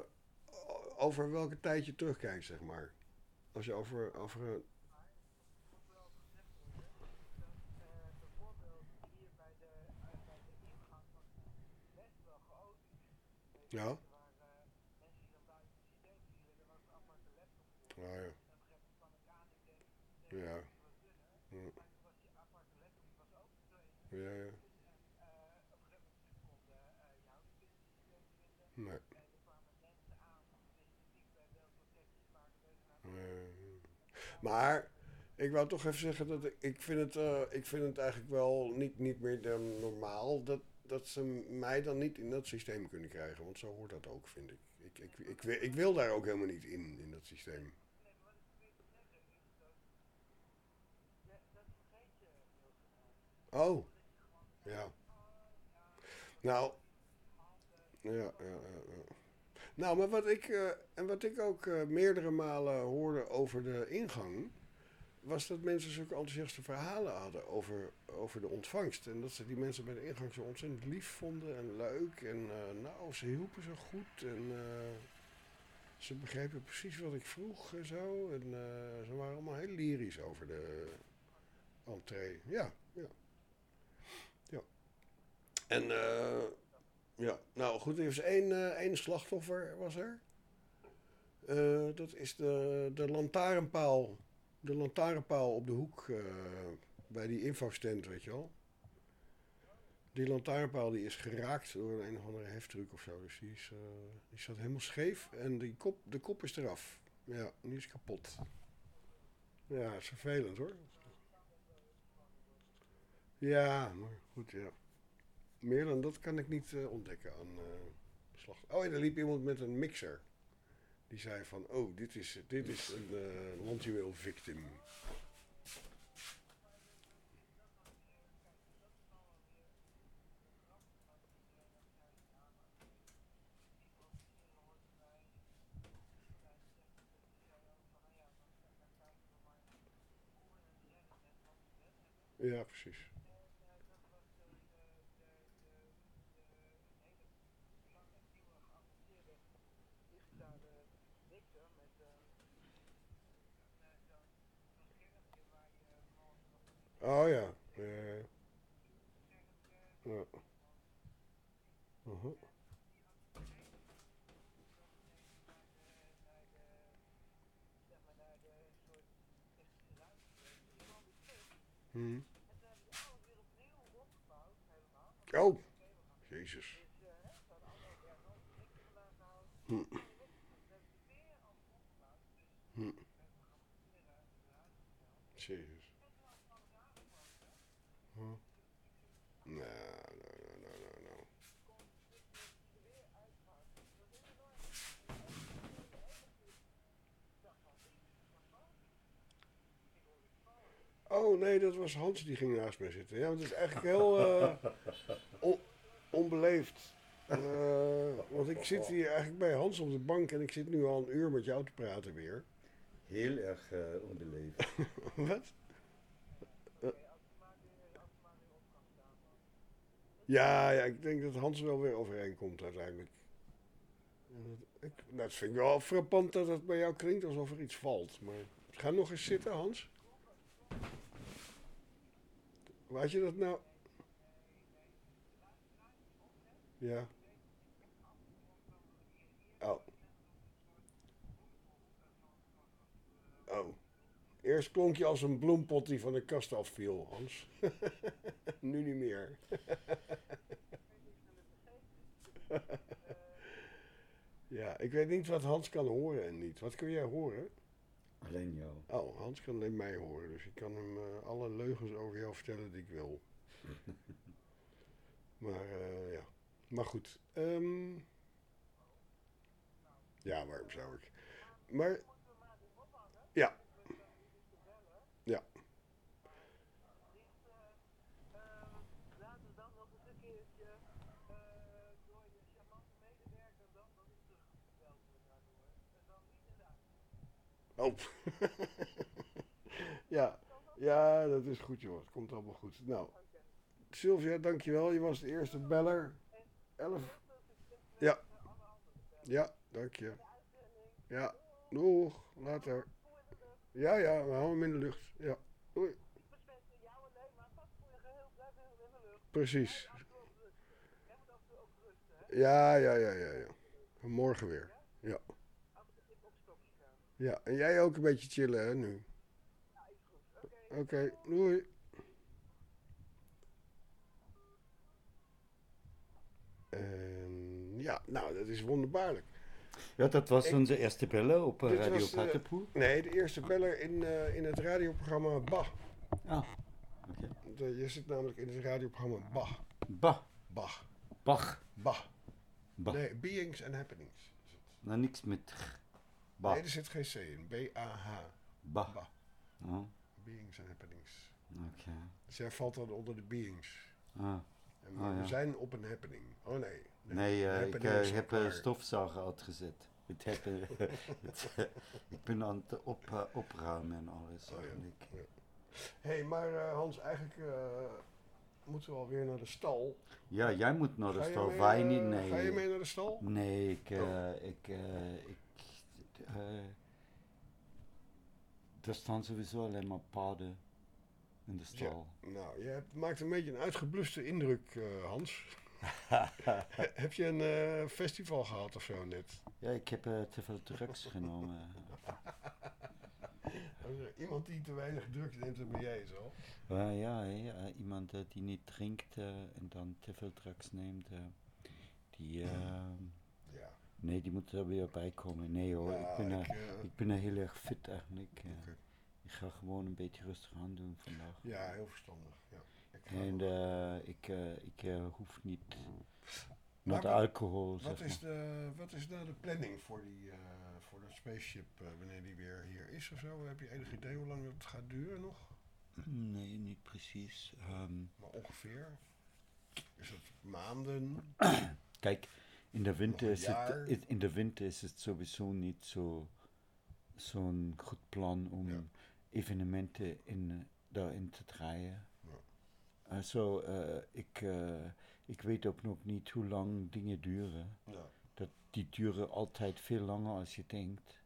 over welke tijd je terugkijkt, zeg maar. Als je over... over een- Ja. Ah, ja. Ja. Ja, ja. Nee. Nee. Maar ik wou toch even zeggen dat ik, ik vind het, eh, ik vind het eigenlijk wel niet, niet meer dan normaal dat, dat ze mij dan niet in dat systeem kunnen krijgen. Want zo hoort dat ook, vind ik. Ik, ik, ik, wil- ik wil daar ook helemaal niet in, in dat systeem. Oh, ja. Nou, ja, ja, ja, ja. Nou, maar wat ik, eh, en wat ik ook eh, meerdere malen hoorde over de ingang, was dat mensen zulke enthousiaste verhalen hadden over, over de ontvangst. En dat ze die mensen bij de ingang zo ontzettend lief vonden en leuk. En eh, nou, ze hielpen zo goed. En ze begrepen precies wat ik vroeg en zo. En ze waren allemaal heel lyrisch over de entree. Ja, ja. Ja. En ja, nou goed, er is één, eh, één slachtoffer was er. Eh, dat is de, de lantaarnpaal. De lantaarnpaal op de hoek eh, bij die infostand, weet je wel. Die lantaarnpaal die is geraakt door een of andere heftruck of zo. Dus die, is, die zat helemaal scheef en die kop, de kop is eraf. Ja, die is kapot. Ja, is vervelend hoor. Ja, maar goed, ja. Meer dan dat kan ik niet eh, ontdekken aan eh slag. Oh, en er liep iemand met een mixer. Die zei van, oh, dit is, dit is een eh landjuweel victim. Ja, precies. Oh ja. Ja. ja. Uh -huh. Hmm. Oh, jezus. Oh nee, dat was Hans die ging naast mij zitten. Ja, want het is eigenlijk heel eh, on- onbeleefd. Eh, want ik zit hier eigenlijk bij Hans op de bank en ik zit nu al een uur met jou te praten weer. Heel erg eh, onbeleefd. [laughs] Wat? Ja, ja, ik denk dat Hans wel weer overeenkomt uiteindelijk. En dat- Ik, nou, vind ik wel frappant dat het bij jou klinkt alsof er iets valt. Maar ga nog eens zitten, Hans. Weet je dat nou? Ja. Oh. Oh. Eerst klonk je als een bloempot die van de kast afviel, Hans. [laughs] nu niet meer. [laughs] ja, ik weet niet wat Hans kan horen en niet. Wat kun jij horen? Alleen jou. Oh, Hans kan alleen mij horen. Dus ik kan hem eh, alle leugens over jou vertellen die ik wil. [laughs] maar eh, ja. Maar goed. ehm, ja, waarom zou ik? Maar. Ja. Oh. [laughs] ja. ja, dat is goed. Het komt allemaal goed. Nou, Sylvia, dankjewel. Je was de eerste beller. Elf. Ja. Ja, dank je. Ja, doeg. Later. Ja, ja, we houden hem in de lucht. Ja, doei. Precies. Ja, ja, ja, ja, ja. Morgen weer. Ja. Ja, en jij ook een beetje chillen, hè, nu? Oké, doei. En ja, nou, dat is wonderbaarlijk. Ja, dat was onze eerste beller op eh, Radio was, eh, Pattenpoel. nee, de eerste beller in, eh, in het radioprogramma Bah. Ah, oké. Je zit namelijk in het radioprogramma Bah. Bah. Bah. Bach. Bah. Bah. Nee, Beings and Happenings. Nou, niks met. Bah. Nee, er zit geen C in. B-A-H. Bah. Bah. Oh, Beings and Happenings. oké. Dus jij valt dan onder de Beings. Ah. En Oh, we ja. zijn op een happening. Oh nee. Nee, eh, ik eh, heb een stofzuiger uitgezet. Het heb, eh, [laughs] het, eh, ik ben aan het op, eh, opruimen en alles. Oh, ja. hey, maar eh, Hans, eigenlijk eh, moeten we alweer naar de stal. Ja, jij moet naar de stal. mee, Wij eh, niet, nee. Ga je mee naar de stal? Nee, ik, eh, Oh. ik, eh, ik, eh, er staan sowieso alleen maar paden in de stal. Nou, je maakt een beetje een uitgebluste indruk, eh, Hans. He- [laughs] heb je een eh, festival gehad of zo net? Ja, ik heb eh, te veel drugs genomen. [laughs] Iemand die te weinig drugs neemt, dat ben jij zo. Ja, ja, iemand eh, die niet drinkt eh, en dan te veel drugs neemt, eh, die, eh, Ja. Nee, die moet er weer bij komen. Nee hoor, Ja, ik, ben, ik, eh, ik ben er heel erg fit eigenlijk. Ik ga gewoon een beetje rustig aan doen vandaag. Ja, heel verstandig. Ja. Ik En eh, ik, eh, ik hoef niet wat- alcohol, Wat zeg is, maar. de, wat is nou de planning voor, die, eh, voor dat spaceship eh, wanneer die weer hier is of zo? Heb je enig idee hoe lang dat gaat duren nog? Nee, niet precies. Ehm, Maar ongeveer? Is het maanden? Kijk, in de winter is het, in- in de winter is het sowieso niet zo zo'n goed plan om evenementen in, eh, daarin te draaien. Eh, zo, eh, ik, eh, ik weet ook nog niet hoe lang dingen duren. Ja. Dat, die duren altijd veel langer als je denkt.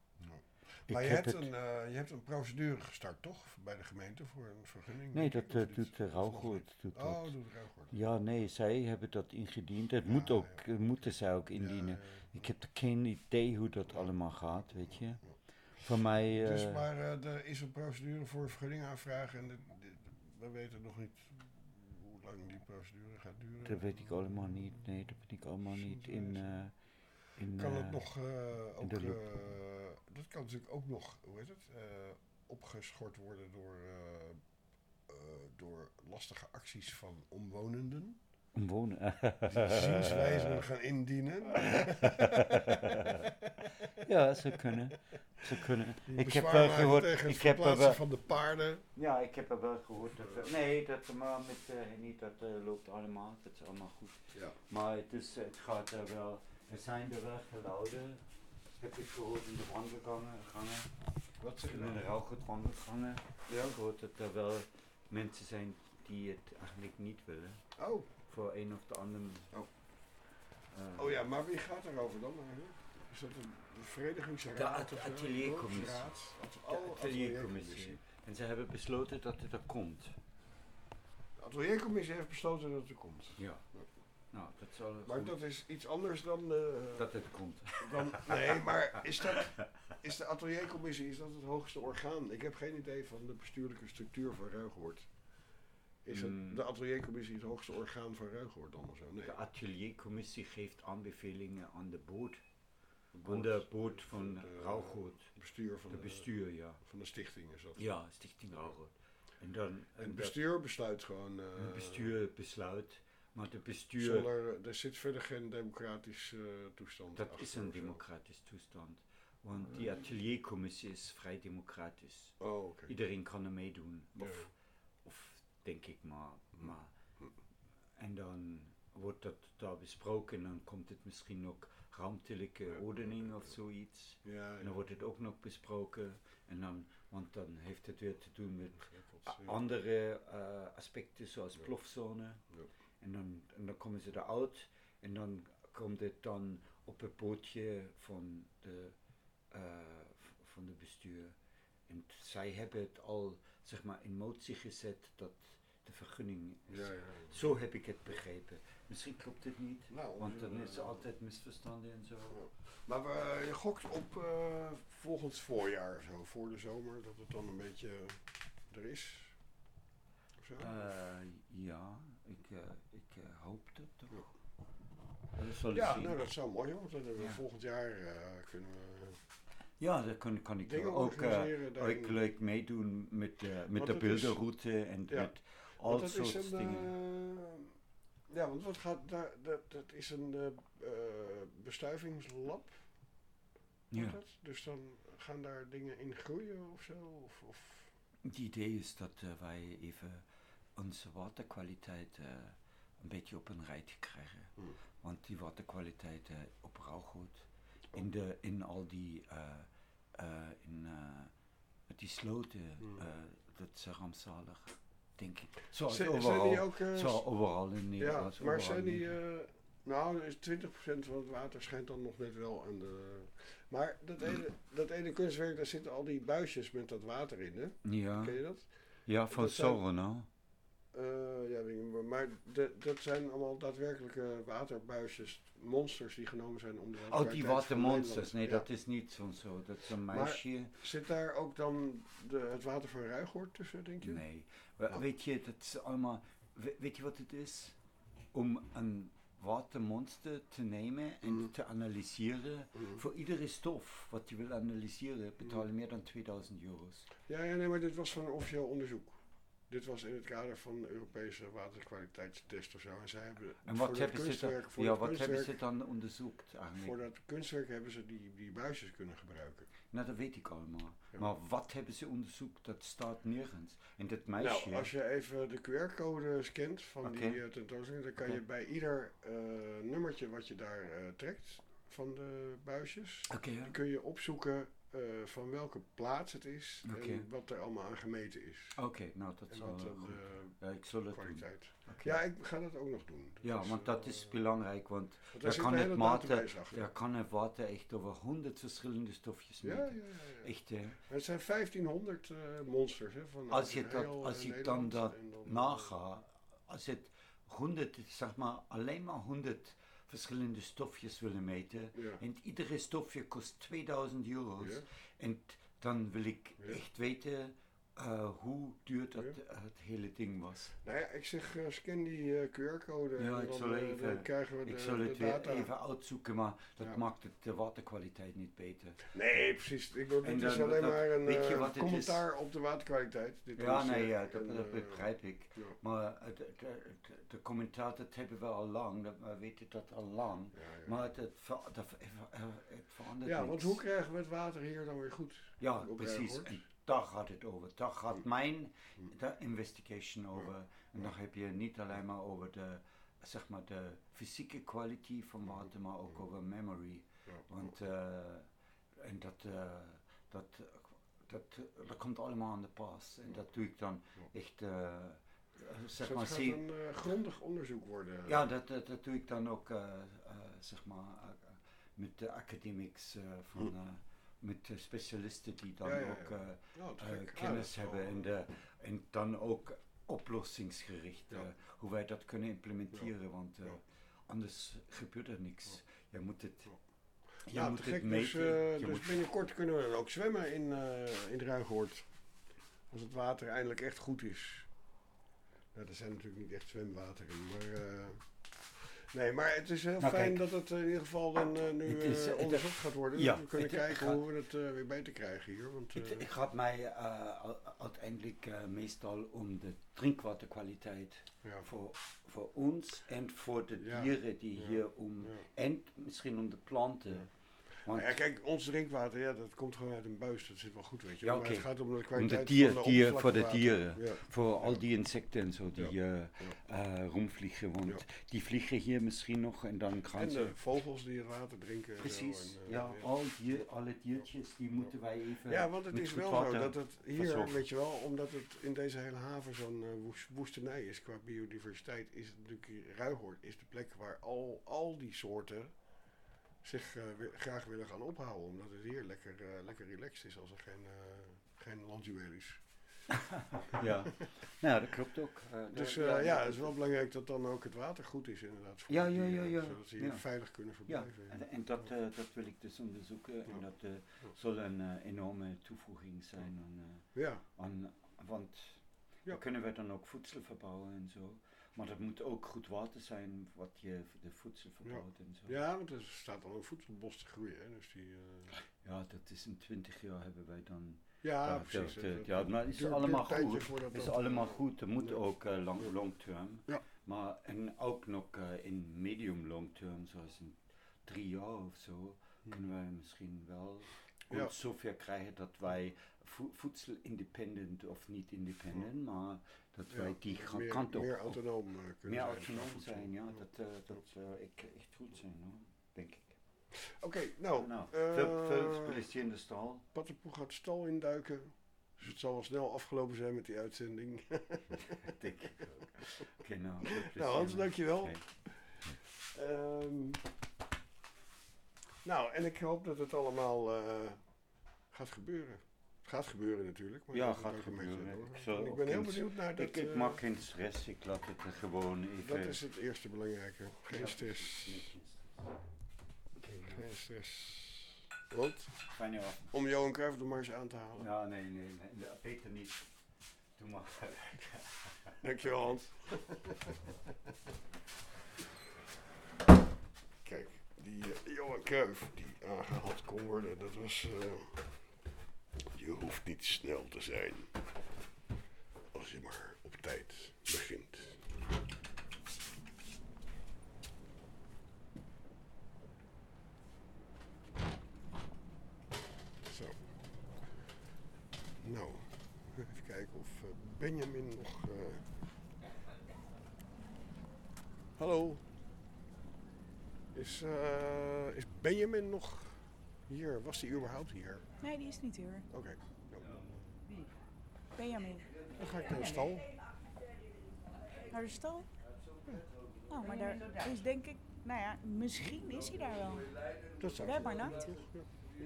Maar je heb hebt, het- een, eh, je hebt een procedure gestart, toch? Bij de gemeente voor een vergunning? Nee, dat eh, doet de rouwgoed. niet? Doet Oh, dat. doet rouwgoed. Ja, nee, zij hebben dat ingediend. Het moet ook, eh, moeten zij ook indienen. Ik heb geen idee hoe dat allemaal gaat, weet je. Voor mij... Dus eh, maar eh, er is een procedure voor vergunning aanvragen en de- de- we weten nog niet hoe lang die procedure gaat duren. Dat weet ik allemaal niet. Nee, dat weet ik allemaal niet in. In kan het eh, nog eh, ook, de loop. eh, dat kan natuurlijk ook nog, hoe heet het, eh, opgeschort worden door, eh, eh, door lastige acties van omwonenden. Omwonen. Die [laughs] zienswijzen gaan indienen. ja, ze kunnen. Ze kunnen. Die Ik heb wel gehoord. Ik heb er wel, van de paarden. Ja, ik heb er wel gehoord. Dat, nee, dat maar met niet dat loopt allemaal. Dat is allemaal goed. Ja. Maar het, is, het gaat er wel. Er zijn er wel geluiden. Heb ik gehoord in de wandelgangen. Gangen. Wat je In de nou? Rauwgoed wandelgangen. Ja. Ik gehoord dat er wel mensen zijn die het eigenlijk niet willen. Oh. Voor een of de ander. Oh. eh, Oh ja, maar wie gaat erover dan eigenlijk? Is dat een verenigingsraad? De ateliercommissie. De oh, ateliercommissie. En ze hebben besloten dat het er komt. De ateliercommissie heeft besloten dat het er komt. Ja. Nou, dat zal Maar goed- dat is iets anders dan... eh, Dat het komt. Dan, nee, [laughs] maar is, dat, is de ateliercommissie is dat het hoogste orgaan? Ik heb geen idee van de bestuurlijke structuur van Ruigoord. Is het, Mm. de ateliercommissie het hoogste orgaan van Ruigoord dan of zo? Nee. De ateliercommissie geeft aanbevelingen aan de boot. Aan de boot van Rauwgoed. bestuur van de de- bestuur, ja. Van de stichting is dat. Ja, Stichting Rauwgoed. En dan... En het bestuur besluit gewoon... eh, Het bestuur besluit, maar de bestuur... Zonder, er zit verder geen democratisch eh, toestand Dat achter is een democratisch toestand. Want die ateliercommissie is vrij democratisch. Oh. Iedereen kan er meedoen. Ja. Of, of denk ik maar. maar. En dan wordt dat daar besproken en dan komt het misschien ook ruimtelijke ordening of zoiets. Ja, En ja. dan wordt het ook nog besproken. En dan, want dan heeft het weer te doen met ja. andere eh, aspecten zoals Ja. plofzone. En, dan, en dan komen ze eruit en dan komt het dan op het bootje van de, eh, van de bestuur. En zij hebben het al zeg maar in motie gezet dat de vergunning is. Ja, ja, ja. Zo heb ik het begrepen. Misschien klopt het niet, Nou, want dan is er altijd misverstanden en zo. Maar we, je gokt op eh, volgend voorjaar, zo, voor de zomer, dat het dan een beetje er is. Of zo? Eh, ja, ik, hoop dat toch. Ja, zien. nou, dat zou mooi zijn, want dan hebben we Ja. volgend jaar eh, kunnen we... Ja, dat kan, kan ik ook, eh, ook leuk meedoen met, eh, met de dat is- beeldenroute en Ja. met al dat soort is een, dingen. eh, ja, want wat gaat daar, dat, dat is een eh, eh, bestuivingslab. Ja. dat? Dus dan gaan daar dingen in groeien of zo? Of, of Het idee is dat eh, wij even onze waterkwaliteit eh, een beetje op een rijtje krijgen. Hmm. Want die waterkwaliteit op Rauwgoed, in, de, in al die, eh, eh, in, eh, die sloten, Hmm. eh, dat is rampzalig, denk ik. Zoals Zijn- overal, zijn die ook, zoals overal in Nederland. Ja, maar zijn die... Eh, nou, is 20% van het water schijnt dan nog net wel aan de... Maar dat ene, dat ene kunstwerk, daar zitten al die buisjes met dat water in, hè? Ja. Ken je dat? Ja, van Soren, Eh, ja, maar de- dat zijn allemaal daadwerkelijke waterbuisjes, monsters die genomen zijn om de Oh, die watermonsters. Nee, dat is niet zo. zo. Dat is een Maar meisje. zit daar ook dan de, het water van Ruigoord tussen, denk je? Nee. We- Weet je, dat is allemaal. we- weet je wat het is? Om een watermonster te nemen en Mhm. te analyseren. Voor iedere stof wat je wil analyseren betaal je meer dan 2000 euro's. Ja, ja, nee, maar dit was van een officieel onderzoek. Dit was in het kader van de Europese waterkwaliteitstest of zo. En zij hebben En voor wat hebben ze kunstwerk- dan, voor ja, wat hebben ze dan onderzoekt eigenlijk? Voor dat kunstwerk hebben ze die, die buisjes kunnen gebruiken. Nou, dat weet ik allemaal. Ja. Maar wat hebben ze onderzoekt? Dat staat nergens. En dat meisje. Nou, als je even de QR-code scant van die uh, tentoonstelling, dan kan je bij ieder eh, nummertje wat je daar eh, trekt van de buisjes, Oké, ja. kun je opzoeken eh, van welke plaats het is en wat er allemaal aan gemeten is. Oké, nou dat is wat wel goed. de Ja, ik zal het kwaliteit. doen. Ja, ik ga dat ook nog doen. Dat Ja, is, want dat eh, is belangrijk, want daar zit kan het, water, daar kan het water echt over honderd verschillende stofjes meten. ja, ja, ja. Echt, hè? Het zijn 1500 eh, monsters hè, van Als je, dat, als eh, je dan dat eh, nagaat, als het 100, zeg maar, alleen maar 100 verschillende stofjes willen meten, Ja. en iedere stofje kost 2000 euro's, Ja. en dan wil ik echt weten eh, hoe duur dat eh, het hele ding was. Nou ja, ik zeg eh, scan die QR-code en Ja, ik dan, zal, even, dan krijgen we de, ik zal het weer even uitzoeken, maar dat Ja. maakt het, de waterkwaliteit niet beter. Nee, precies. Ik En dit is alleen dat- maar een commentaar op de waterkwaliteit. Dit Ja, is, nee, ja, dat, begrijp ik. Maar het, het, het- de commentaar, dat hebben we al lang, dat, we weten dat al lang. Maar het, het, ver- dat verandert Ja, want hoe krijgen we het water hier dan weer goed? Ja, precies. En daar gaat het over. Daar gaat mijn de investigation over. En dan heb je niet alleen maar over de, zeg maar, de fysieke kwaliteit van water, maar ook over memory. Want, eh, en dat, eh, dat, dat, dat komt allemaal aan de pas. En dat doe ik dan echt, eh, zeg Dus maar, zie, een grondig onderzoek worden. ja, dat, dat, dat doe ik dan ook, zeg maar, met de academics van, met de specialisten die dan Ja, ja, ja. ook eh, eh. Ah, dat kennis is hebben en, de, en dan ook oplossingsgericht, eh, hoe wij dat kunnen implementeren, want eh, anders gebeurt er niks. Je moet het, je Ja, moet te het meten. Dus, eh, je dus moet- binnenkort kunnen we dan ook zwemmen in, eh in Ruigoord. Als het water eindelijk echt goed is. Nou, er zijn natuurlijk niet echt zwemwater in, maar... nee, maar het is heel Nou, fijn kijk. dat het eh, in ieder geval dan eh, nu Het is, eh, onderzocht gaat worden. ja, we kunnen het- kijken gaat- hoe we het eh, weer beter krijgen hier. Want, Het, het gaat mij uiteindelijk meestal om de drinkwaterkwaliteit voor, voor ons en voor de dieren die hier om, en misschien om de planten. Want, ja, kijk, ons drinkwater, ja, dat komt gewoon uit een buis. Dat zit wel goed, weet je. ja, maar het gaat om de Om kwaliteit de dier, van de dier, voor de dieren. Ja. Voor al die insecten en zo die eh, eh, rondvliegen. Want die vliegen hier misschien nog en dan gaan En ze... de vogels die het water drinken. Precies, en, eh, ja, Al die, alle diertjes die moeten wij even Ja, want het is wel zo dat het hier, verzorgen. weet je wel, omdat het in deze hele haven zo'n woes- woestenij is qua biodiversiteit, is het natuurlijk hier, Ruigoord is de plek waar al, al die soorten zich eh, wi- graag willen gaan ophouden. Omdat het hier lekker, eh, lekker relaxed is als er geen, eh geen landjuweel is. [laughs] Ja. Nou, dat klopt ook. Dus ja, ja, het is wel belangrijk dat dan ook het water goed is inderdaad. Voor Ja, ja, ja, ja. Zodat ze hier ja. veilig kunnen verblijven. Ja, en, en dat, dat wil ik dus onderzoeken en dat zal een enorme toevoeging zijn aan, Ja. aan want dan kunnen we dan ook voedsel verbouwen en zo. Maar dat moet ook goed water zijn wat je de voedsel Ja. verbouwt en zo. ja, want er staat al een voedselbos te groeien. Hè, dus die, eh, Ja, dat is in 20 jaar hebben wij dan. Ja, precies. dat, Het- het ja, maar het is allemaal goed. Het is dat, allemaal eh, goed. Er moet ja. ook eh, lang, long term. Ja. Maar en ook nog in medium long term, zoals in drie jaar of zo, kunnen wij misschien wel. Ja. ons zover krijgen dat wij voedsel independent of niet independent, maar dat wij die meer- gaan kant op. meer autonoom, eh, kunnen Meer zijn autonoom zijn, ja. Dat, eh, dat zou ik echt goed zijn, hoor, denk ik. Oké, nou. Nou, eh, veel, veel in de stal. Pattenpoel gaat stal induiken. Dus het zal wel snel afgelopen zijn met die uitzending. [laughs] Denk ik ook. Oké, nou, nou, Hans, dankjewel. Oké. Ehm, nou, en ik hoop dat het allemaal eh, gaat gebeuren. Het gaat gebeuren natuurlijk. Maar Ja, gaat gebeuren. Ik, zal ben heel benieuwd naar dat. Ik, ik eh, maak geen stress, ik laat het er gewoon even... Dat is het eerste belangrijke. Geen stress. Geen stress. Want? Fijne. Om Johan Cruijff maar eens aan te halen. Ja, nee, nee, nee, beter niet. Doe maar. [laughs] Dankjewel Hans. [laughs] Kijk, die eh, Johan Cruijff die aangehaald kon worden, dat was... eh, je hoeft niet snel te zijn. Als je maar op tijd begint. Zo. Nou, even kijken of eh, Benjamin nog. eh, Hallo. Is, eh, is Benjamin nog hier? Was hij überhaupt hier? Nee, die is niet hier. Oké. nou, Benjamin. Dan ga ik naar de stal. Naar de stal? Oh, maar daar is denk ik... Nou ja, misschien is hij daar wel. Dat zou hebben maar nooit.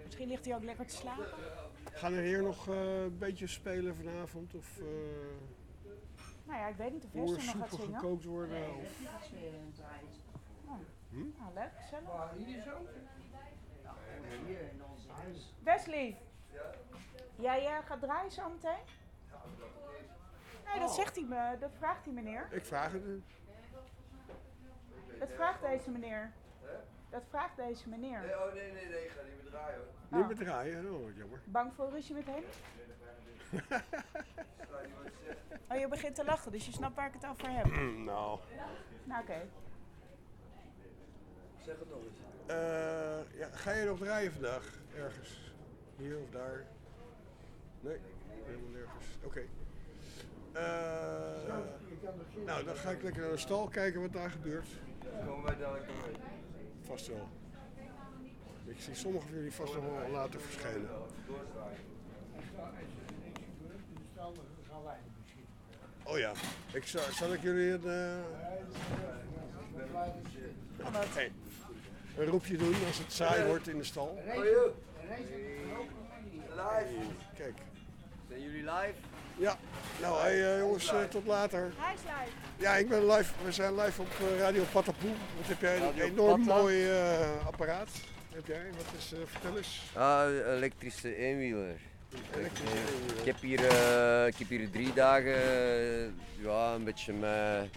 Misschien ligt hij ook lekker te slapen. Gaan er hier nog eh, een beetje spelen vanavond? Of eh Nou ja, ik weet niet of Hester nog gaat zingen. gekookt worden? Of... Oh. Hm? Nou, leuk, gezellig. Hier zo? Hier in ons huis. Wesley. Ja, jij gaat draaien zo meteen? Nee, dat zegt hij me. Dat vraagt hij meneer. Ik vraag het u. Dat vraagt deze meneer. Dat vraagt deze meneer. Nee, oh nee, nee, nee, ik ga niet meer draaien hoor. Niet meer draaien, oh jammer. Bang voor ruzie met hem? [laughs] Oh, je begint te lachen, dus je snapt waar ik het over heb. nou. Nou, oké. Zeg het nog eens. Eh, ja, ga je nog draaien vandaag? Ergens? Hier of daar? Nee, helemaal nergens. Oké. Eh, nou, dan ga ik lekker naar de stal kijken wat daar gebeurt. Komen wij dadelijk nog mee? Vast wel. Ik zie sommige van jullie vast nog wel later verschijnen. Oh ja, ik zal, zal ik jullie een, eh, hey, een roepje doen als het saai wordt in de stal? Joh. Live. Hey, kijk. Zijn jullie live? Ja, nou hey, eh, jongens, eh, tot later. Hij is live. Ja, ik ben live. We zijn live op eh, Radio Patapoe. Wat heb jij? Een enorm mooi eh, apparaat. Heb jij? Wat is, eh, vertel eens. Ah, elektrische eenwieler. elektrische Ik, eenwieler. ik heb hier, eh, ik heb hier drie dagen eh, ja, een beetje met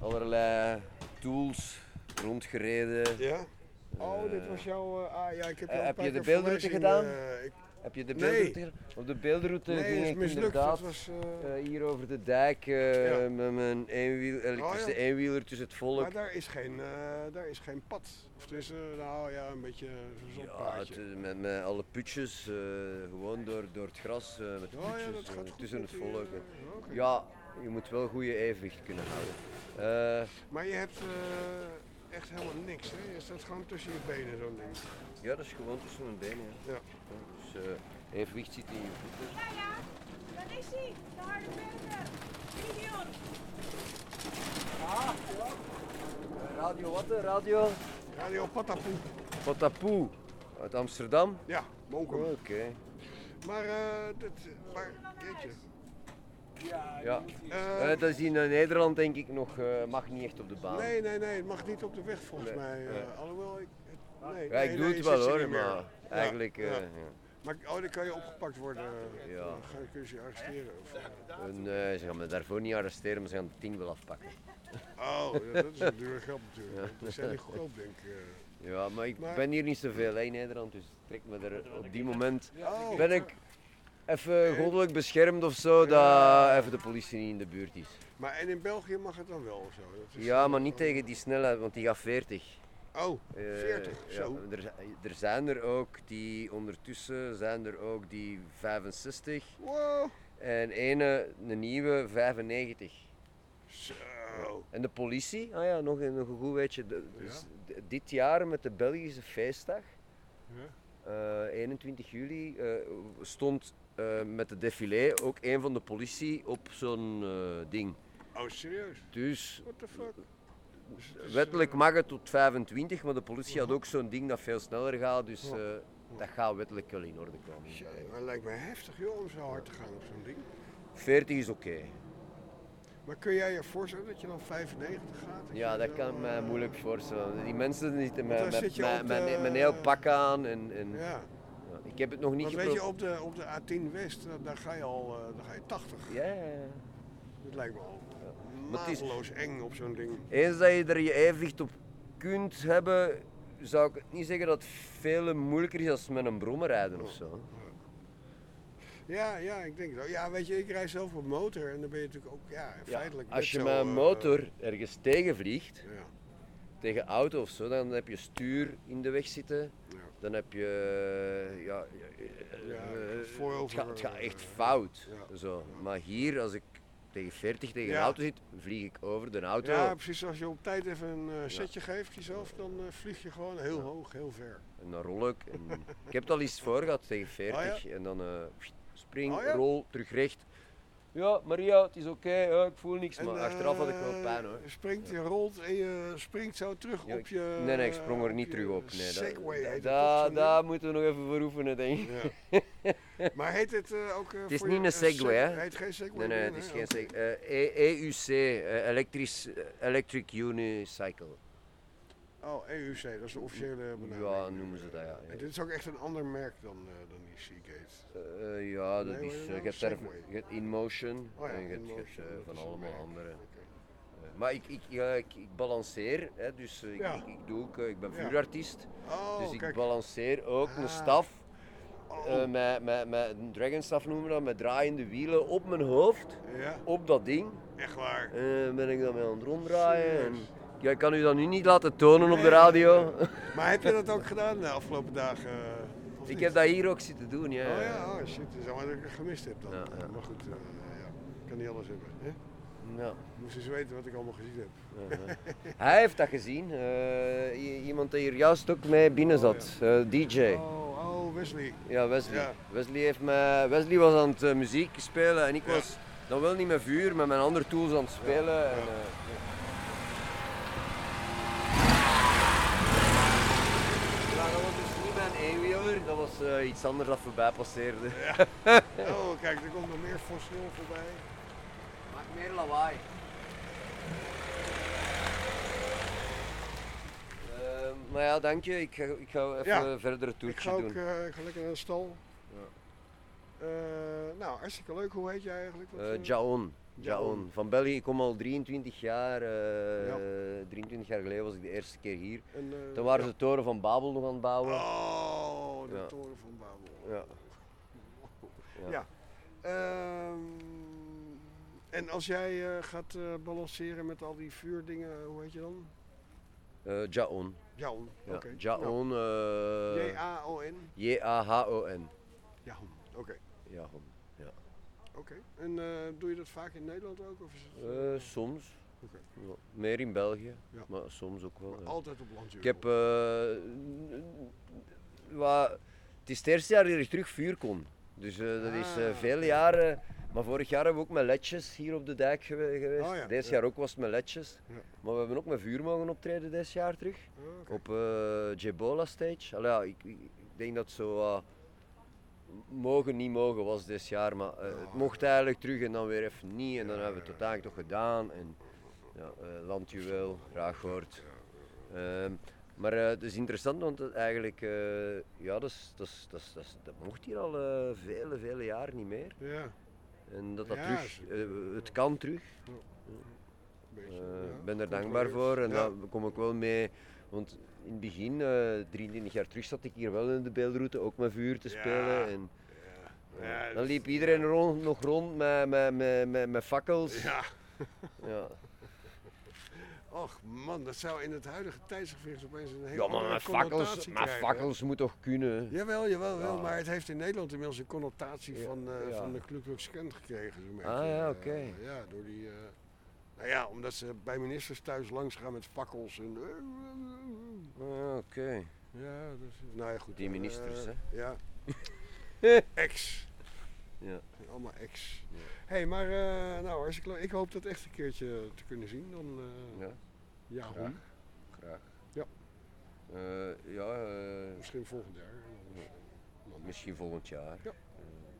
allerlei tools rondgereden. Ja? Oh, dit was jouw. eh, ah ja, ik heb Eh, heb je de beeldroute gedaan? eh, ik- Heb je de Nee. beeldroute gedaan? Op de beeldroute Nee, ging is ik mislukt. inderdaad was, eh, eh, hier over de dijk eh, Ja. met mijn eenwiel, elektrische Oh, ja. eenwieler tussen het volk. Maar daar is geen, eh, daar is geen pad. Of het is, eh, nou ja, een beetje zo'n Ja, het, eh, met, met alle putjes, eh, gewoon door, door het gras, eh, met de Oh ja, putjes eh, tussen het die, volk. eh. Ja, je moet wel goede evenwicht kunnen houden. Eh, Maar je hebt eh, echt helemaal niks, hè? Je staat gewoon tussen je benen, zo'n ding. ja, dat is gewoon tussen mijn benen. Ja. Ja. Dus eh, evenwicht zit in je voeten. Ja, ja. Daar is hij. De harde verder. Gideon. Ah, Radio wat? Radio? Radio Patapoe. Patapoe. Uit Amsterdam? Ja, Monkum. Oké. Maar, eh, dit, maar, jeetje. Ja. Eh, Eh, dat is in eh, Nederland denk ik nog, eh, mag niet echt op de baan. Nee, nee, nee, het mag niet op de weg volgens Nee, mij. eh, nee. alhoewel, ik, het- nee, Ja, ik nee, doe nee, het je wel hoor, maar Ja, eigenlijk... eh, ja. ja. Maar oh, dan kan je opgepakt worden. Ja. Dan gaan- kunnen ze je arresteren. Of, eh, ze gaan me daarvoor niet arresteren, maar ze gaan het ding wel afpakken. [laughs] oh, ja, dat is een duur geld natuurlijk. Dat zijn niet goedkoop, denk ik. eh. Ja, maar ik Maar- ben hier niet zoveel hè, in Nederland, dus trek me er op die moment. Oh. Ben ik even goddelijk beschermd of zo, dat even de politie niet in de buurt is. Maar en in België mag het dan wel of zo? Dat is Ja, eh, maar niet tegen die snelheid, want die gaat 40. Oh, Eh, 40, ja, zo. er, zi- er zijn er ook die ondertussen zijn er ook die 65 Wow. en ene, een nieuwe 95. Zo. En de politie, ah ja, nog een, nog een goed weetje, de- dus dit jaar met de Belgische feestdag, Ja. eh, 21 juli, eh, stond eh, met de défilé ook een van de politie op zo'n eh, ding. Oh, serieus? Dus What the fuck? Dus wettelijk eh, mag het tot 25, maar de politie had ook zo'n ding dat veel sneller gaat, dus Ja. eh, dat gaat wettelijk wel in orde komen. Maar het lijkt me heftig joh, om zo hard te gaan op zo'n ding. 40 is oké. Maar kun jij je voorstellen dat je dan 95 gaat? Ja, dat kan ik me eh, moeilijk voorstellen. Die mensen zitten met een heel pak aan en, en Ja. Ja, heb het nog niet Want weet je, geprobeerd. op de, op de A10 West, daar ga je al eh, daar ga je 80. Ja, ja, ja. Dat lijkt me al mateloos eng op zo'n ding. Eens dat je er je evenwicht op kunt hebben, zou ik niet zeggen dat het veel moeilijker is als met een brommer rijden of zo. Ja, ja, ik denk dat. Ja, weet je, ik rij zelf op motor en dan ben je natuurlijk ook, ja, Ja, feitelijk als je met zo, een eh, motor ergens tegenvliegt, Ja. tegen auto of zo, dan heb je stuur in de weg zitten. Ja. Dan heb je, ja, ja, Ja, eh, het, voorover, gaat, het gaat eh, echt fout. ja. Zo. Maar hier, als ik tegen 40 tegen een auto zit, vlieg ik over de auto. Ja, precies. Als je op tijd even een eh, setje geeft jezelf, dan eh, vlieg je gewoon heel hoog, heel ver. En dan rol ik. En ik heb het al eens voor gehad tegen 40. En dan eh, spring, Oh ja? rol, terug recht. Ja, Maria, het is oké, ja, ik voel niks. En, maar achteraf had ik wel eh, pijn hoor. Je springt, je rolt en je springt zo terug Ja, op je... nee, nee, ik sprong er op niet terug op. Nee, Segway da- Daar moeten we nog even voor oefenen, denk ik. Ja. [laughs] maar heet het eh, ook... eh, Het is voor niet je- een Segway, seg- hè? Heet geen Segway Nee, nee, het is geen. Segway. Eh, E- EUC, eh, eh, Electric Unicycle. Oh, EUC, dat is de officiële benaming. Ja, noemen ze dat, ja. En dit is ook echt een ander merk dan, eh, dan die Seagate. Eh, ja, dat Nee, is, je hebt daar- Segway. je hebt InMotion Oh ja, en je hebt, van allemaal andere. Maar ik, ik, ja, ik, ik balanceer, hè, dus ik, Ja. ik, ik doe ook, ik ben Ja. vuurartiest, Oh, dus ik kijk. balanceer ook Ah. een staf. Oh. met, met, met een dragonstaf noemen we dat, met draaiende wielen op mijn hoofd, Ja. op dat ding. Echt waar. Ben ik dan mee aan het ronddraaien. En? Ja, ik kan u dat nu niet laten tonen op de radio. [laughs] Maar heb je dat ook gedaan de afgelopen dagen? eh, of ik niet? heb dat hier ook zitten doen, ja. Oh ja, oh shit, dat is allemaal dat ik het gemist heb dan. Ja, ja. Maar goed, eh, ja. ik kan niet alles hebben. Hè? Ja. Moest eens weten wat ik allemaal gezien heb. [laughs] Hij heeft dat gezien. eh, iemand die hier juist ook mee binnen zat. eh, DJ. Oh, oh, Wesley. Ja, Wesley. Wesley, heeft mij, Wesley was aan het eh, muziek spelen en ik was dan wel niet met vuur, met mijn andere tools aan het spelen. En, eh, ja, dat was dus niet dat was eh, iets anders dat voorbij passeerde. [laughs] Oh, kijk, er komt nog meer fossiel voorbij. Maak meer lawaai. Maar ja, dank je. Ik ga, ik ga even Ja. verder een Ik toertje ga, ook, doen. eh, ik ga lekker naar de stal. Ja. Eh, nou, hartstikke leuk. Hoe heet jij eigenlijk? Jaon. Jaon. Van België. Ik kom al 23 jaar. eh, Ja. 23 jaar geleden was ik de eerste keer hier. En, eh, Toen waren ja. ze de toren van Babel nog aan het bouwen. Oh, de Ja. toren van Babel. Ja. Ja. Ehm, en als jij eh, gaat eh, balanceren met al die vuurdingen, hoe heet je dan? Eh, Jaon. Jaon, Ja. oké. Jaon. eh, J-A-O-N? J-A-H-O-N. Jaon, oké. Jaon. Oké. En eh, doe je dat vaak in Nederland ook? Of is het, Eh, soms. Oké. Ja, meer in België, Ja. maar soms ook wel. Maar ja. altijd op land, Ik heb. eh, wat, het is het eerste jaar dat ik terug vuur kon. Dus eh, dat is eh, vele jaren. Maar vorig jaar hebben we ook met ledjes hier op de dijk gewe- geweest. Oh ja, ja. jaar ook was het met ledjes. Ja. Maar we hebben ook met vuur mogen optreden dit jaar terug. Ah. Op eh Jebola stage. Allee, ja, ik, denk dat zo mogen, niet mogen was dit jaar. Maar eh, het mocht eigenlijk terug en dan weer even niet. En dan hebben we het uiteindelijk toch gedaan. En, ja, eh, landjuweel, graag gehoord. Ehm, maar eh, het is interessant, want het eigenlijk, ja, dat, is, dat, is, dat, is, dat, dat mocht hier al vele, vele jaren niet meer. Ja. En dat dat Ja, terug, het kan terug. Ik ja, ben er dankbaar voor en daar kom ik wel mee. Want in het begin, eh 23 jaar terug, zat ik hier wel in de beeldroute, ook met vuur te Ja. spelen. En, Ja, dan is- liep iedereen rond, nog rond met, met, met, met, met fakkels. Ja. [laughs] Ja. Och man, dat zou in het huidige tijdsgevecht opeens een hele Ja, maar met fakkels, maar fakkels moet toch kunnen? Jawel, jawel, wel, Ja. maar het heeft in Nederland inmiddels een connotatie Ja, van, eh, ja. van de Ku Klux Klan gekregen. Zo Ah, ja, Eh, oké. ja, door die... eh, nou ja, omdat ze bij ministers thuis langs gaan met fakkels en... Ah, Oké. Ja, dus, nou ja, goed. Die eh, ministers, hè? Ja. [laughs] ex. Ja. Allemaal ex. Hé, hey, maar eh, nou, hartstikke leuk. Ik hoop dat echt een keertje te kunnen zien. Dan, eh, Ja. ja, Graag. Graag. Ja. Ja, Misschien volgend jaar. Misschien volgend jaar. Ja.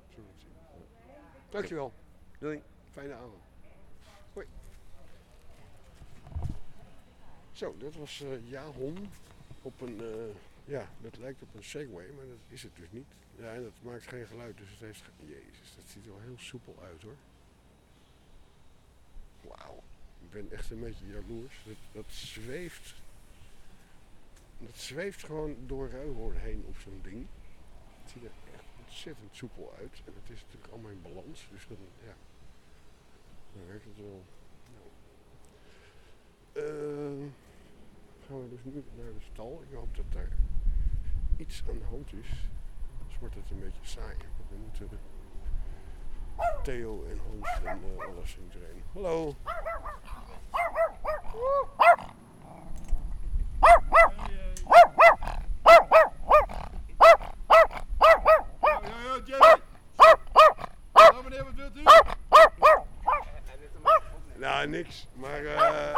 Zullen we het zien. Dankjewel. Doei. Fijne avond. Hoi. Zo, dat was Jahon op een, eh, ja, dat lijkt op een Segway, maar dat is het dus niet. Ja, en dat maakt geen geluid, dus het heeft, jezus, dat ziet er wel heel soepel uit hoor. Wauw, ik ben echt een beetje jaloers. Dat, zweeft, dat zweeft gewoon door Ruihoorn heen op zo'n ding. Het ziet er echt ontzettend soepel uit en het is natuurlijk allemaal in balans, dus dan, ja, dan werkt het wel. Eh, gaan we dus nu naar de stal. Ik hoop dat daar iets aan de hand is. Anders wordt het een beetje saai. Want dan moeten de Theo en Hans en eh, alles in trainen. Hallo. Ja, ja, Jerry. Ja, meneer, wat wilt u? Nou, niks. Maar. eh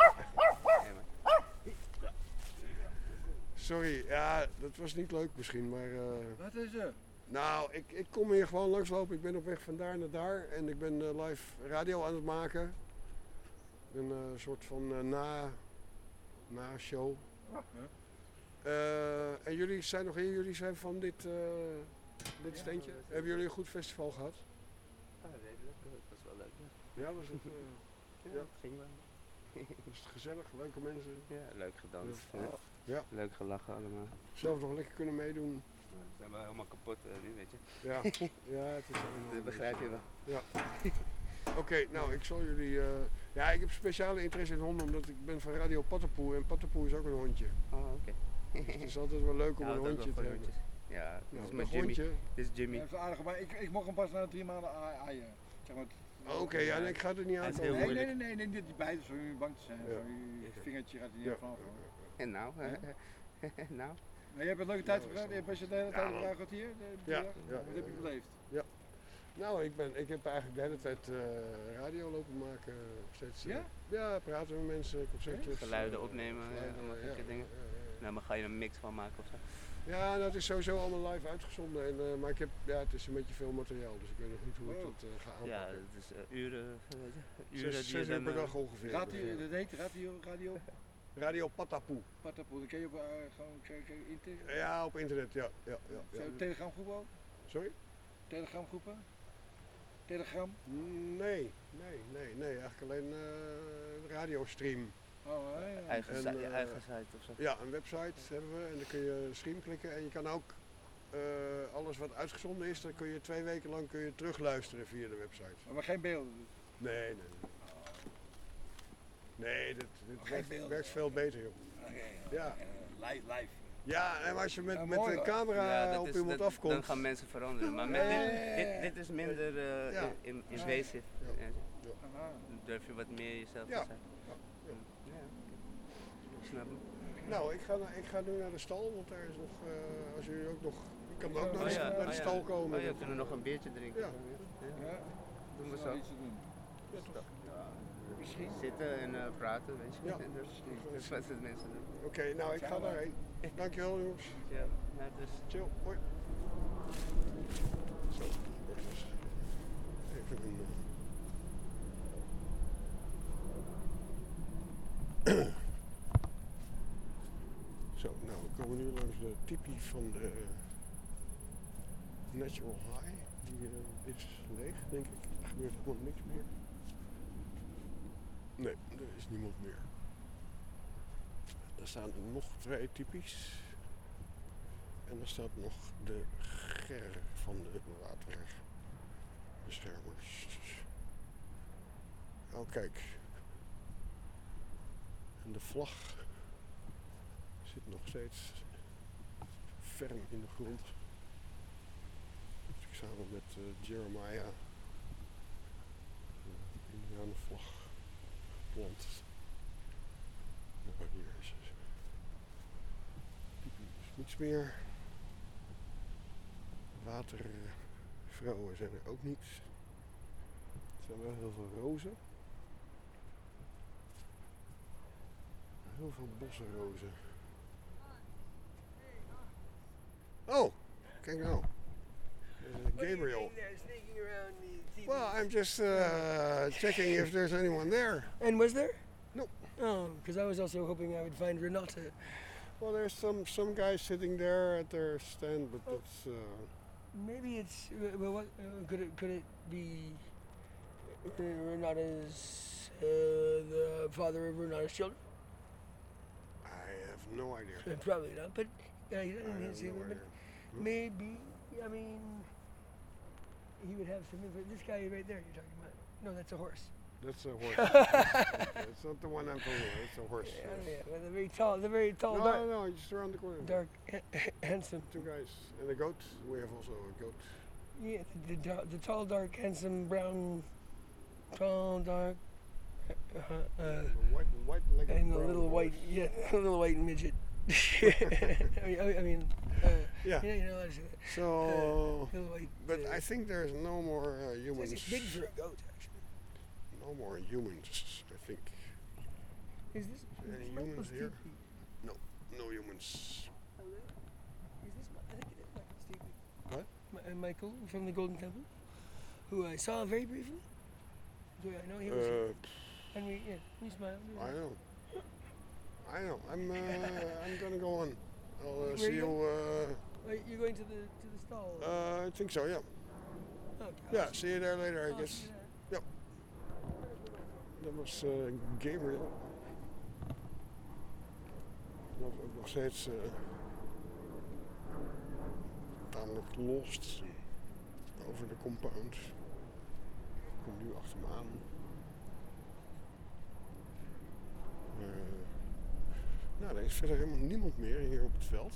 sorry, ja, dat was niet leuk misschien, maar. eh, Wat is er? Nou, ik, ik kom hier gewoon langslopen. Ik ben op weg van daar naar daar en ik ben eh, live radio aan het maken. Een eh, soort van na, na show. Eh, en jullie zijn nog hier, jullie zijn van dit, dit steentje. Hebben jullie een goed festival gehad? Ja, redelijk. Dat was wel leuk. Ja, was het? Ja, ja. het ging wel. [laughs] Was het gezellig, leuke mensen? Ja, leuk gedanst. Ja. Leuk gelachen allemaal. Zelf nog lekker kunnen meedoen. We zijn wel helemaal kapot eh, nu, weet je. Ja, [laughs] ja het is Dat begrijp je wel. Ja. [laughs] Oké, nou ik zal jullie... eh, ja, ik heb speciale interesse in honden omdat ik ben van Radio Pattenpoel en Pattenpoel is ook een hondje. Oh, oké. Het is altijd wel leuk om Ja, een hondje te hebben. hondjes. Ja, dit Nou, is mijn Jimmy. hondje. Dit is Jimmy. Ja, dat is aardig, maar ik, ik mocht hem pas na drie maanden aaien. Zeg maar, Oh, Oké, ja, nee, ik ga er niet aan nee, nee, nee, nee, niet die bijten, zo je bang te zijn. Ja. Zo je vingertje gaat er niet Ja. hoor. En nou? [laughs] nou? Maar je hebt een leuke tijd Ja, gehad, dat je je de hele Ja, tijd gevraagd wat hier? de- Ja, ja, Wat heb je ja. beleefd? Ja. Nou, ik, ben, ik heb eigenlijk de hele tijd eh, radio lopen maken. Steeds, eh, Ja? ja, praten met mensen, concertjes. Geluiden eh, opnemen, ja, geluiden, allemaal ja, gekke dingen. ja, ja, ja. Nou, maar ga je er een mix van maken of zo? Ja, nou, het is sowieso allemaal live uitgezonden. En, eh, maar ik heb, ja, het is een beetje veel materiaal, dus ik weet nog niet hoe ik Oh. dat eh, ga aanpakken. Ja, het is eh, uren, Zes- uren die zes uur per dag ongeveer. Radio, Ja. dat heet radio, radio, [laughs] Radio Patapoe. Patapoe, dat kun je op, gewoon je intikken. Ja, op internet, ja. ja, ja, ja. Zo, Telegramgroepen ook? Sorry? Telegramgroepen? Telegram? Nee, nee, nee, nee. Eigenlijk alleen eh radiostream. Oh, ja, ja. Eigen, En, si- je eh, eigen site of zo? Ja, een website hebben we en dan kun je stream klikken en je kan ook eh, alles wat uitgezonden is, dan kun je twee weken lang kun je terugluisteren via de website. Maar geen beelden? Nee, nee. nee. Nee, dit, dit werkt, beelden. werkt veel beter, joh. Ja. Live, live. Ja, en als je met, Ja, met een camera Ja, op is- iemand dat- afkomt. Dan gaan mensen veranderen. Maar met dit, dit, dit is minder eh, Ja. in, in, Ja. invasive. Ja. Ja. Aha. Dan durf je wat meer jezelf Ja. te zijn. Nou, ik ga, ik ga nu naar de stal, want daar is nog, eh, als jullie ook nog, ik kan ook Oh, naar de, naar de oh, ja. stal komen. Oh, ja, we kunnen nog een biertje drinken. Ja. Ja. Ja, Doen we zo. Ja, toch? Misschien. Zitten en eh, praten, weet je. Ja. [laughs] dat, is, dat is wat de mensen doen. Oké, nou ik ga daarheen. Dankjewel jongens. Ja, nou, dus Chill, hoi. Zo. Even een... [clears throat] we komen nu langs de tipi van de Natural High. Die eh, is leeg, denk ik. Er gebeurt helemaal niks meer. Nee, er is niemand meer. Er staan nog twee typisch. En er staat nog de ger van de waterbeschermers. Oh kijk. En de vlag zit nog steeds ferm in de grond. Dus ik samen met eh, Jeremiah de Indianenvlag geplant. Nou, hier is. Typisch niets meer. Watervrouwen zijn er ook niet. Er zijn wel heel veel rozen. Heel veel bossenrozen. Oh, kijk nou. Uh, Gabriel. Well, I'm just uh, checking if there's anyone there. And was there? No. Oh, because I was also hoping I would find Renata. Well, there's some some guys sitting there at their stand, but it's uh, Maybe it's uh, well, what uh, could it could it be? Renata's uh, the father of Renata's children? I have no idea. [laughs] Probably not, but uh, you I don't have see no but idea. Maybe. I mean, he would have some info. This guy right there you're talking about. No, that's a horse. That's a [laughs] horse. it's not the one I'm talking about. It's a horse. Yeah, yeah, well, the very tall, the very tall, no, dark, no, just around the corner. dark, handsome. Two guys and a goat. We have also a goat. Yeah, the, the, the tall, dark, handsome, brown, tall, dark, uh, uh, A white, white and a little white, yeah, [laughs] a little white midget. [laughs] I mean, I mean, uh, Yeah. [laughs] You know, you know how to say that. So, Uh, white. but uh, I think there's no more uh, it's humans. actually big for a goat, actually. No more humans. I think. Is this? Any is humans here? No, no humans. Hello? Is this? Mi- I think it is Michael's teepee. What? Mi- uh, Michael from the Golden Temple, who I saw very briefly. So I know he was. Uh, and we, yeah, we smiled. I know. I know. I'm uh, [laughs] I'm gonna go on. I'll uh, see you. Uh, you're going to the to the stall? uh, I think so. Yeah. Okay. Yeah. See you there later. I Oh, guess. you Yep. Dat was uh, Gabriel. Dat ook nog steeds uh, tamelijk lost over de compound. Komt nu achter me aan. Eh, nou, er is verder helemaal niemand meer hier op het veld.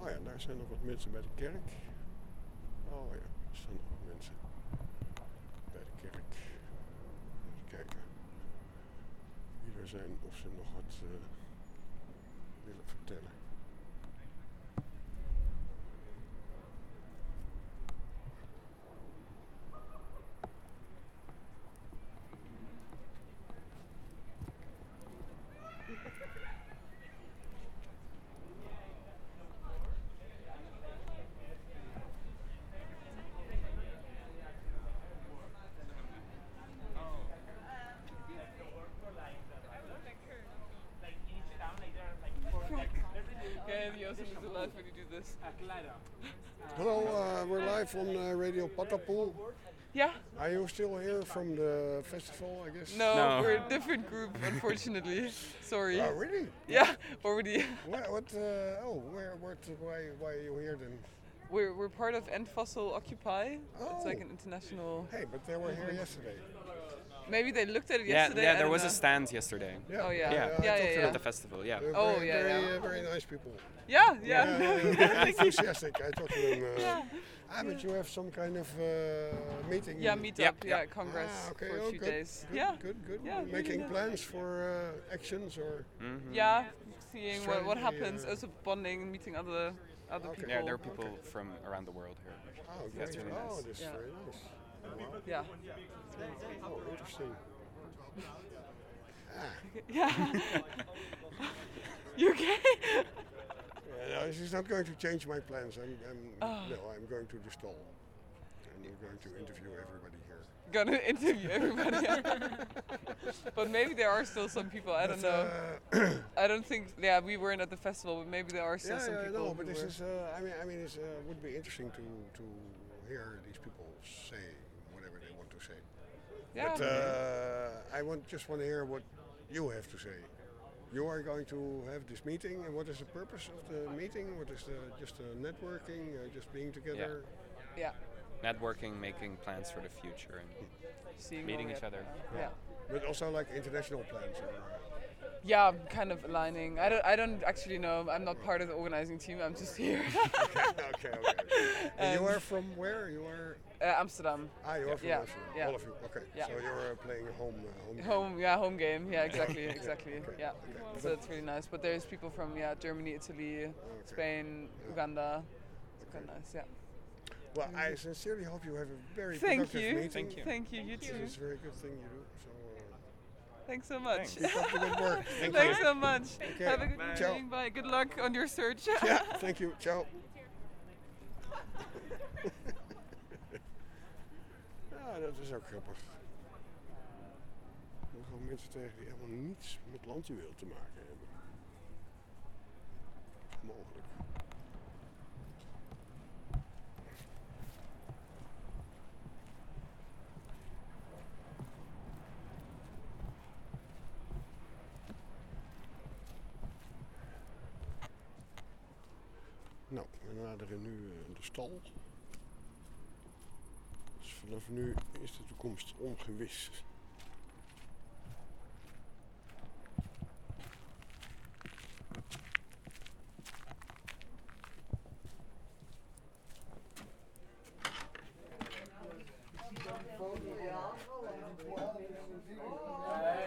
Oh ja, daar zijn nog wat mensen bij de kerk. Oh ja, er staan nog wat mensen bij de kerk. Even kijken wie er zijn, of ze nog wat eh, willen vertellen. We're live on uh, Radio Patapool. Yeah. Are you still here from the festival, I guess? No, we're a different group, unfortunately. [laughs] Sorry. Oh, really? [laughs] Yeah, already. [laughs] What? what uh, oh, where? What? Why? Why are you here then? We're, we're part of End Fossil Occupy. It's like Oh. an international. Hey, but they were here yesterday. Maybe they looked at it Yeah, yesterday. yeah, I there was know. a stand yesterday. Yeah. Oh yeah. Yeah, Yeah, I yeah, talked to yeah. At the festival, yeah. They're Oh, very, yeah, very, yeah. Uh, very nice people. Yeah, yeah. yeah, no, very thank you. enthusiastic. I talked to them. Uh, Yeah. Ah, but you have some kind of uh, meeting. Yeah, meet up, yeah, congress Ah, okay, for a oh, few good, days. Good, Yeah. good, good. Yeah, Making nice. plans for uh, actions or. Yeah, seeing what, what happens, uh, also bonding, meeting other other people. Yeah, there are people from around the world here. Oh, Yeah, it's really nice. Oh, this is Yeah. very nice. Oh, wow. Yeah. Oh, interesting. [laughs] Ah. Yeah. [laughs] you okay? [laughs] No, this is not going to change my plans. I'm, I'm Oh. no, I'm going to the stall, and I'm going to interview everybody here. Gonna [laughs] interview everybody. [laughs] but maybe there are still some people. I don't But, know. uh, I don't think. Yeah, we were in at the festival, but maybe there are still yeah, some yeah, people. no, but this were- is. Uh, I mean, I mean, it uh, would be interesting to to hear these people say whatever they want to say. Yeah. But uh, I want just want to hear what you have to say. You are going to have this meeting, and what is the purpose of the meeting? What is the just uh, networking, uh, just being together? Yeah. yeah. Networking, making plans for the future, and Seeing meeting each other. are. Yeah. But also like international plans. Or, uh, Yeah, I'm kind of aligning. I don't. I don't actually know. I'm not part of the organizing team. I'm just here. [laughs] okay, okay. And you are from where? You are. Uh, Amsterdam. Ah, you are from yeah. Amsterdam. Yeah. All of you. Okay. Yeah. So you're uh, playing home. Uh, home. game. Yeah, home game. Yeah, [laughs] exactly, Okay, exactly. okay, Yeah. okay. So it's really nice. But there's people from yeah Germany, Italy, Spain, Uganda. It's quite nice. Yeah. Well, I sincerely hope you have a very Thank productive you. meeting. Thank you. Thank you. You This is a very good thing you do. Thanks so much. Good work. [laughs] Thank Thanks you. so much. Okay. Have a good Bye. Evening. Bye. Good luck on your search. ja, [laughs] thank you. Ciao. ja, [laughs] dat is ook grappig. Komen gewoon mensen tegen die helemaal niets met landjuweel te maken hebben. Mogelijk. Nou, we naderen nu eh, de stal. Dus vanaf nu is de toekomst ongewis.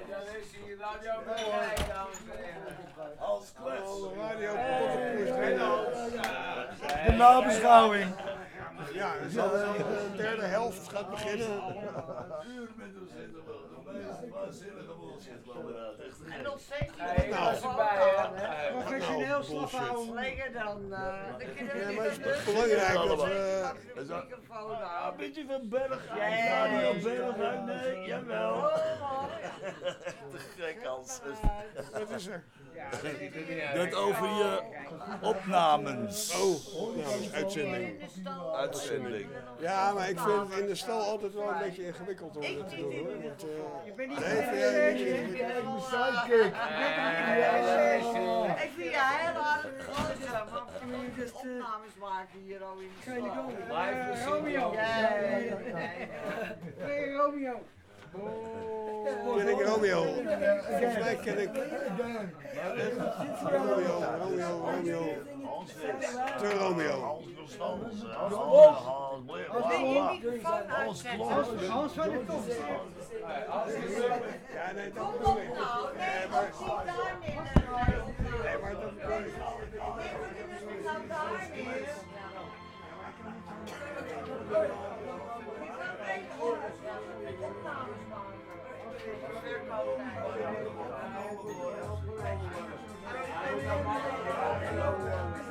dan is hij Radio Berlijn, dames en heren. Als klets. Radio De nabeschouwing. Ja, dus eh, de derde helft gaat beginnen. Uur met hem zitten waanzinnige bullshit wel inderdaad. Echt En nog steeds Hij niet heeft nou, er bij, hè? hè? Professioneel Nou, slap bullshit. houden. Lekker dan. eh, dan kunnen we Ja, niet maar het is belangrijk dat we... de microfoon Een houden. beetje van Berg. Nee. Radio Berg. Nee, jawel. Oh, [laughs] Te gek als. Wat is er? Dat over je opnames. Oh, opnames, uitzending. Uitzending. Ja, maar ik vind in de stal altijd wel een beetje ingewikkeld om dat te doen hoor. Want, eh, ben niet nee, vind jij niet ingewikkeld? Ik vind je heel aardig gozer, want je dus opnames maken hier al in de stad. Eh, Romeo. Ja, ja, ja, ja. Hey, Romeo. Ken ik Romeo? Volgens mij ken ik Romeo, Romeo, Romeo. De Romeo. Hans van de Top. Ja, nee, dat bedoel ik. Nee, maar... Nee, maar dat bedoel ik. Weet je,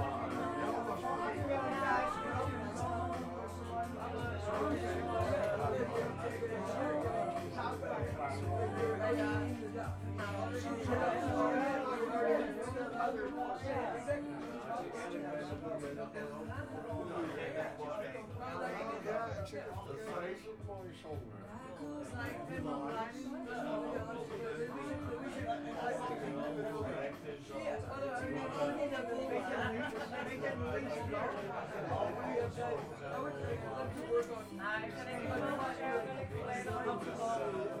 I couldn't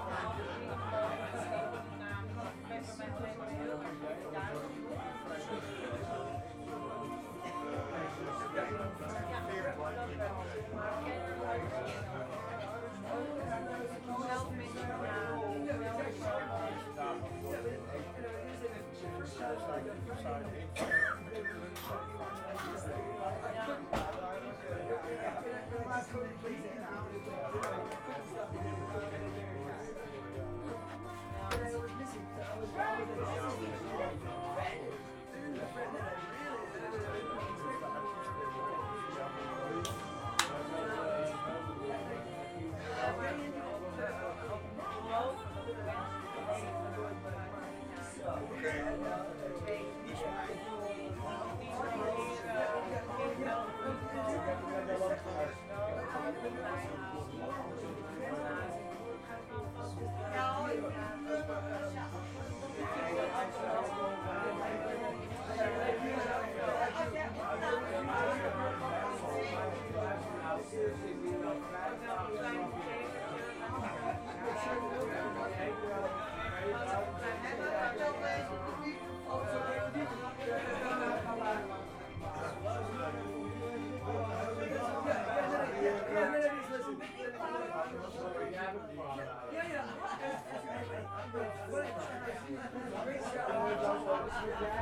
Great job.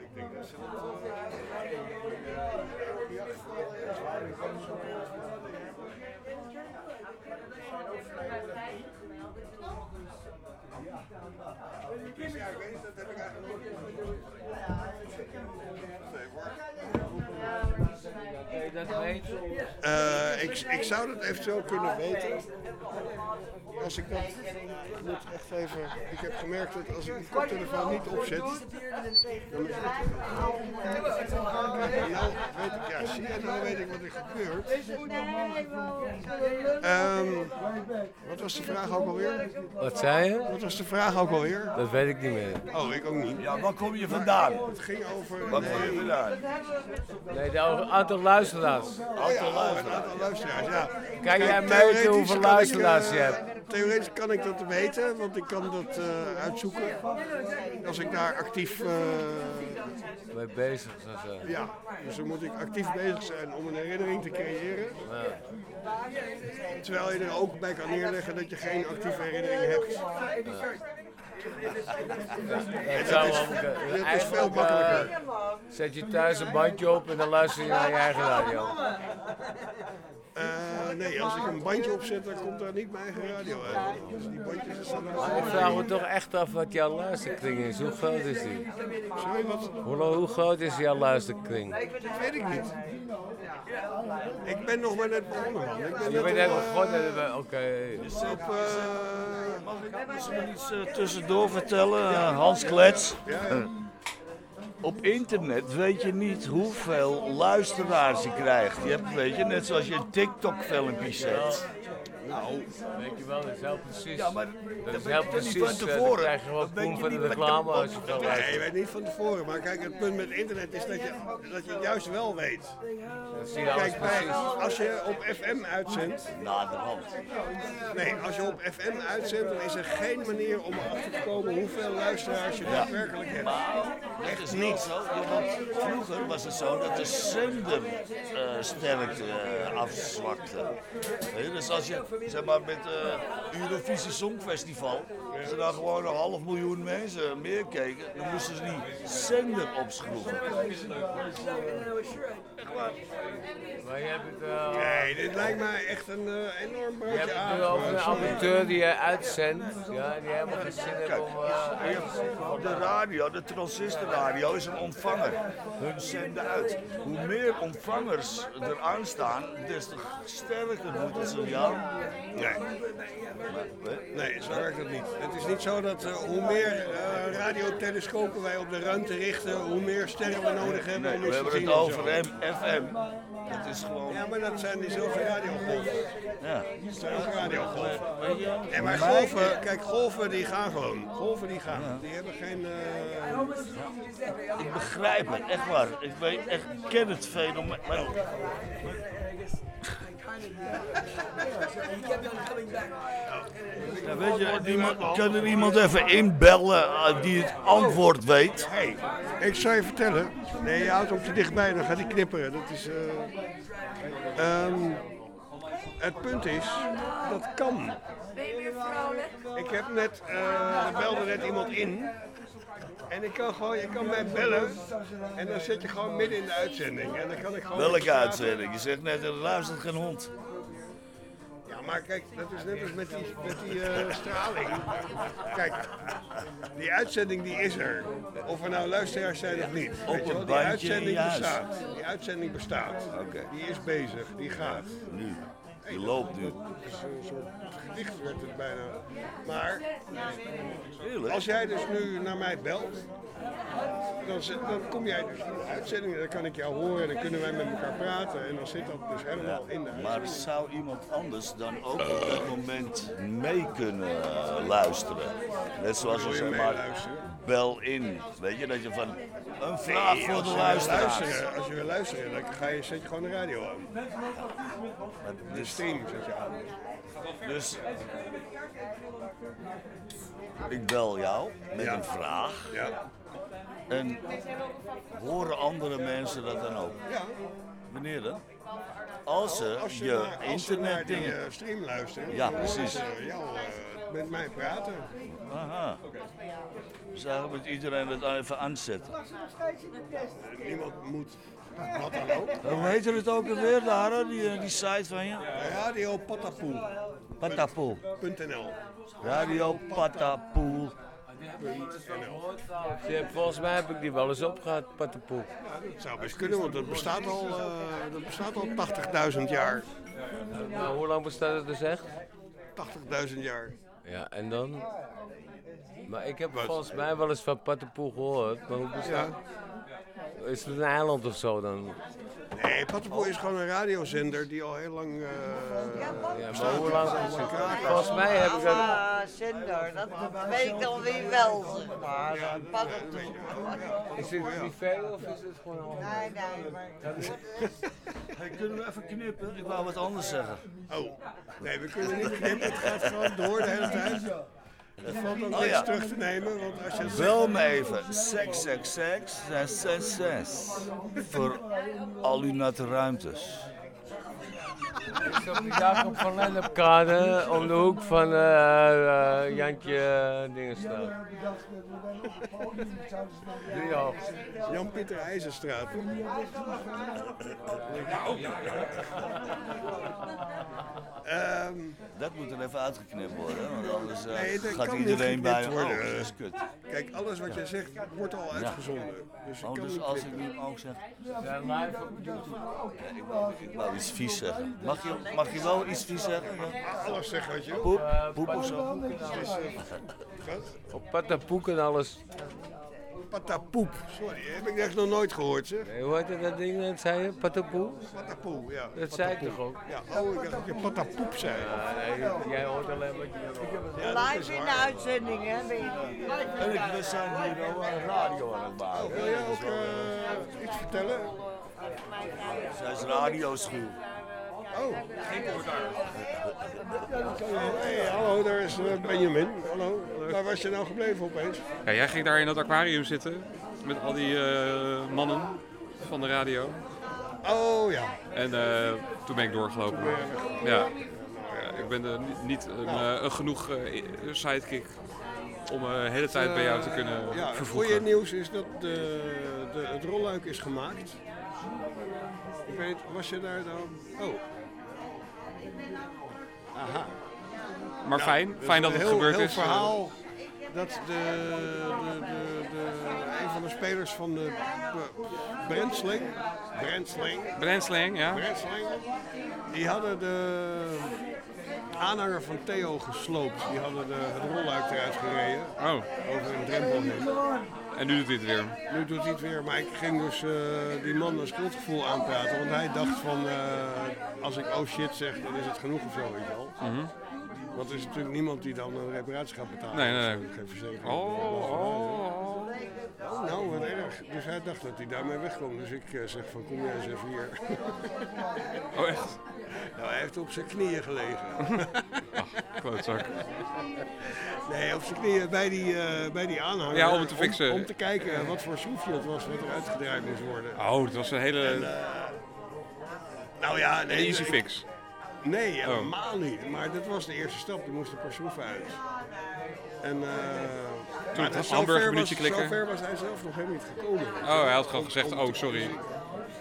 Ik denk dat ze ik dat ik, ik zou dat eventueel kunnen weten. Als ik dat. Moet echt even. Ik heb gemerkt dat als ik die koptelefoon niet opzet. Dan is het. Nou, weet ik, ja, zie je, nou weet ik wat er gebeurt. Ehm, wat was de vraag ook alweer? Wat zei je? Wat was de vraag ook alweer? Dat weet ik niet meer. Oh, ik ook niet. Ja, waar kom je vandaan? Het ging over. Waar kom je vandaan? Nee, de aantal luisteraars. Oh ja, oh, een aantal luisteraars, ja. Kan jij Kijk, meten theoretisch hoeveel luisteraars je eh, hebt? Theoretisch kan ik dat weten, want ik kan dat eh, uitzoeken. Als ik daar actief... eh, Mee bezig zou zijn. ja, dus dan moet ik actief bezig zijn om een herinnering te creëren. Terwijl je er ook bij kan neerleggen dat je geen actieve herinnering hebt. Zou dat is, veel makkelijker. eh, Zet je thuis een bandje op en dan luister je naar je eigen radio. Eh, nee, als ik een bandje opzet, dan komt daar niet mijn eigen radio uit. Dus die bandjes Maar ik vraag me toch echt af wat jouw luisterkring is. Hoe groot is die? Sorry, wat? Hoe, hoe groot is jouw luisterkring? Dat weet ik niet. Ik ben nog maar net begonnen, man. Ik ben Je bent net op, eh, begonnen, oké. op, eh, Mag ik misschien iets eh, tussendoor vertellen, eh, Hans Klets? Eh, Op internet weet je niet hoeveel luisteraars je krijgt. Je hebt, weet je, net zoals je een TikTok-filmpje zet. Nou, weet je wel, dat is heel precies. Ja, maar dat is heel je niet precies. van eh, tevoren. Dan krijg je poen van de reclame de- als je Nee, weet niet van tevoren. Maar kijk, het punt met internet is dat je, dat je het juist wel weet. Dat zie je Kijk, bij, precies. als je op FM uitzendt. Naderhand. Nee, als je op FM uitzendt, dan is er geen manier om erachter te komen hoeveel luisteraars je Ja. daadwerkelijk hebt. Dat is niet zo. Want vroeger was het zo dat de zender eh sterk eh, afzwakte. Dus als je zeg maar met eh Eurovisie Songfestival, als er dan gewoon een half miljoen mensen meer keken, dan moesten ze die zender opschroeven. Echt waar. Maar je hebt het... eh, Nee, dit lijkt mij echt een eh, enorm Je broodje hebt het aan. nu over een amateur die je uitzendt, ja, die helemaal geen zin heeft om uh, zenden. de radio, de transistorradio is een ontvanger. Hun zenden uit. Hoe meer ontvangers er aan staan, des te sterker moet het signaal. Nee. Nee, zo werkt het niet. Het is niet zo dat eh, hoe meer eh, radiotelescopen wij op de ruimte richten, hoe meer sterren we nodig hebben Nee, om we iets te hebben zien. het of over zo. M- FM. Dat is gewoon. Ja, maar dat zijn diezelfde radiogolven. Ja. Dat zijn ook radiogolven. En maar golven, kijk, golven die gaan gewoon. Golven die gaan. Die hebben geen. eh, Ik begrijp het, echt waar. Ik, weet, echt, ik ken het fenomeen. Maar, ja, weet je, iemand, kan er iemand even inbellen eh, die het antwoord weet? Hey, ik zou je vertellen. Nee, je houdt hem te dichtbij, dan gaat hij knipperen. Dat is. eh, ehm, het punt is, dat kan. Ben je weer vrolijk? Ik heb net, eh, er belde net iemand in. En ik kan gewoon, je kan mij bellen. En dan zit je gewoon midden in de uitzending. En dan kan ik gewoon. Welke uitzending? Je zegt net, er luistert geen hond. Ja, maar kijk, dat is net als met die, met die eh, straling. Kijk, die uitzending die is er. Of er nou luisteraars zijn of niet. Op Weet je wel, een die uitzending bestaat. Die uitzending bestaat. Die is bezig, die gaat. Nu. Die loopt nu. Is een soort werd het bijna. Maar als jij dus nu naar mij belt, dan, zit- dan kom jij dus in de uitzending. Dan kan ik jou horen en dan kunnen wij met elkaar praten. En dan zit dat dus helemaal in de Maar zou iemand anders dan ook op dat moment mee kunnen eh, luisteren? Net zoals je zeg maar bel in. Weet je dat je van een vraag Nee, voor de luisteraars. luisteren- Als je wil luisteren, dan ga je, zet je gewoon de radio aan. De stream zet je aan. Dus ik bel jou met Ja. een vraag. Ja. En horen andere mensen dat dan ook? Ja. Wanneer dan? Als ze als je, je naar, als ze naar die eh, stream luisteren, Ja, dan precies. ze jou eh, met mij praten. Aha. Dus eigenlijk moet iedereen het even aanzetten. Niemand moet wat dan ook. Hoe heet het ook alweer daar, die, die site van je? Radio Patapoel. Patapoel. .nl. Radio Patapoel. Volgens mij heb ik die wel eens opgehad, Patapoe. Dat zou best kunnen, want dat bestaat al, eh, dat bestaat al 80.000 jaar. Nou, hoe lang bestaat het dus echt? 80.000 jaar. Ja, en dan? Maar ik heb volgens mij wel eens van Patapoe gehoord. Maar hoe bestaat Is het een eiland of zo dan? Nee, Patapoel is gewoon een radiozender die al heel lang. eh Ja, maar hoe lang Het is het? Volgens mij heb ik dat... Ah, zender, dat weet ik dan weer wel, zeg maar. Is dit privé of is het gewoon al... Nee, nee, maar... Hey, kunnen we even knippen? Ik wou wat anders zeggen. Oh, nee, we kunnen niet knippen. Het gaat gewoon door de hele tijd. Er valt ook Oh, ja. terug te nemen, want als je het Bel me even. 666 666. Voor al uw natte ruimtes. Ik zat op de Jacob van Lennepkade om de hoek van eh eh, Jantje uh, Dingenstraat. Driehoog. Jan-Pieter IJzerstraat. Ehm, Dat moet er even uitgeknipt worden, want anders eh, nee, gaat iedereen bij oh, dat is kut. Kijk, alles wat jij zegt wordt al uitgezonden. Dus, Oh, dus als ik nu ook zeg... Ja. Ja, ik, wou, ik wou iets vies zeggen. Mag je, mag je wel iets vies zeggen? Ja? Alles zeggen wat je. Poep, poep of zo? Eh, wat? Op Patapoek en alles. Patapoep. Sorry, heb ik echt nog nooit gehoord, zeg. Nee, hoe heet dat ding net, zei je? Patapoe? Patapoe, ja. Dat zei ik toch ook? Ja, oh, ik dacht dat je patapoep zei. Ja, nee, jij hoort alleen wat je dat Live in de uitzending, hè, weet. En we zijn hier al een radio aan het maken. Oh, wil jij ook eh, iets vertellen? Zij is radioschuw. Oh. Hey, hallo, daar is eh, Benjamin. Hallo. Waar was je nou gebleven opeens? Ja, jij ging daar in dat aquarium zitten met al die eh, mannen van de radio. Oh ja. En eh, toen ben ik doorgelopen. Ja. Ik ben er niet, een, eh, een genoeg sidekick om de hele tijd bij jou te kunnen Ja, het goede nieuws is dat de, de, het rolluik is gemaakt. Ik weet, was je daar dan? Oh. Aha. Maar fijn, fijn dat het heel, gebeurd heel is. verhaal dat de, de, de, de, een van de spelers van de B- Brentsling, Brentsling, Brentsling, ja. Brentsling, die hadden de aanhanger van Theo gesloopt. Die hadden de, het rolluik eruit gereden. Oh. Over een drempel heen. En nu doet hij het weer. Nu doet hij het weer, maar ik ging dus eh, die man een schuldgevoel aanpraten. Want hij dacht van, eh, als ik oh shit zeg, dan is het genoeg of zo, weet je wel. Mhm. Want er is natuurlijk niemand die dan een reparatie gaat betalen. Nee, nee, nee. Geen verzekering. Oh, oh, Nou, wat erg. Dus hij dacht dat hij daarmee wegkwam. Dus ik eh, zeg van, kom jij eens even hier. Oh, echt? Nou, hij heeft op zijn knieën gelegen. Ach, [laughs] klootzak. Nee, op zijn knieën bij die, eh, bij die aanhanger. Ja, om het te fixen. Om, te kijken wat voor schroefje het was wat er uitgedraaid moest worden. Oh, het was een hele... En, eh, nou ja, nee. Een easy ik- fix. Nee, Oh. helemaal niet. Maar dat was de eerste stap. Er moesten een paar schroeven uit. En uh, Toen het hamburgermenuutje klikken. Zover was hij zelf nog helemaal niet gekomen. Oh, hij had gewoon gezegd, oh sorry.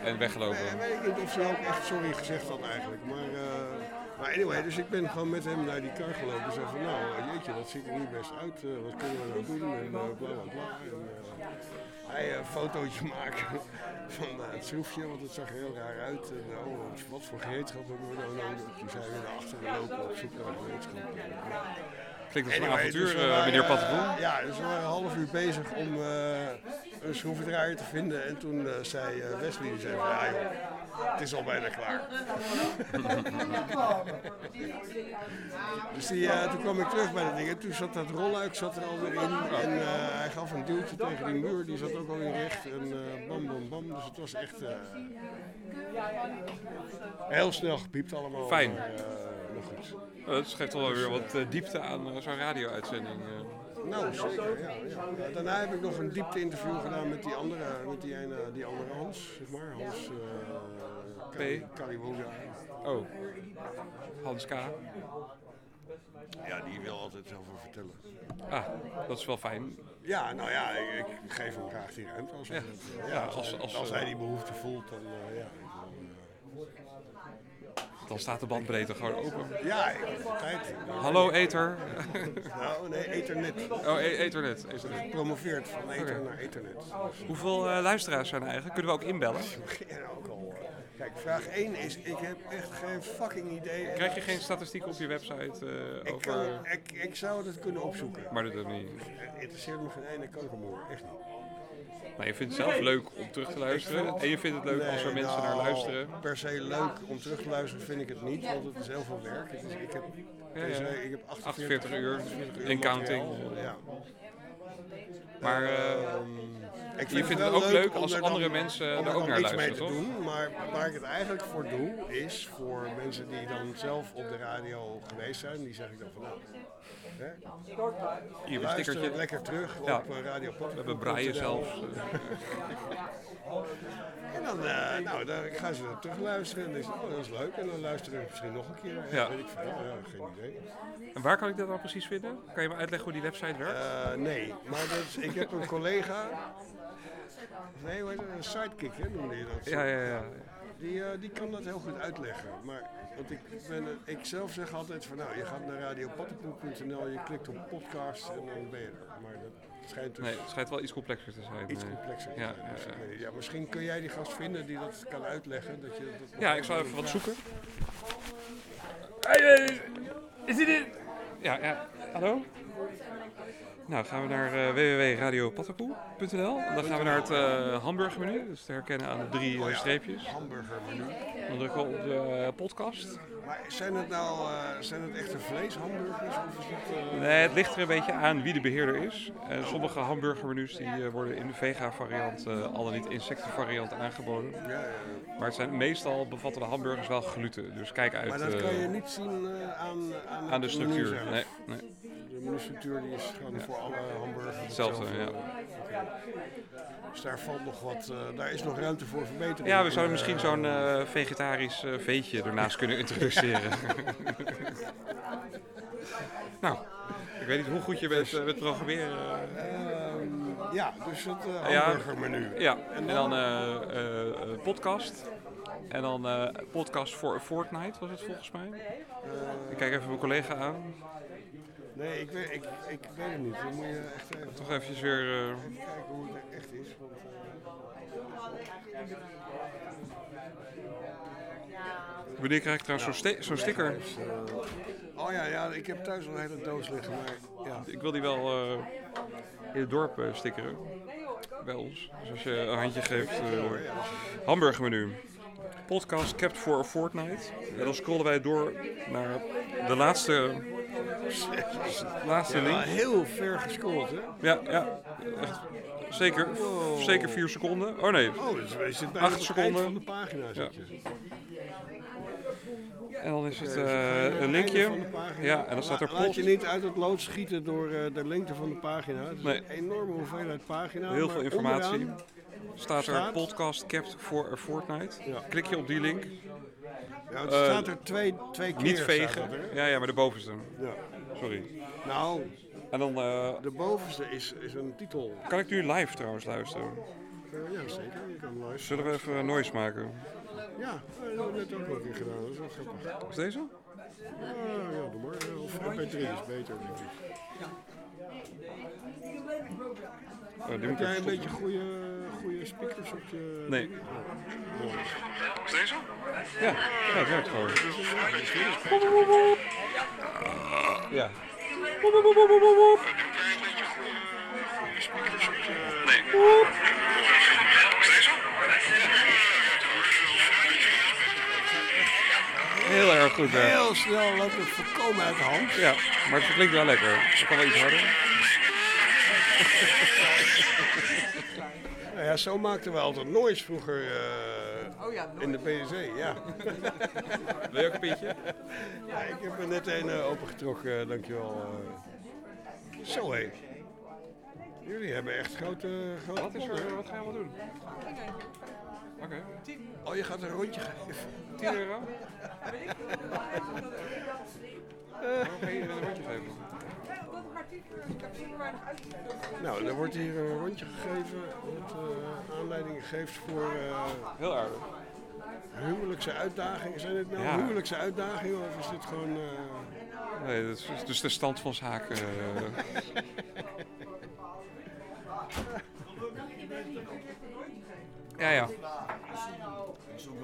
En weggelopen. Nee, weet ik niet of ze ook echt sorry gezegd had eigenlijk. Maar, eh, maar anyway, dus ik ben gewoon met hem naar die kar gelopen. En zei van, nou jeetje, dat ziet er niet best uit. Eh, wat kunnen we nou doen? En bla bla bla. En, hij een fotootje maken [laughs] van eh, het schroefje, want het zag heel raar uit. Oh, wat voor gereedschap hebben we nou nodig? Toen zijn we naar achteren lopen op zoek naar gereedschap. Klinkt als een Anyway, avontuur, dus eh, waren, meneer eh, ja, dus we waren een half uur bezig om eh, een schroevendraaier te vinden. En toen eh, zei eh, Wesley, die zei van, ja joh, het is al bijna klaar. [laughs] dus die, eh, toen kwam ik terug bij de dingen. Toen zat dat rolluik zat er alweer in. En eh, hij gaf een duwtje tegen die muur, die zat ook alweer recht. En eh, bam, bam, bam. Dus het was echt eh, heel snel gepiept allemaal. Fijn. Maar, eh, maar goed. Oh, Dat geeft wel weer wat eh, diepte aan eh, zo'n radio-uitzending. eh. Nou, zeker, ja, ja. Daarna heb ik nog een diepte-interview gedaan met die andere, met die, ene, die andere Hans, zeg maar. Hans, Kali- Kaliwoda. Oh. Hans K. Ja, die wil altijd heel veel vertellen. Ah, dat is wel fijn. Ja, nou ja, ik, ik geef hem graag die ruimte. Als, Ja. het, Ja, als, als- hij- als, als hij die behoefte voelt, dan ja. Dan staat de bandbreedte gewoon open. Ja, tijd. Hallo Ether. Nou, nee, Ethernet. Oh, e- Ethernet. Ethernet. Gepromoveerd van Ether naar Ethernet. Hoeveel eh, luisteraars zijn er eigenlijk? Kunnen we ook inbellen? ook al. Kijk, vraag 1 is, ik heb echt geen fucking idee. Krijg je geen statistieken op je website eh, Ik, over... kan, ik, ik zou het kunnen opzoeken. Maar dat niet. Het interesseert me geen ene kokermoer, echt niet. Maar je vindt het zelf leuk om terug te luisteren. En je vindt het leuk als er mensen naar nou, luisteren. Per se leuk om terug te luisteren vind ik het niet, want het is heel veel werk. Is, ik, heb, ik heb 48, 48 uur 48 in counting. Ja. Maar eh, Ik je vindt het ook leuk als er andere mensen er ook naar iets mee luisteren, te toch? doen. Maar waar ik het eigenlijk voor doe, is voor mensen die dan zelf op de radio geweest zijn. Die zeg ik dan van nou, Hier, een stickertje. lekker terug Ja. op eh, Radio We hebben braaien zelfs. eh. [laughs] En dan, eh, nou, dan gaan ze er terug luisteren en dan is oh, dat is leuk. En dan luisteren ze misschien nog een keer. Ja. Weet ik veel, ja, geen idee. En waar kan ik dat dan precies vinden? Kan je me uitleggen hoe die website werkt? Nee, maar dat is- ik heb een collega. Nee, hoe heet? Een sidekick, hè, noemde je dat? Ja, ja, ja. Die, eh, die kan dat heel goed uitleggen. Maar, want ik, ben, eh, ik zelf zeg altijd van nou, je gaat naar radiopattenpoel.nl, je klikt op podcast en dan ben je er. Maar dat schijnt dus Nee, het schijnt wel iets complexer te zijn. iets eh. complexer te Ja, zijn. Dus ja, misschien kun jij die gast vinden die dat kan uitleggen. Dat je dat Ja, ik zal even wat zoeken. Is dit? Ja, ja. Hallo? Nou, gaan we naar uh, www.radiopattenpoel.nl. Dan gaan we naar het uh, hamburgermenu. Dus te herkennen aan de drie Oh uh, ja, streepjes. Hamburgermenu. Dan drukken we op de uh, podcast. Maar zijn het nou zijn het echte vleeshamburgers of is het... Nee, het ligt er een beetje aan wie de beheerder is. En sommige hamburgermenu's die worden in de vega variant, uh, al dan niet insecten variant aangeboden. Ja, ja. Maar het zijn meestal bevatten de hamburgers wel gluten. Dus kijk uit. Maar dat kan je niet zien aan, aan, aan de structuur. Nee, nee. De menustructuur die is gewoon ja. voor alle hamburgers hetzelfde. ja. Okay. Dus daar valt nog wat, uh, daar is nog ruimte voor verbetering. Ja, we zouden misschien zo'n uh, vegetarisch uh, veetje ernaast kunnen introduceren. [laughs] nou, ik weet niet hoe goed je bent uh, met programmeren. Uh, ja, dus het hamburgermenu. Ja, ja, en dan, podcast. En dan podcast voor Fortnite was het volgens mij. ik kijk even mijn collega aan. Nee, ik weet, ik, ik weet het niet. Dan moet je echt even... Toch eventjes weer... Uh... Even kijken hoe het echt is. Want, uh... Wanneer krijg ik trouwens zo'n sti zo sticker? Oh ja, ja, ik heb thuis al een hele doos liggen. Maar, ja. Ik wil die wel uh, in het dorp stickeren. Bij ons. Dus als je een handje geeft... hamburgermenu. Podcast kept for a fortnight. En dan scrollen wij door naar de laatste laatste ja, link. Heel ver gescrolld, hè? Ja, ja. Echt. Zeker, wow. zeker vier seconden. Oh nee. Oh, dus zit acht seconden. van de pagina. Ja. En dan is het uh, een linkje. Ja, en dan staat er post. Laat je niet uit het lood schieten door uh, de lengte van de pagina. Het is nee. een enorme hoeveelheid pagina. Heel veel informatie. Staat er podcast kept for a fortnight. Ja. Klik je op die link. Ja, het staat er twee, twee keer. Niet vegen. Ja, ja, maar de bovenste. Ja. Sorry. Nou, en dan, uh, de bovenste is, is een titel. Kan ik nu live trouwens luisteren? Uh, ja, zeker. Je kan live. Zullen we even noise maken? Ja, dat hebben we net ook nog een keer gedaan. Dat is wel grappig. Is deze? Ja, ja, doe maar. Of MP3 is beter, denk ik. Oh, Heb jij een beetje goede, goede speakers op je... Nee. Is deze? Ja, ja het werkt gewoon. Ja. Nee. Heel erg goed, hè? Heel snel loopt het voorkomen uit de hand. Ja, maar het klinkt wel lekker. Het kan wel iets harder. Nou ja, zo maakten we altijd noise vroeger uh, oh ja, in de PSC. Ja. Wil je ook een pintje? Ja, ik heb er net een uh, opengetrokken, uh, dankjewel. Zo hé. Jullie hebben echt grote... grote wat, is er, wat gaan we doen? Oké. Oh, je gaat een rondje geven. 10 euro? Waarom ga je een rondje geven? Nou, er wordt hier een rondje gegeven wat eh, aanleiding geeft voor eh, Heel aardig. huwelijkse uitdagingen. Zijn dit nou Ja. huwelijkse uitdagingen of is dit gewoon... eh, Nee, dat is dus de stand van zaken. ja, ja.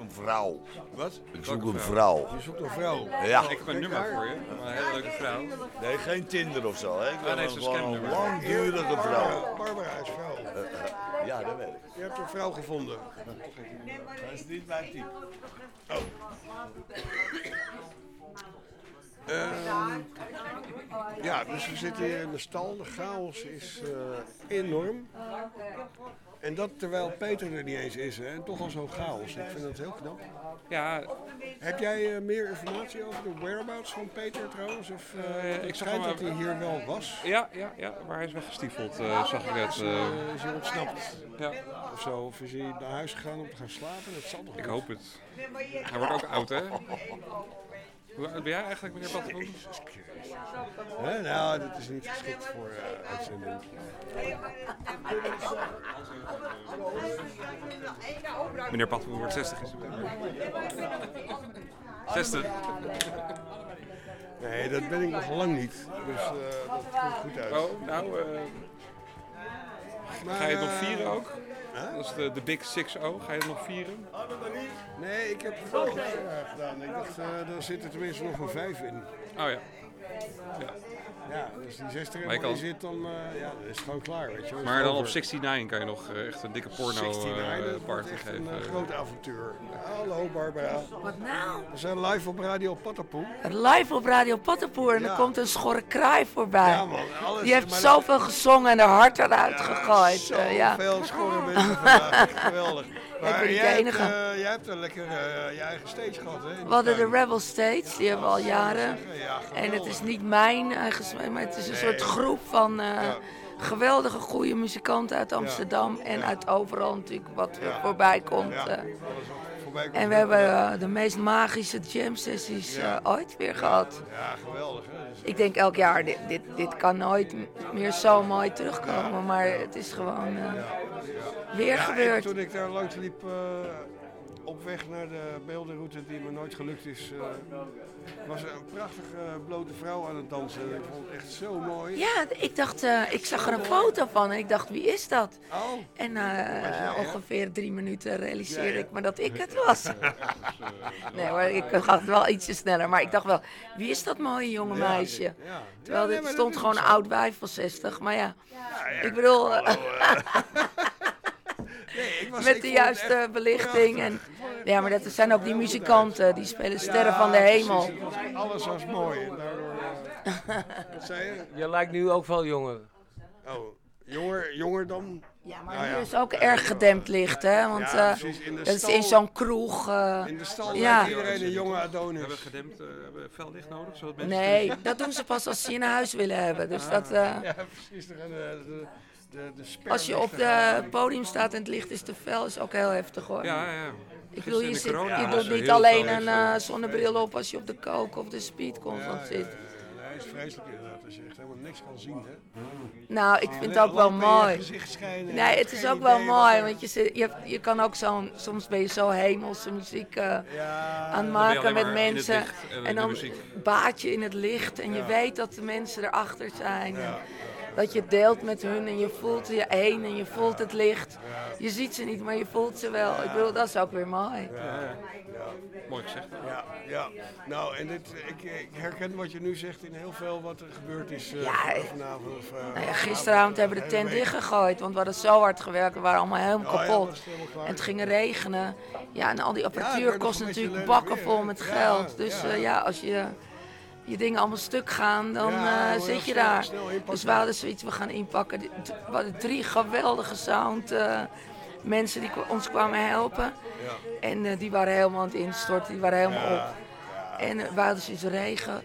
Een vrouw. Wat? Ik zoek een vrouw. Je zoekt een vrouw? Ja. Ik heb een nummer voor je. Een hele leuke vrouw. Nee, geen Tinder of zo. Hè. Ik wil Ah, nee, een gewoon een langdurige vrouw. Barbara is vrouw. Eh, eh, ja, dat weet ik. Je hebt een vrouw gevonden. Dat is niet mijn type. Ehm, ja, dus we zitten hier in de stal. De chaos is eh, enorm. En dat terwijl Peter er niet eens is. Hè? En toch al zo'n chaos. Ik vind dat heel knap. Ja. Heb jij eh, meer informatie over de whereabouts van Peter trouwens? Of, Eh, ik ik zag dat hij hier wel was. Ja, ja, ja, maar hij is weggestiefeld, eh, zag ik net. Is, is hij ontsnapt? Ja. Of zo? Of is hij naar huis gegaan om te gaan slapen? Dat zal toch Ik hoop het. Hij wordt ook oud, hè? [laughs] Hoe oud ben jij eigenlijk, meneer Pattenboom? Hè? Nou, dit is niet geschikt voor eh uitzending. Meneer Pattenboom wordt 60 in september. 60. Nee, dat ben ik nog lang niet. Dus eh, dat komt goed uit. Oh, nou, eh, Maar, ga je het nog eh, vieren ook? Dat is de, de Big Six O. Ga je het nog vieren? Nee, ik heb het vorig jaar gedaan. Ik dacht, eh daar zit er tenminste nog een vijf in. Oh ja. Ja. Ja, als die zes er Maar je helemaal kan- in zit, dan, eh, ja, is gewoon klaar. Weet je. Maar dan over. op 69 kan je nog eh, echt een dikke porno 69, eh, party geven. Een groot avontuur. Hallo Barbara. Wat nou? We zijn live op Radio Patapoe. Live op Radio Pattenpoer en Ja. er komt een schorre kraai voorbij. Ja, man, alles- Die heeft zoveel gezongen en er hart eruit gegooid. eh, ja. Zoveel schorre mensen vandaag. Echt geweldig. ben niet de jij hebt, enige. eh, jij hebt een lekker eh, je eigen stage gehad, hè? We hadden de. Rebel States, die hebben we al jaren. Ja, En het is niet mijn eigen maar het is een Nee. soort groep van eh, Ja. geweldige goede muzikanten uit Amsterdam en uit overal natuurlijk wat er voorbij komt. En we hebben eh, de meest magische jam sessies eh, ooit weer gehad. Ja, geweldig. Hè? Dus- Ik denk elk jaar, dit, dit, dit kan nooit meer zo mooi terugkomen, maar het is gewoon eh, weer gebeurd. toen ik daar langs liep op weg naar de beeldenroute die me nooit gelukt is, eh, was er een prachtige blote vrouw aan het dansen. Ik vond het echt zo mooi. Ja, ik dacht, eh, ik zag er een foto van en ik dacht, wie is dat? Oh. En eh, jij, ongeveer drie minuten realiseerde Ja, ja. ik me dat ik het was. [laughs] nee, maar ik had het wel ietsje sneller. Maar ik dacht wel, wie is dat mooie jonge meisje? Terwijl er maar stond gewoon een oud wijf van 60. Maar ja, ik bedoel, [laughs] was- met de het juiste echt belichting. En, ja, maar dat zijn ook die muzikanten, die spelen sterren van de hemel. precies, het alles was mooi. Daardoor, eh, wat [laughs] zei je? Je lijkt nu ook wel jonger. Oh, jonger, jonger dan? Ja, maar Nou nu is ook erg gedempt licht, hè? Want Ja, eh, precies, in de dat is in zo'n kroeg. eh, In de stal ja. iedereen een jonge Adonis. Hebben we gedempt, hebben we fel licht nodig? Zodat mensen Nee, kunnen- dat doen ze pas als ze je naar huis willen hebben. Dus Ah. dat, eh, Ja, precies. De, als je op het podium staat en het licht is te fel, is ook heel heftig hoor. Ja, ja. Ik bedoel, je, zit, je doet niet alleen een eh, zonnebril op als je op de coke of de speed constant zit. Nee, het is vreselijk inderdaad als je echt helemaal niks kan zien. Hè? Nou, ik vind het ook wel mooi. Nee, het is ook wel mooi, want je, zit- je, je kan ook zo'n, soms ben je zo hemelse muziek eh, aan maken met mensen. licht en dan muziek. baat je in het licht en je Ja. weet dat de mensen erachter zijn. En dat je deelt met hun en je voelt je één en je voelt het licht. Je ziet ze niet, maar je voelt ze wel. Ik bedoel, dat is ook weer mooi. Mooi gezegd. Ja, ja. Nou, en dit, ik, ik herken wat je nu zegt in heel veel wat er gebeurd is eh, Ja, vanavond. Of, eh, Nou ja, gisteravond hebben we de tent dichtgegooid, want we hadden zo hard gewerkt. We waren allemaal helemaal Oh ja, kapot. het helemaal klaar. en het ging regenen. Ja, en al die Ja, apparatuur kost natuurlijk bakken vol met Ja, geld. Dus ja. ja, ja als je, je dingen allemaal stuk gaan, dan Ja, eh, zit je daar. dus we hadden zoiets, we gaan inpakken. We hadden drie geweldige sound eh, mensen die ons kwamen helpen. En eh, die waren helemaal aan het instorten, die waren helemaal Ja. op. En we hadden zoiets regen.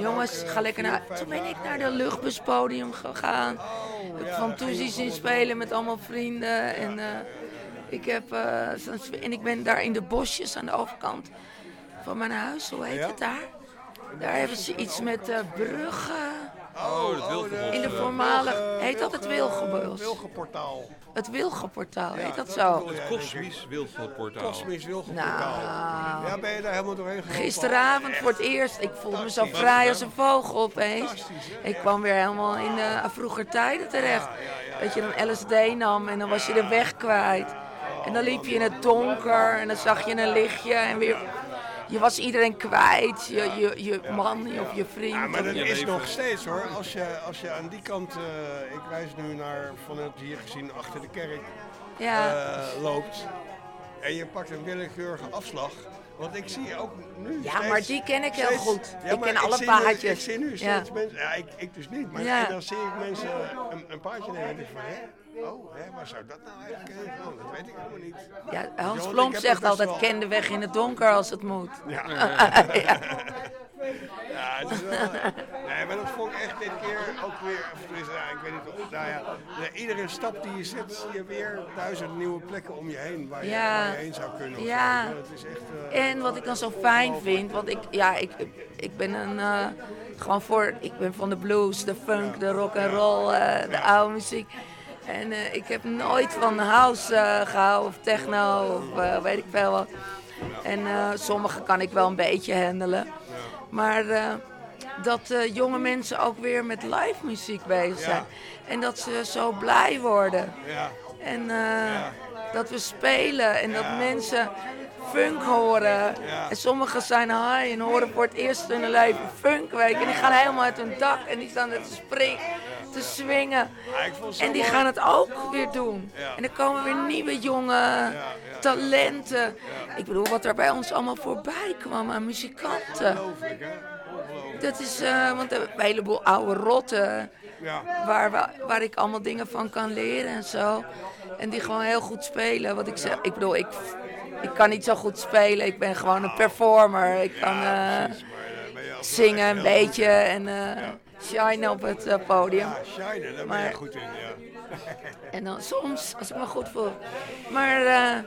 Jongens, ook, ga lekker naar. Toen ben ik naar de luchtbuspodium gegaan. Oh, van Toezie zien spelen met allemaal vrienden. En Ik heb, en ik ben daar in de bosjes aan de overkant van mijn huis, hoe heet het daar? Daar hebben ze iets met eh, bruggen. Oh, het Wilgenbos. In de voormalige, heet dat het Wilgenbos? Wilgenportaal. Het Wilgenportaal, Ja, heet dat dat zo? Het Kosmisch Wilgenportaal. Kosmisch Wilgenportaal. Nou. Ja, ben je daar helemaal doorheen gelopen? Gisteravond voor het eerst. Ik voelde me zo vrij als een vogel opeens. Ik kwam weer helemaal in eh vroeger tijden terecht. Dat je dan LSD nam en dan was je de weg kwijt. En dan liep je in het donker en dan zag je een lichtje en weer... Je was iedereen kwijt, je, je, je man of je vriend. Ja, maar dat is nog steeds hoor. Als je, als je aan die kant, eh, ik wijs nu naar vanuit hier gezien achter de kerk, Ja. eh, loopt. En je pakt een willekeurige afslag. Want ik zie ook nu Ja, steeds- maar die ken ik heel steeds- goed. Ja, Ik ken alle zie nu- paadjes. ik zie nu Ja. mensen, ja, ik, ik dus niet. Maar Ja. dan zie ik mensen een, een paadje nemen en denk ik van, hè? Oh, hè, waar zou dat nou eigenlijk heen? Dat weet ik helemaal niet. Ja, Hans heb zegt altijd, ken de weg in het donker als het moet. Ja. [laughs] [laughs] ja. Het is wel... Nee, maar dat vond ik echt dit keer ook weer... Of tenminste, ja, ik weet niet of... Nou ja, iedere stap die je zet, zie je weer duizend nieuwe plekken om je heen waar je, Ja. waar je heen zou kunnen. Ja. zo. Het is echt... eh, En wat ik dan zo fijn vind, want ik, ja, ik, ik ben een, eh, gewoon voor, ik ben van de blues, de funk, de rock and roll, eh, de oude muziek. En ik heb nooit van house eh, gehouden of techno of weet ik veel wat. En sommige kan ik wel een beetje handelen. Maar eh, dat eh, jonge mensen ook weer met live muziek bezig zijn. En dat ze zo blij worden. Ja. En eh, dat we spelen en dat mensen funk horen. En sommigen zijn high en horen voor het eerst in hun leven funkweek. En die gaan helemaal uit hun dak en die staan er te springen, te swingen. zo En die gaan het ook weer doen. En er komen weer nieuwe jonge talenten. Ik bedoel, wat er bij ons allemaal voorbij kwam aan muzikanten. Dat is, eh, want we hebben een heleboel oude rotten. Ja. Waar, we- waar ik allemaal dingen van kan leren en zo. En die gewoon heel goed spelen. Wat ik zeg, ik bedoel, ik, ik kan niet zo goed spelen. Ik ben gewoon een performer. Ik kan eh, zingen een beetje en eh shine op het eh, podium. Ja, shine, daar ben je Maar- goed in, ja. En dan soms, als ik me goed voel. Maar eh, er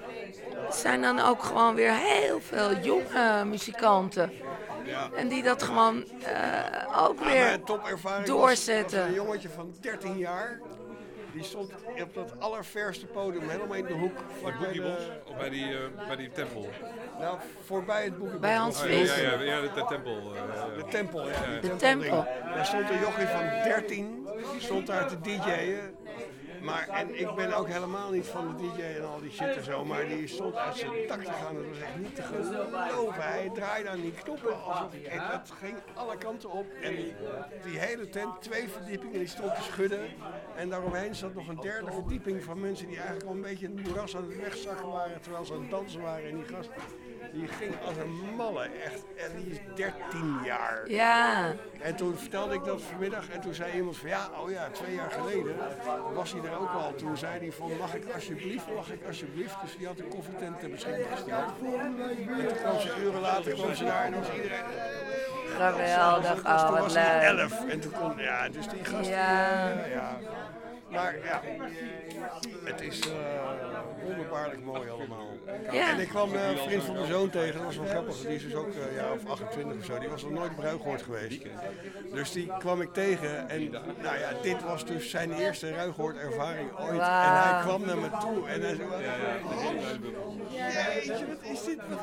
zijn dan ook gewoon weer heel veel jonge muzikanten. Ja. En die dat gewoon eh, ook Ja, weer topervaring was- doorzetten. was een jongetje van 13 jaar. Die stond op dat allerverste podium, helemaal in de hoek. Bij de- Boekiebos? Of bij die, eh, bij die tempel? Nou, voorbij het boekenbos. Bij Hans Oh, ja, ja, ja, ja, de, de tempel. eh, ja. De tempel, ja. die De tempelding. tempel. Daar stond een jochie van 13, die stond daar te DJ'en. Maar, en ik ben ook helemaal niet van de DJ en al die shit en zo, maar die stond uit zijn dak te gaan. Dat was echt niet te geloven. Hij draaide aan die knoppen alsof en dat ging alle kanten op. En die, die hele tent, twee verdiepingen, die stond te schudden. En daaromheen zat nog een derde verdieping van mensen die eigenlijk al een beetje het moeras aan het wegzakken waren. Terwijl ze aan het dansen waren. En die gast, die ging als een malle, echt. En die is 13 jaar. Ja. En toen vertelde ik dat vanmiddag en toen zei iemand van ja, oh ja, twee jaar geleden was hij er ook al. Toen zei hij van mag ik alsjeblieft, mag ik alsjeblieft. Dus die had een koffietent ter beschikking gesteld. En toen kwam ze uren later kwam ze daar en was iedereen... Geweldig, Toen was- oh, toen wat was hij leuk. elf en toen kon, ja, dus die gast, ja. Maar ja, het is eh, wonderbaarlijk mooi allemaal. Ja. En ik kwam eh, een vriend van mijn zoon tegen, dat was wel grappig. Die is dus ook eh, ja, of 28 of zo, die was nog nooit op Ruigoord geweest. Dus die kwam ik tegen en nou ja, dit was dus zijn eerste Ruigoord ervaring ooit. En hij kwam naar me toe en hij zei, jeetje, wat is dit? Wat,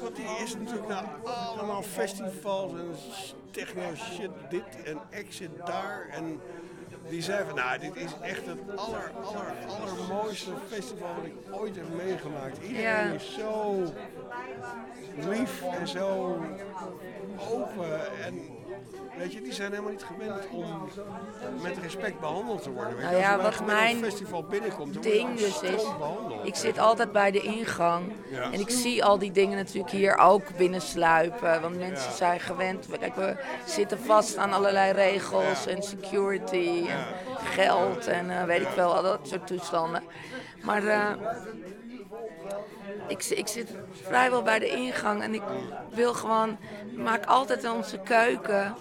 want die is natuurlijk naar allemaal festivals en techno shit dit en exit daar. En die zei van, nou, dit is echt het aller, aller, allermooiste festival wat ik ooit heb meegemaakt. Iedereen Ja. is zo lief en zo open en weet je, die zijn helemaal niet gewend om met respect behandeld te worden. Weet je. Nou ja, Als je bij wat mijn festival binnenkomt, dan ding dus is, behandeld. ik zit altijd bij de ingang. Ja. En ik zie al die dingen natuurlijk hier ook binnensluipen. Want mensen Ja. zijn gewend. Kijk, we zitten vast aan allerlei regels Ja. en security en geld en eh, weet ik veel, al dat soort toestanden. Maar eh, ik, ik zit vrijwel bij de ingang en ik wil gewoon, maak altijd onze keuken.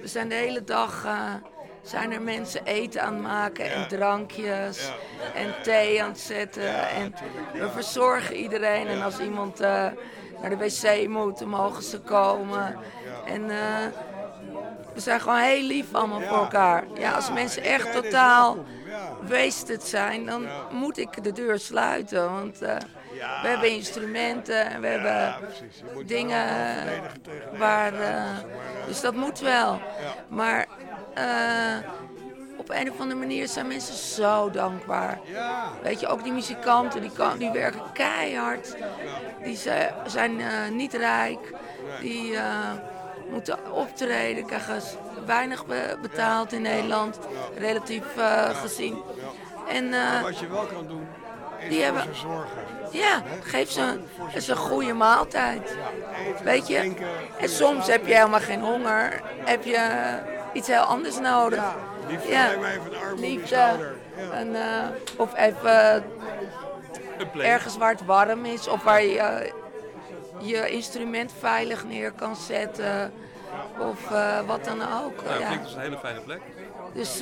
We zijn de hele dag, eh, zijn er mensen eten aan het maken en drankjes en thee aan het zetten. en we verzorgen iedereen. En als iemand eh, naar de wc moet, dan mogen ze komen. En eh, we zijn gewoon heel lief allemaal voor elkaar. Ja, als mensen echt totaal wasted zijn, dan moet ik de deur sluiten. Want eh, we hebben instrumenten en we hebben dingen waar. eh, dus dat moet wel. Maar eh, op een of andere manier zijn mensen zo dankbaar. Weet je, ook die muzikanten, die, kan, die werken keihard. Die zijn eh, niet rijk. Die eh, moeten optreden, krijgen weinig be- betaald in Nederland, relatief eh, gezien. En, eh, wat je wel kan doen, is die hebben- zorgen. Ja, geef ze een, is een goede maaltijd. Weet je? En soms heb je helemaal geen honger. Heb je iets heel anders nodig. liefde, ja. een Liefde. schouder. En, eh, of even ergens waar het warm is. Of waar je eh, je instrument veilig neer kan zetten. Of eh, wat dan ook. Nou, ja. klinkt als een hele fijne plek. Dus,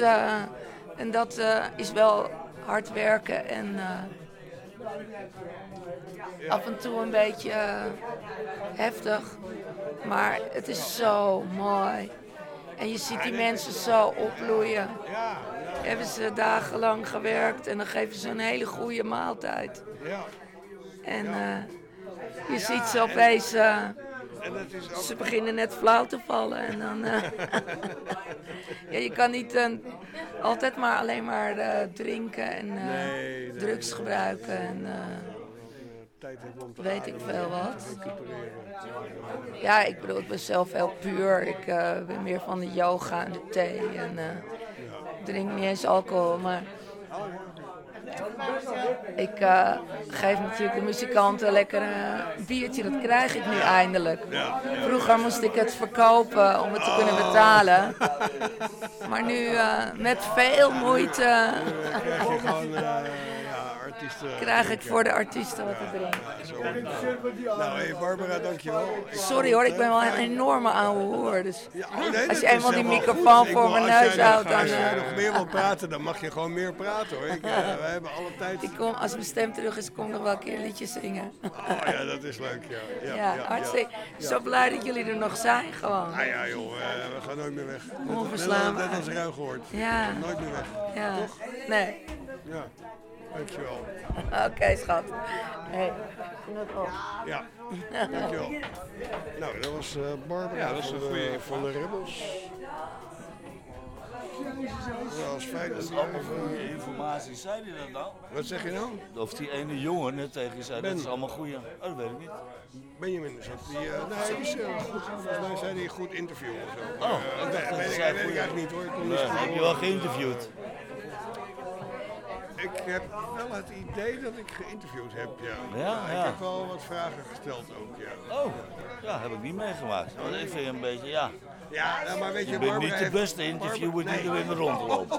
en dat is wel hard werken en af en toe een beetje eh, heftig. Maar het is zo mooi. En je ziet die mensen zo opbloeien. Hebben ze dagenlang gewerkt en dan geven ze een hele goede maaltijd. En eh, je ziet ze opeens, eh, En is ook... ze beginnen net flauw te vallen. En dan, eh, [laughs] ja, je kan niet eh, altijd maar alleen maar eh, drinken en Nee, nee, drugs nee. gebruiken. En, tijd hebben om te weet ik veel wat. Ja, ik bedoel, ik ben zelf heel puur. Ik ben meer van de yoga en de thee. En drink niet eens alcohol, maar... Ik eh, geef natuurlijk de muzikanten lekker een biertje, dat krijg ik nu eindelijk. Vroeger moest ik het verkopen om het te kunnen betalen. Maar nu eh, met veel moeite artiesten. krijg ik voor de artiesten wat te drinken. Nou, hey Barbara, dankjewel. Sorry hoor, ik ben wel een enorme oude hoer. Dus Oh, als je eenmaal die microfoon voor mijn neus houdt, dan... Als jij eh, nog meer wil praten, dan mag je gewoon meer praten hoor. Ik, eh, wij hebben alle tijd. Ik kom, als mijn stem terug is, kom ik nog wel een keer een liedje zingen. Oh ja, dat is leuk, ja. Ja, hartstikke. Zo blij dat jullie er nog zijn, gewoon. Ah ja, joh, eh, we gaan nooit meer weg. Onverslaanbaar. Net als ruig gehoord. Ja. Nooit meer weg. Ja. Toch? Nee. Ja, dankjewel. [laughs] Oké, schat. Hey. Vind het op. Ja, dankjewel. Nou, dat was eh, Barbara Ja, dat is een van, eh, van de Rebels. Ja, dat is fijn Dat dat allemaal goede informatie. Zei hij dat nou? Wat zeg je nou? Of die ene jongen net tegen je zei, Ben. dat is allemaal goede. Oh, dat weet ik niet. Benjamin is dat. Die, eh, nee, die is eh, goed. Volgens mij zei hij een goed interview of zo. Oh, dat weet, hij ik, eigenlijk niet hoor. Ik Nee, heb je wel geïnterviewd? Ik heb wel het idee dat ik geïnterviewd heb, ja. Ja, Ik heb wel wat vragen gesteld ook, ja. Oh, ja, heb ik niet meegemaakt. Want ik vind een beetje, ja. Ja, nou, maar weet je, Je bent Barbara niet de heeft- beste interviewer die er in de rond loopt. [laughs]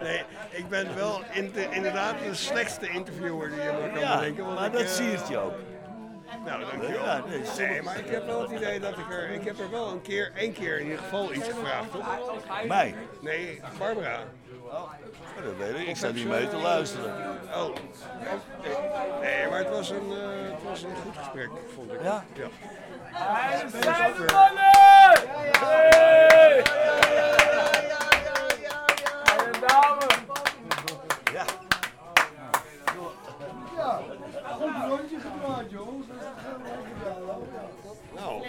nee, ik ben wel in de- inderdaad de slechtste interviewer die je maar kan Ja, bedenken. maar ik, dat eh, siert je ook. Nou, dankjewel. Ja, nee, nee, maar ik heb wel het idee dat ik er... Ik heb er wel een keer, één keer in ieder geval iets gevraagd, toch? Mij? Nee, Barbara. Oh, dat weet ik. Ik sta niet mee te luisteren. Oh. Nee, maar het was een, eh, het was een goed gesprek, vond ik. Ja? Ja. Het zijn de mannen! Hey! En een dame! Ja. Rondje gedraaid, gedaan. Nou.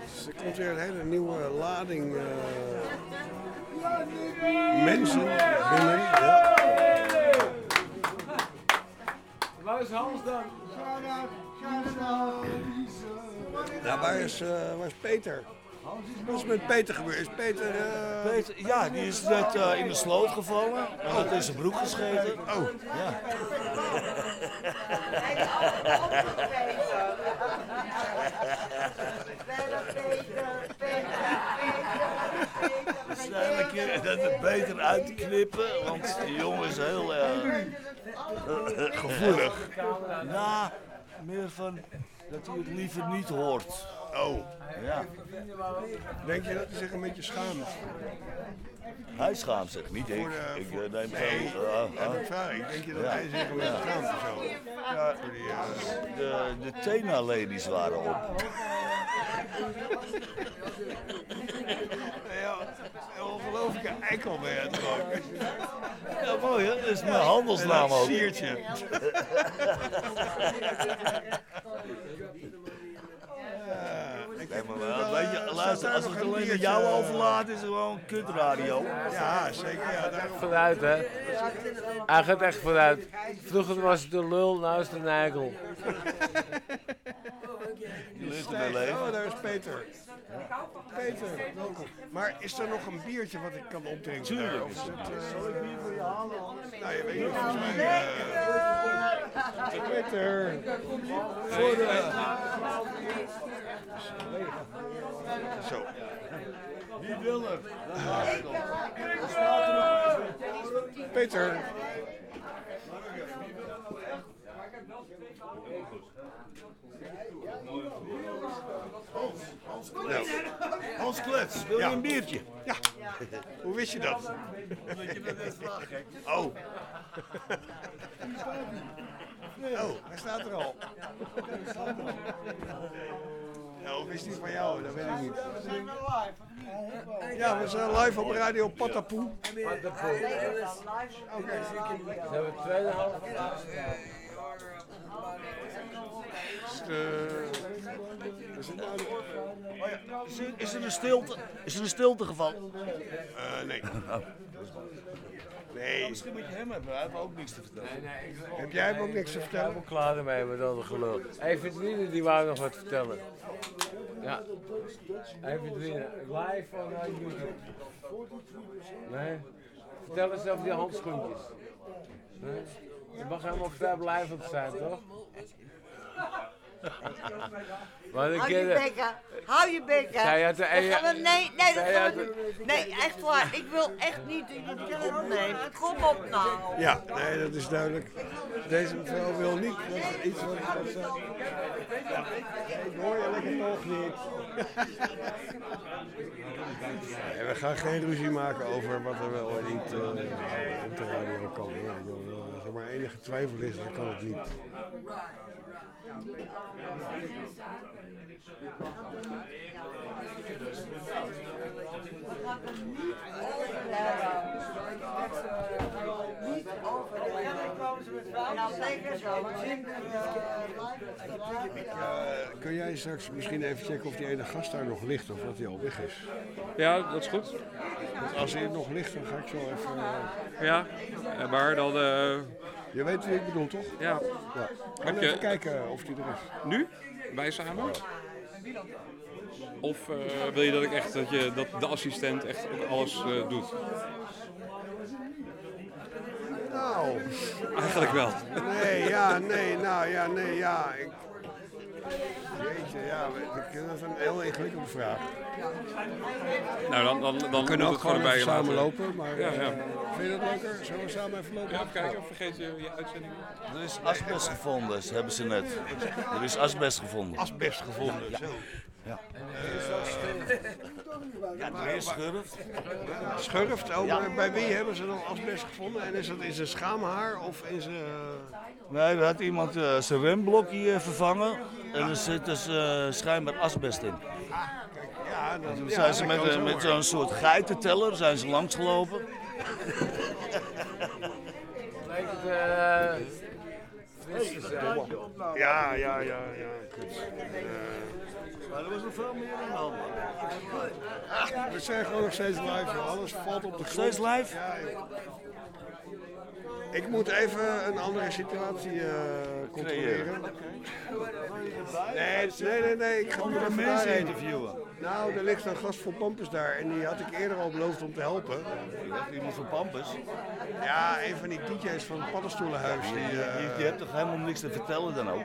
Dus er komt weer een hele nieuwe lading eh, mensen binnen. Ja. Waar is Hans dan? Ja, waar is, eh, waar is Peter? Wat is met Peter gebeurd? Is Peter... eh, Peter, ja, die is net eh, in de sloot gevallen. En had in zijn broek gescheten. Oh. Ja. Dus keer dat het beter uit te knippen, want die jongen is heel eh, Gevoelig. Nou, meer van dat hij het liever niet hoort. Oh. Ja. Denk je dat hij zich een beetje schaamt? Hij schaamt zich, niet ik. Voor de- ik voor- eh, neem nee, ah. dat vraag ik. Denk je dat Ja. hij zich een beetje Ja. schaamt of zo? Ja, Voor die, eh, de, de Tena-ladies waren op. Ja, een ongelofelijke eikel ben je het gewoon. Ja, mooi hè? Dat is mijn handelsnaam ook. Siertje. [laughs] Nee, maar wel, weet je, luister, als het alleen met jou overlaat, is het gewoon kutradio. Ja, zeker. Ja, daar Vooruit, hè? Hij gaat echt vooruit. Vroeger was het de lul, nou is het een [laughs] eikel. Oh, daar is Peter. Peter, welkom. Maar is er nog een biertje wat ik kan opdrinken? Tuurlijk? Of het, eh, Zal ik bier voor je halen? Nou, je weet niet, volgens mij... Peter. Voor de... Zo. Wie wil er? Peter. Nou. Hans Klets, wil je een biertje? Ja. Hoe wist je dat? Omdat je dat net vraagt, gek. [laughs] Oh. Oh, hij staat er al. Ja, of is die van jou? Dat weet ik niet. We zijn wel live, of niet? Ja, we zijn live op Radio Patapoe. Patapoe. Oké. Ze hebben het, eh, is nou... Oh er, is er een stilte? Is er een stiltegeval? Eh, nee. Nee. Misschien moet je hem hebben, hij heeft ook niks te vertellen. Heb jij hem ook niks te vertellen? Ik ben klaar ermee met al dat gelul. Hey, Verdwiener, die wou nog wat vertellen. Ja. Hey, Verdwiener, live van uh, YouTube. Nee? Vertel eens over die handschoentjes. Nee? Je mag helemaal vrijblijvend zijn, toch? Hou je kinderen... bekken. Hou je bekken. Zij uit de- nee, nee, dat gaan we niet. Nee, echt waar. Ik wil echt niet dat je het. Kom op nou. Ja, nee, dat is duidelijk. Deze mevrouw wil niet dat iets wat. Ja, ik hoor je lekker toch niet. We gaan geen ruzie maken over wat er wel en niet eh, op de radio kan. Enige twijfel is, dan kan het niet. Niet over de zeker zo. Eh, kun jij straks misschien even checken of die ene gast daar nog ligt of dat hij al weg is? Ja, dat is goed. Want als hij nog ligt, dan ga ik zo even... eh, Ja, eh, maar dan... eh, Je weet wie ik bedoel, toch? Ja. ja. Heb je- even kijken of die er is. Nu? Wij samen? Of eh, wil je dat ik echt dat, je, dat de assistent echt ook alles eh, doet? Nou. Eigenlijk wel. Nee, ja, nee, nou ja, nee, ja. Ik... Jeetje, ja, dat is een heel ingewikkelde vraag. Nou, dan, dan, dan we kunnen ook het gewoon bij even je samen laten. lopen, maar Ja, eh, ja. vind je dat leuker? Zullen we samen even lopen? Ja, even kijken, vergeet je je uitzending. Er is asbest gevonden, hebben ze net. Er is asbest gevonden. Asbest gevonden, Ja. zo. Ja. Ja, er is schurft. Schurft? Oh, Ja. bij wie hebben ze dan asbest gevonden? En is dat in zijn schaamhaar of in zijn... Nee, er had iemand eh, zijn remblokje eh, vervangen. En er zit dus eh, schijnbaar asbest in. Ja, ja, zijn ze met, eh, met zo'n soort geitenteller zijn ze langsgelopen. Lijkt het eh. Ja, ja, ja, ja. Maar er was nog veel meer aan de hand. We zijn gewoon nog steeds live. Alles valt op de grond. Steeds live? Ja, joh. Ik moet even een andere situatie eh, controleren. Nee, nee, nee, nee. Ik ga Andere even mensen interviewen. Nou, er ligt een gast voor Pampus daar en die had ik eerder al beloofd om te helpen. Iemand van Pampus? Ja, een van die DJ's van het Paddenstoelenhuis. Die, Je, eh, je, je hebt toch helemaal niks te vertellen dan ook?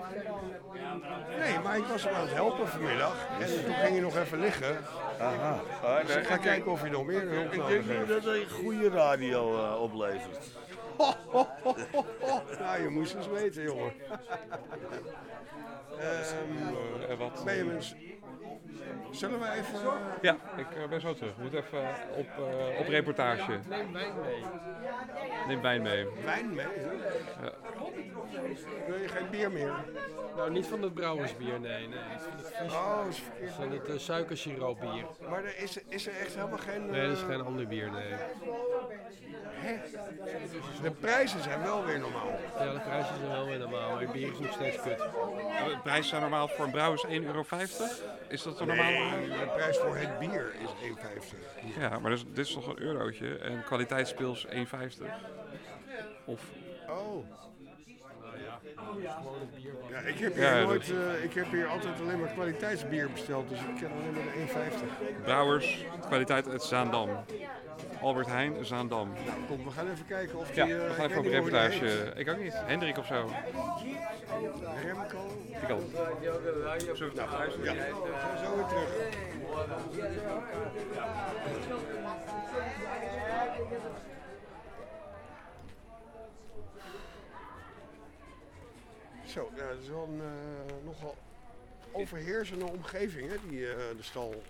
Nee, maar ik was hem aan het helpen vanmiddag. En toen ging hij nog even liggen. Aha. Dus ik ga kijken of hij nog meer hulp Ik nodig denk niet heeft. dat hij goede radio eh, oplevert. Nou, je moest eens weten, jongen. Ehm, en wat? Benjamin, s- zullen we even... Ja, ik eh, ben zo terug. Ik moet even eh, op, eh, op reportage. Neem wijn mee. Neem wijn mee. Wijn mee? Ja. Wil je geen bier meer? Nou, niet van het brouwersbier, nee. nee. Van het. Oh, is verkeerd. van het uh, suikersiroopbier. Maar er is, is er echt helemaal geen... Nee, dat is eh, geen ander bier, nee. Hè? De prijzen zijn wel weer normaal. Ja, de prijzen zijn wel weer normaal, maar het bier is nog steeds kut. De prijs zijn normaal voor een brouwers 1,50 euro. Is dat de normale? Nee, de prijs voor het bier is 1,50. Ja, maar dus, dit is toch een eurotje en kwaliteitspils 1,50. Of... Oh. Gewoon het bier. Ja, ik heb hier, Ja, nooit, dat- eh, ik heb hier altijd alleen maar kwaliteitsbier besteld, dus ik ken alleen maar de 1,50. Brouwers, kwaliteit uit Zaandam. Albert Heijn, Zaandam. Nou, kom, we gaan even kijken of die... eh, we gaan ik even op die reportage. heet. Ik ook niet. Hendrik of zo. Remco? Die kant. Zo, nou, ja. Zo weer terug. Zo, ja, het is wel een eh, nogal overheersende omgeving, hè, die, eh, de stal.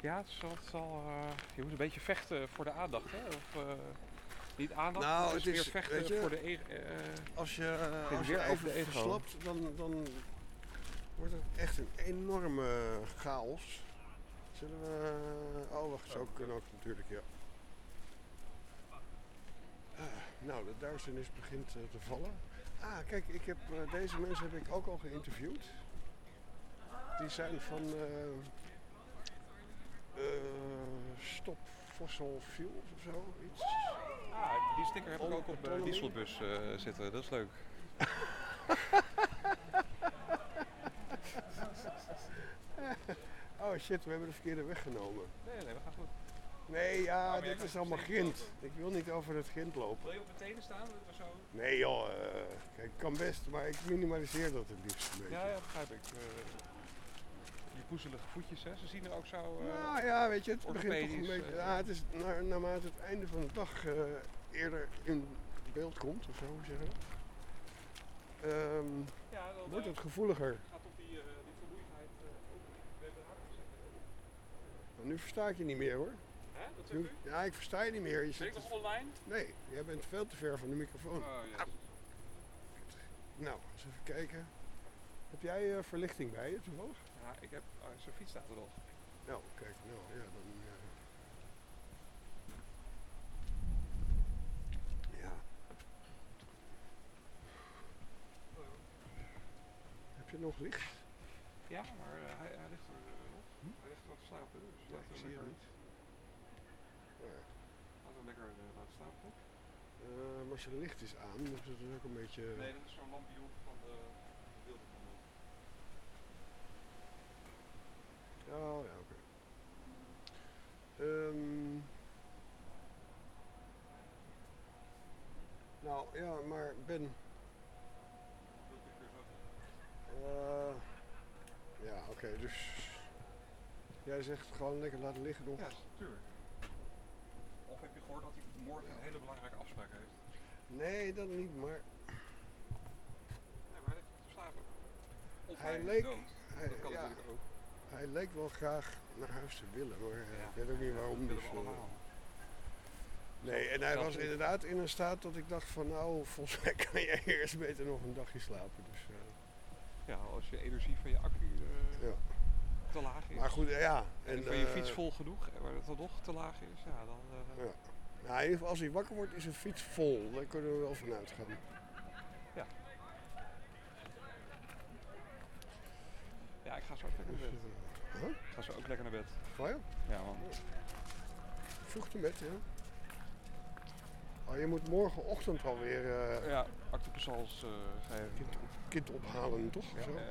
Ja, het zal, het zal, eh, je moet een beetje vechten voor de aandacht, hè? Of eh, niet aandacht, Nou, maar het meer is, vechten je, voor de ego. eh, Als je, als je weer over de ego. verslapt, dan, dan wordt het echt een enorme chaos. Zullen we... Oh, wacht, zo kunnen ook natuurlijk, ja. Ah, nou, de duisternis begint te vallen. Ah, kijk, ik heb, deze mensen heb ik ook al geïnterviewd. Die zijn van eh, eh, Stop Fossil Fuels of zo, iets. Ah, die sticker heb ik ook op de Autonomy. dieselbus eh, zitten, dat is leuk. [laughs] oh shit, we hebben de verkeerde weg genomen. Nee, nee, dat gaat goed. Nee, ja, jij dit is allemaal grind. Ik wil niet over het grind lopen. Wil je op de tenen staan of zo? Nee joh, eh, kijk, kan best, maar ik minimaliseer dat het liefst een beetje. Ja, ja, begrijp ik. Poezelige voetjes, hè? Ze zien er ook zo. eh, Nou ja, weet je, het begint toch een beetje... eh, Ja, het is na, naarmate het einde van de dag eh, eerder in beeld komt, of zo hoe zeggen? Ehm, Ja, dan, wordt het gevoeliger. gaat op die, eh, die vermoeidheid eh, ook weer harder zetten. Nou, nu versta ik je niet meer hoor. Hè? Dat zeg Nu- ik? ja, ik versta je niet meer. Je Ben zit ik nog online? Nee, jij bent veel te ver van de microfoon. Oh, ja. Nou, eens even kijken. Heb jij eh, verlichting bij je toevallig? Ja, ik heb. Oh, zijn fiets staat er nog. Nou, kijk, nou ja, dan. Ja. ja. Heb je nog licht? Ja, maar eh, hij, hij ligt er eh, nog. Hij ligt er wat te slapen. Dus Ja, laten ik we zie lekker, niet. Ja. laten we lekker eh, laten slapen. toch? Maar als je licht is aan, dan is het ook een beetje. Nee, dat is zo'n lampioen van de wilde Oh ja, oké. Ehm. nou ja, maar Ben. Eh, ja, oké, dus. Jij zegt gewoon lekker laten liggen nog. Ja, tuurlijk. Of heb je gehoord dat hij morgen een hele belangrijke afspraak heeft? Nee, dat niet, maar Nee, maar hij ligt te slapen. Of hij leek. dood. Hij, dat kan ja, natuurlijk ook. Hij leek wel graag naar huis te willen, maar eh, ik weet ook niet waarom. Dus, eh, nee, en hij was inderdaad in een staat dat ik dacht van nou, volgens mij kan jij eerst beter nog een dagje slapen. Dus, eh, Ja, als je energie van je accu Ja. te laag is. Maar goed, ja, En, en, van je fiets vol genoeg, en waar het dan nog te laag is, ja, dan... Ja. Nou, als hij wakker wordt, is een fiets vol. Daar kunnen we wel van uitgaan. Ja. Ja, ik ga zo ook lekker naar bed. Huh? Ik ga zo ook lekker naar bed. Ga je? Ja, man. Vroeg te bed, ja. Oh, je moet morgenochtend alweer eh Ja, actopasals uh, geven. kind, kind ophalen, toch? Ja, Zo? eh,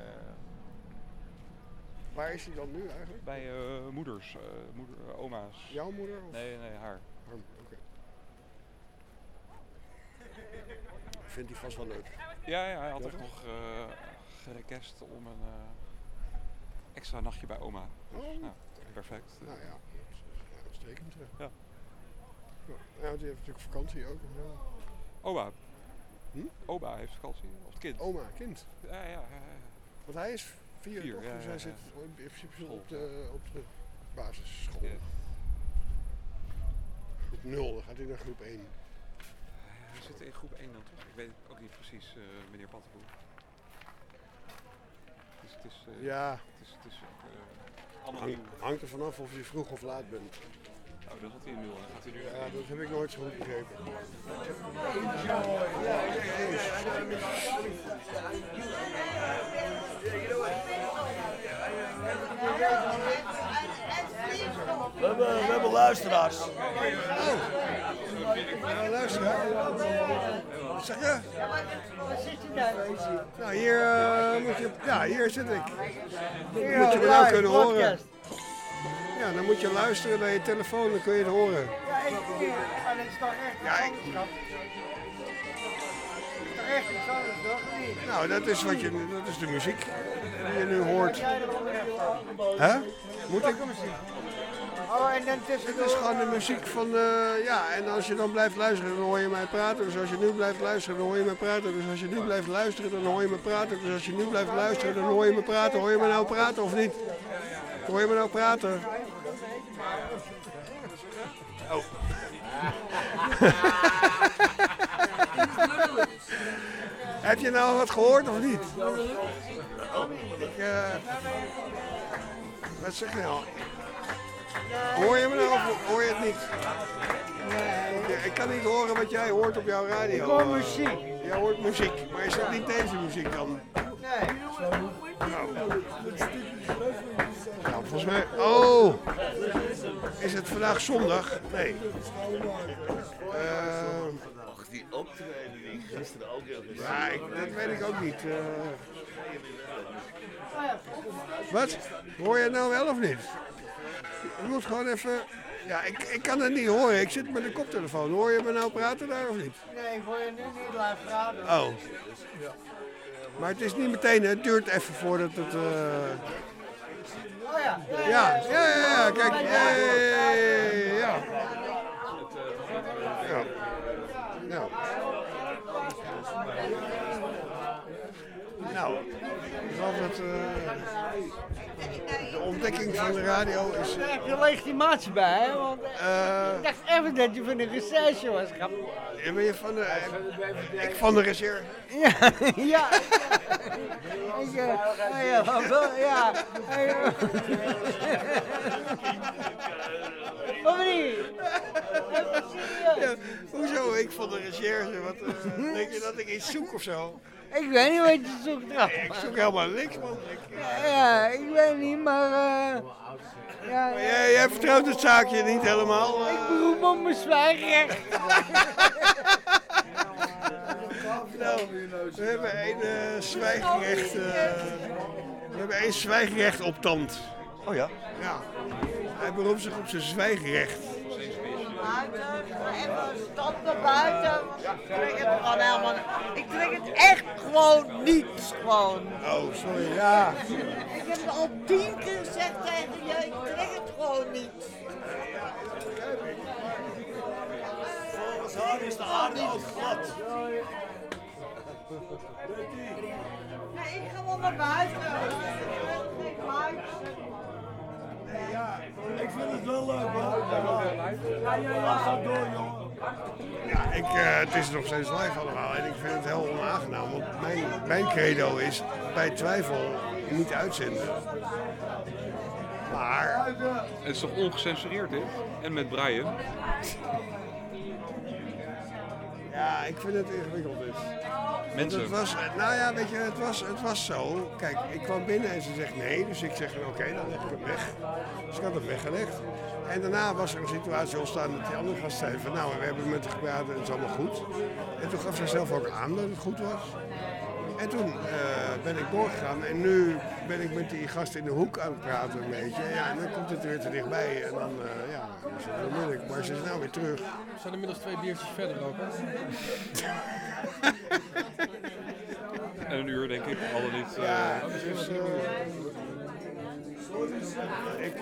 Waar is hij dan nu eigenlijk? bij eh, moeders, eh, moeder, eh, oma's. Jouw moeder? Of? Nee, nee, haar. Harm, Oké. Vindt hij vast wel leuk. Ja, ja hij had Ja, toch? nog eh gerequest om een eh, extra nachtje bij oma. Dus, Oh. nou, perfect. Nou ja, uitstekend. Ja. Ja, ja, die heeft natuurlijk vakantie ook. zo. Oba. Hm? Oba heeft vakantie. Of het kind. Oma, kind. Ja, ja, ja. ja. Want hij is vier, Vier, toch? ja, dus ja, hij ja. zit in principe op de, op de basisschool. Ja. Groep 0, dan gaat hij naar groep 1. Hij zit in groep 1 dan toch? Ik weet ook niet precies, eh, meneer Pattenboer. Dus het is... eh, Ja. Het is, het is eh, allemaal Hang- nieuw. hangt er vanaf of je vroeg of laat bent. Oh, dat had hij in nul. Gaat hij nu Ja, dat heb ik nooit zo goed begrepen. We hebben, we hebben luisteraars. Nou, luister. Wat zeg je? Waar zit je nou? Nou, hier, eh, moet je, ja, hier zit ik. Hier, moet je me nou kunnen horen. Ja, dan moet je luisteren naar je telefoon, dan kun je het horen. Ja, ik Maar dat is toch echt Ja, Dat is toch echt iets anders, toch? Nou, dat is, wat je, dat is de muziek die je nu hoort. Hè? Moet ik? Oh, en dan tussendoor... Het is gewoon de muziek van, eh, ja, en als je dan blijft luisteren, dan hoor je mij praten. Dus als je nu blijft luisteren, dan hoor je mij praten. Dus als je nu blijft luisteren, dan hoor je me praten. Dus als je nu blijft luisteren, dan hoor je me praten. Hoor je me nou praten of niet? Hoor je me nou praten? Oh. [laughs] Heb je nou wat gehoord of niet? Ik, eh, wat zeg je nou? Hoor je me nou of hoor je het niet? Ja, ik kan niet horen wat jij hoort op jouw radio. Ik hoor muziek. Jij hoort muziek, maar is dat niet deze muziek dan? Nee. Nou, volgens mij... Oh! Is het vandaag zondag? Nee. Eh, Och, die optreden die gisteren ook heel gezien ja, ik, dat weet ik ook niet. eh. wat? Hoor je het nou wel of niet? Je moet gewoon even... Ja, ik, ik kan het niet horen. Ik zit met een koptelefoon. Hoor je me nou praten daar of niet? Nee, ik hoor je nu niet live praten. Oh. Maar het is niet meteen, het duurt even voordat het... eh, Oh ja. Ja, ja, ja, ja, kijk. Hey, ja. Ja. Ja. Nou, geloof dat eh, de ontdekking van de radio is... Daar heb je legitimatie bij, hè? Want eh, ik dacht even dat je van de recherche was. Ja, ben je van de... Ik van de reserve. Ja, [laughs] ja. Ik, eh, ja, ja, ja. [laughs] ja. Of niet? Ja, hoezo? Ik van de recherche. Wat, denk je dat ik iets zoek of zo? Ik weet niet wat je zoekt. Ik zoek helemaal niks, man. Ik, Ja, ik weet niet, maar... eh ja, maar jij, jij vertrouwt het zaakje niet helemaal. eh. Ik beroep op mijn zwijgrecht. Nou, we hebben één eh, zwijgrecht. eh, we hebben één zwijgrecht op tand. Oh ja? Ja. Hij beroept zich op zijn zwijgrecht. Buiten, even stap naar buiten. Want ik trek het gewoon helemaal. Ik trek het echt gewoon niet. Gewoon. Oh, sorry. Ja. Ik heb het al tien keer gezegd tegen je, ik trek het gewoon niet. Volgens haar is de aarde ook glad. Nee, ik ga wel naar buiten. Ik ga buiten. Ik vind het wel leuk, man. Door, jongen. Ja, ik, eh, het is nog steeds live allemaal en ik vind het heel onaangenaam. Want mijn, mijn credo is bij twijfel niet uitzenden. Maar Het is toch ongecensureerd dit? En met Brian. Ja, ik vind het ingewikkeld dit. Mensen. Het was, nou ja, weet je, het was, het was zo. Kijk, ik kwam binnen en ze zegt nee. Dus ik zeg, oké, dan leg ik hem weg. Dus ik had hem weggelegd. En daarna was er een situatie ontstaan dat die andere gast zei van... nou, we hebben met haar gepraat en het is allemaal goed. En toen gaf zij zelf ook aan dat het goed was. En toen eh, ben ik doorgegaan en nu ben ik met die gast in de hoek aan het praten een beetje. Ja, en dan komt het weer te dichtbij en dan, eh, ja, is het heel moeilijk. Maar ze is nou weer terug. We zijn inmiddels twee biertjes verder hè? En [laughs] een uur denk ik, al dan niet. eh, Ja, dus, ik,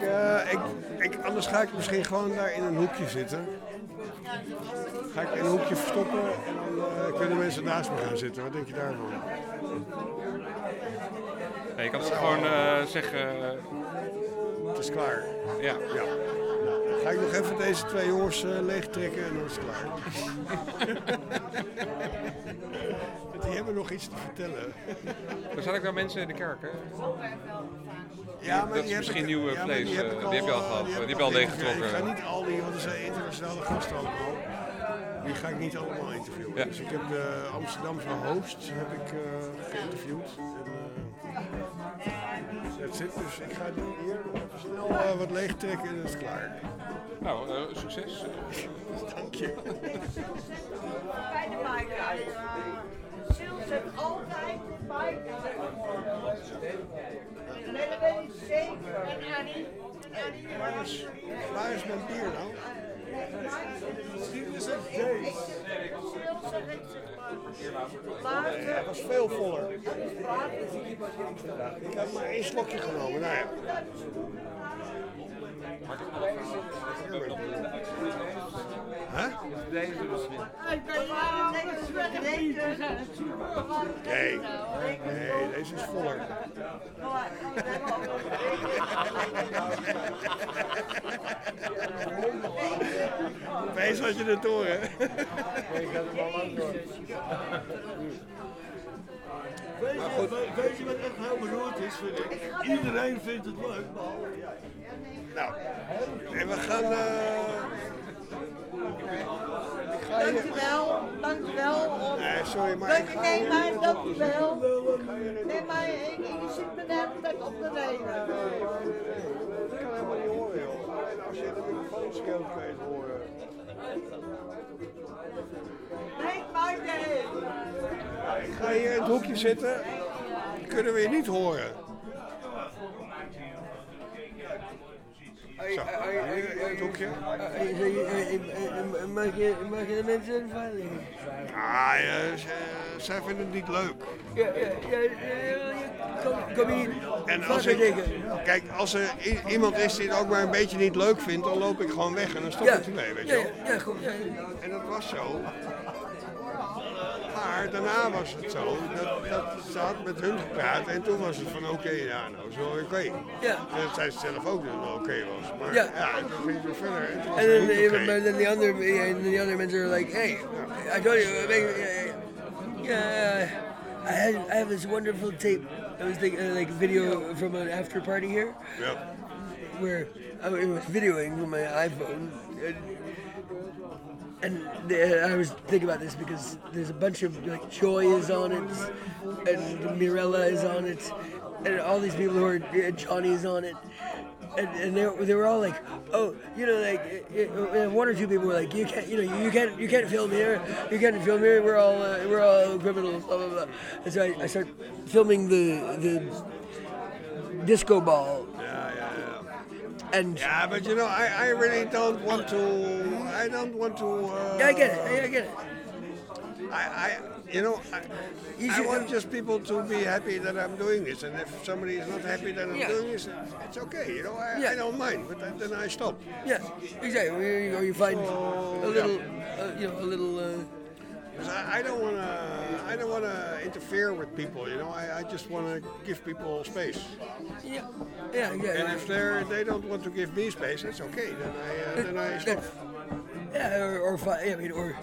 ik, ik, anders ga ik misschien gewoon daar in een hoekje zitten. Ga ik in een hoekje verstoppen en dan eh, kunnen mensen naast me gaan zitten. Wat denk je daarvan? Nee, je kan ook gewoon eh, zeggen... het is klaar. Ja. ja. Ga ik nog even deze twee jongens eh, leegtrekken en dan is het klaar. [laughs] Want die hebben nog iets te vertellen. Er zijn ook wel mensen in de kerk, hè? Ja, maar dat die is misschien ik- nieuwe ja, maar vlees. die heb eh, ik die heb je al eh, gehad. die heb je al ingegeven. Ik ga leeggetrokken. niet al die, want er zijn internationale gasten allemaal. Die ga ik niet allemaal interviewen. Ja. Dus ik heb de Amsterdamse host heb ik, eh, geïnterviewd. En, eh, that's it. Dus ik ga hier nog even snel eh, wat leeg trekken en dan is het klaar. Nou, eh, succes. [laughs] Dank je. Bij de zet altijd de maaikaart. Nee, dat weet ik zeker. En Annie? Annie? Waar is, waar is mijn bier nou? Misschien is deze. Het zeg maar. Het was veel voller. Ik heb maar één slokje genomen. Nou ja. Nee, nee, deze is voller. Wees wat je door, hè? Weet Maar je, wat echt heel beroerd is, vind ik? Iedereen vindt het leuk, behalve jij. Nou, en we gaan. hier. Dankjewel, dankjewel. Nee, sorry, maar nee, maar dankjewel. Nee, maar ik, ik zit me hele tijd op de reden. Ik kan helemaal niet horen, joh. Alleen als je de microfoon scheelt, kan je het horen. Nee, maar nee. Ja, ik ga hier in het hoekje zitten. Kunnen we je niet horen? Zo, het hoekje. Mag je, mag je de mensen invallen? Ah, ja, ze, zij vinden het niet leuk. Ja, ja, ja, ja, kom, kom hier. En als ik, kijk, als er iemand is die het ook maar een beetje niet leuk vindt, dan loop ik gewoon weg en dan stop ik ermee, weet je wel. ja, goed. En dat was zo. Maar daarna was het zo dat, dat ze had met hun gepraat en toen was het van oké, ja, nou zo oké. Ja. En dat zei ze zelf ook dat het oké was. Maar Ja. ja, toen ging het verder en toen was het then the other, yeah, and the other men are like, hey, I told you, make, yeah, uh, I had, I have this wonderful tape. I was thinking, uh, like video from an after party here, Yeah. where I was videoing from my iPhone. And, and the, I was thinking about this because there's a bunch of like Joy is on it, and Mirella is on it, and all these people who are uh, on it, and, and they, they were all like, oh, you know, like uh, uh, one or two people were like, you can't, you know, you can't, you can't film here, you can't film here. We're all, uh, we're all criminals, blah blah blah. And so I, I start filming the the disco ball. Yeah. And yeah, but you know, I, I really don't want to. I don't want to. Uh, Yeah, I get it. I, I get it. I, I you know, I, I want just people to be happy that I'm doing this, and if somebody is not happy that I'm Yeah. doing this, it's okay. You know, I, Yeah. I don't mind, but then, I stop. Yeah, exactly. You, or you find a little, uh, you know, a little. Uh, 'Cause I, I don't want to. I don't want to interfere with people. You know, I, I just want to give people space. yeah, yeah, yeah. And if they they don't want to give me space, that's okay. Then I uh, then I stop. Yeah, or, or yeah, I mean, or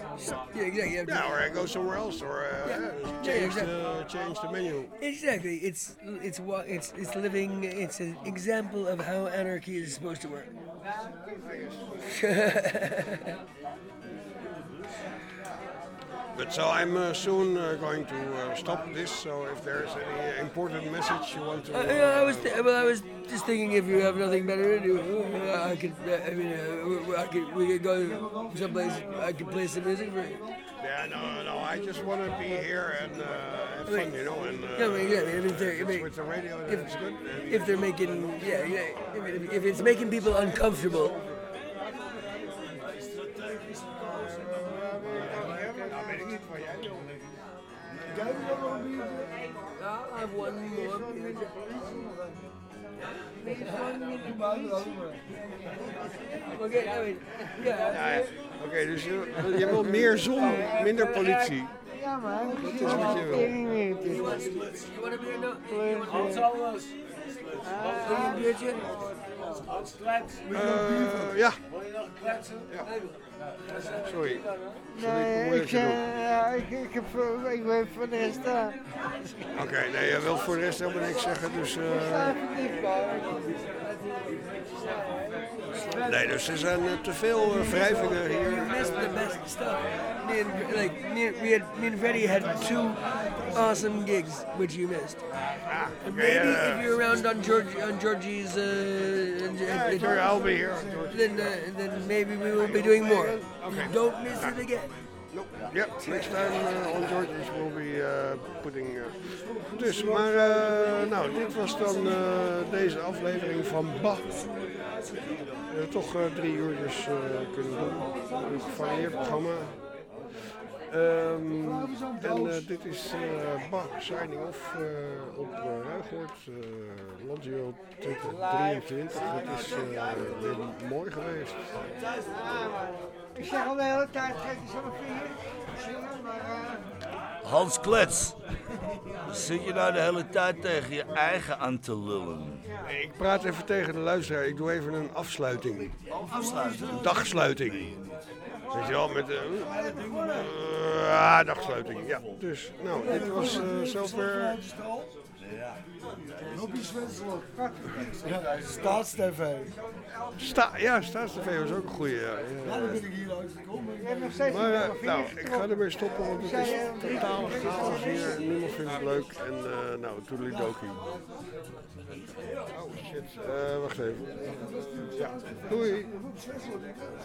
yeah, exactly. Yeah, Yeah, or I go somewhere else, or uh, Yeah. yeah, Yeah, change exactly. the change the menu. Exactly. It's it's what it's it's living. It's an example of how anarchy is supposed to work. [laughs] But so I'm uh, soon uh, going to uh, stop this. So if there is any important message you want to, Uh, yeah, I was th- well, I was just thinking if you have nothing better to do, uh, I could. Uh, I mean, uh, I could. We could go someplace. I could play some music for you. yeah, no, no, I just want to be here and uh, have fun, you know, and uh, Yeah, I mean, yeah, I mean, if they're, I mean, with the radio, if, that's good. If they're making, yeah, yeah, if, if it's making people uncomfortable, have one more beer. Oké, I mean, Ja, ja. ja. Oké, dus je, je wil meer zon, minder politie. Ja, man. Dat is wat je wil. You want alles. Wil je een biertje? Hans klets. Eh, ja. Wil je nog kletsen? Ja. Sorry. Nee, ik, eh, ja, ik, ik, heb, eh, ik weet voor de rest daar. Oké, nee, je wil voor de rest helemaal niks zeggen, dus... eh, nee, dus er zijn eh, te veel eh, wrijvingen You missed the best stuff. Me and like me, we had me and Freddie had two awesome gigs which you missed. And okay, maybe uh, if you're around on George on Georgie's, uh, and- Yeah, I'll be here. Then uh, then maybe we will be doing more. Don't miss it again. Yep, next time uh, on George's we'll be uh, putting... uh, dus, maar eh, nou, dit was dan deze aflevering van Bah. Toch drie uur eh, kunnen doen. Een gevarieerd programma. Ehm, en dit is Bah, signing off op uh, Ruigoord, uh, Landsio 2023. Het is weer mooi geweest. Ik zeg al de hele tijd, geef je zo'n vinger. Maar, eh, Hans Klets, zit je nou de hele tijd tegen je eigen aan te lullen? Ik praat even tegen de luisteraar. Ik doe even een afsluiting. Afsluiten? Een dagsluiting. Weet je wel, met... ah, dagsluiting, ja. Dus, nou, dit was eh zover... Robbie Zwetsloot. Staatstv. Sta ja, Staatstv was ook een goeie. Ja, Ja, ja. dan ben ik hier uitgekomen. Nog steeds Maar eh, nou, ik ga ermee stoppen, want het is je- totaal chaos hier. Niemand vindt het leuk. En eh nou, toedelidokie. Oh shit, Eh wacht even. Ja, doei.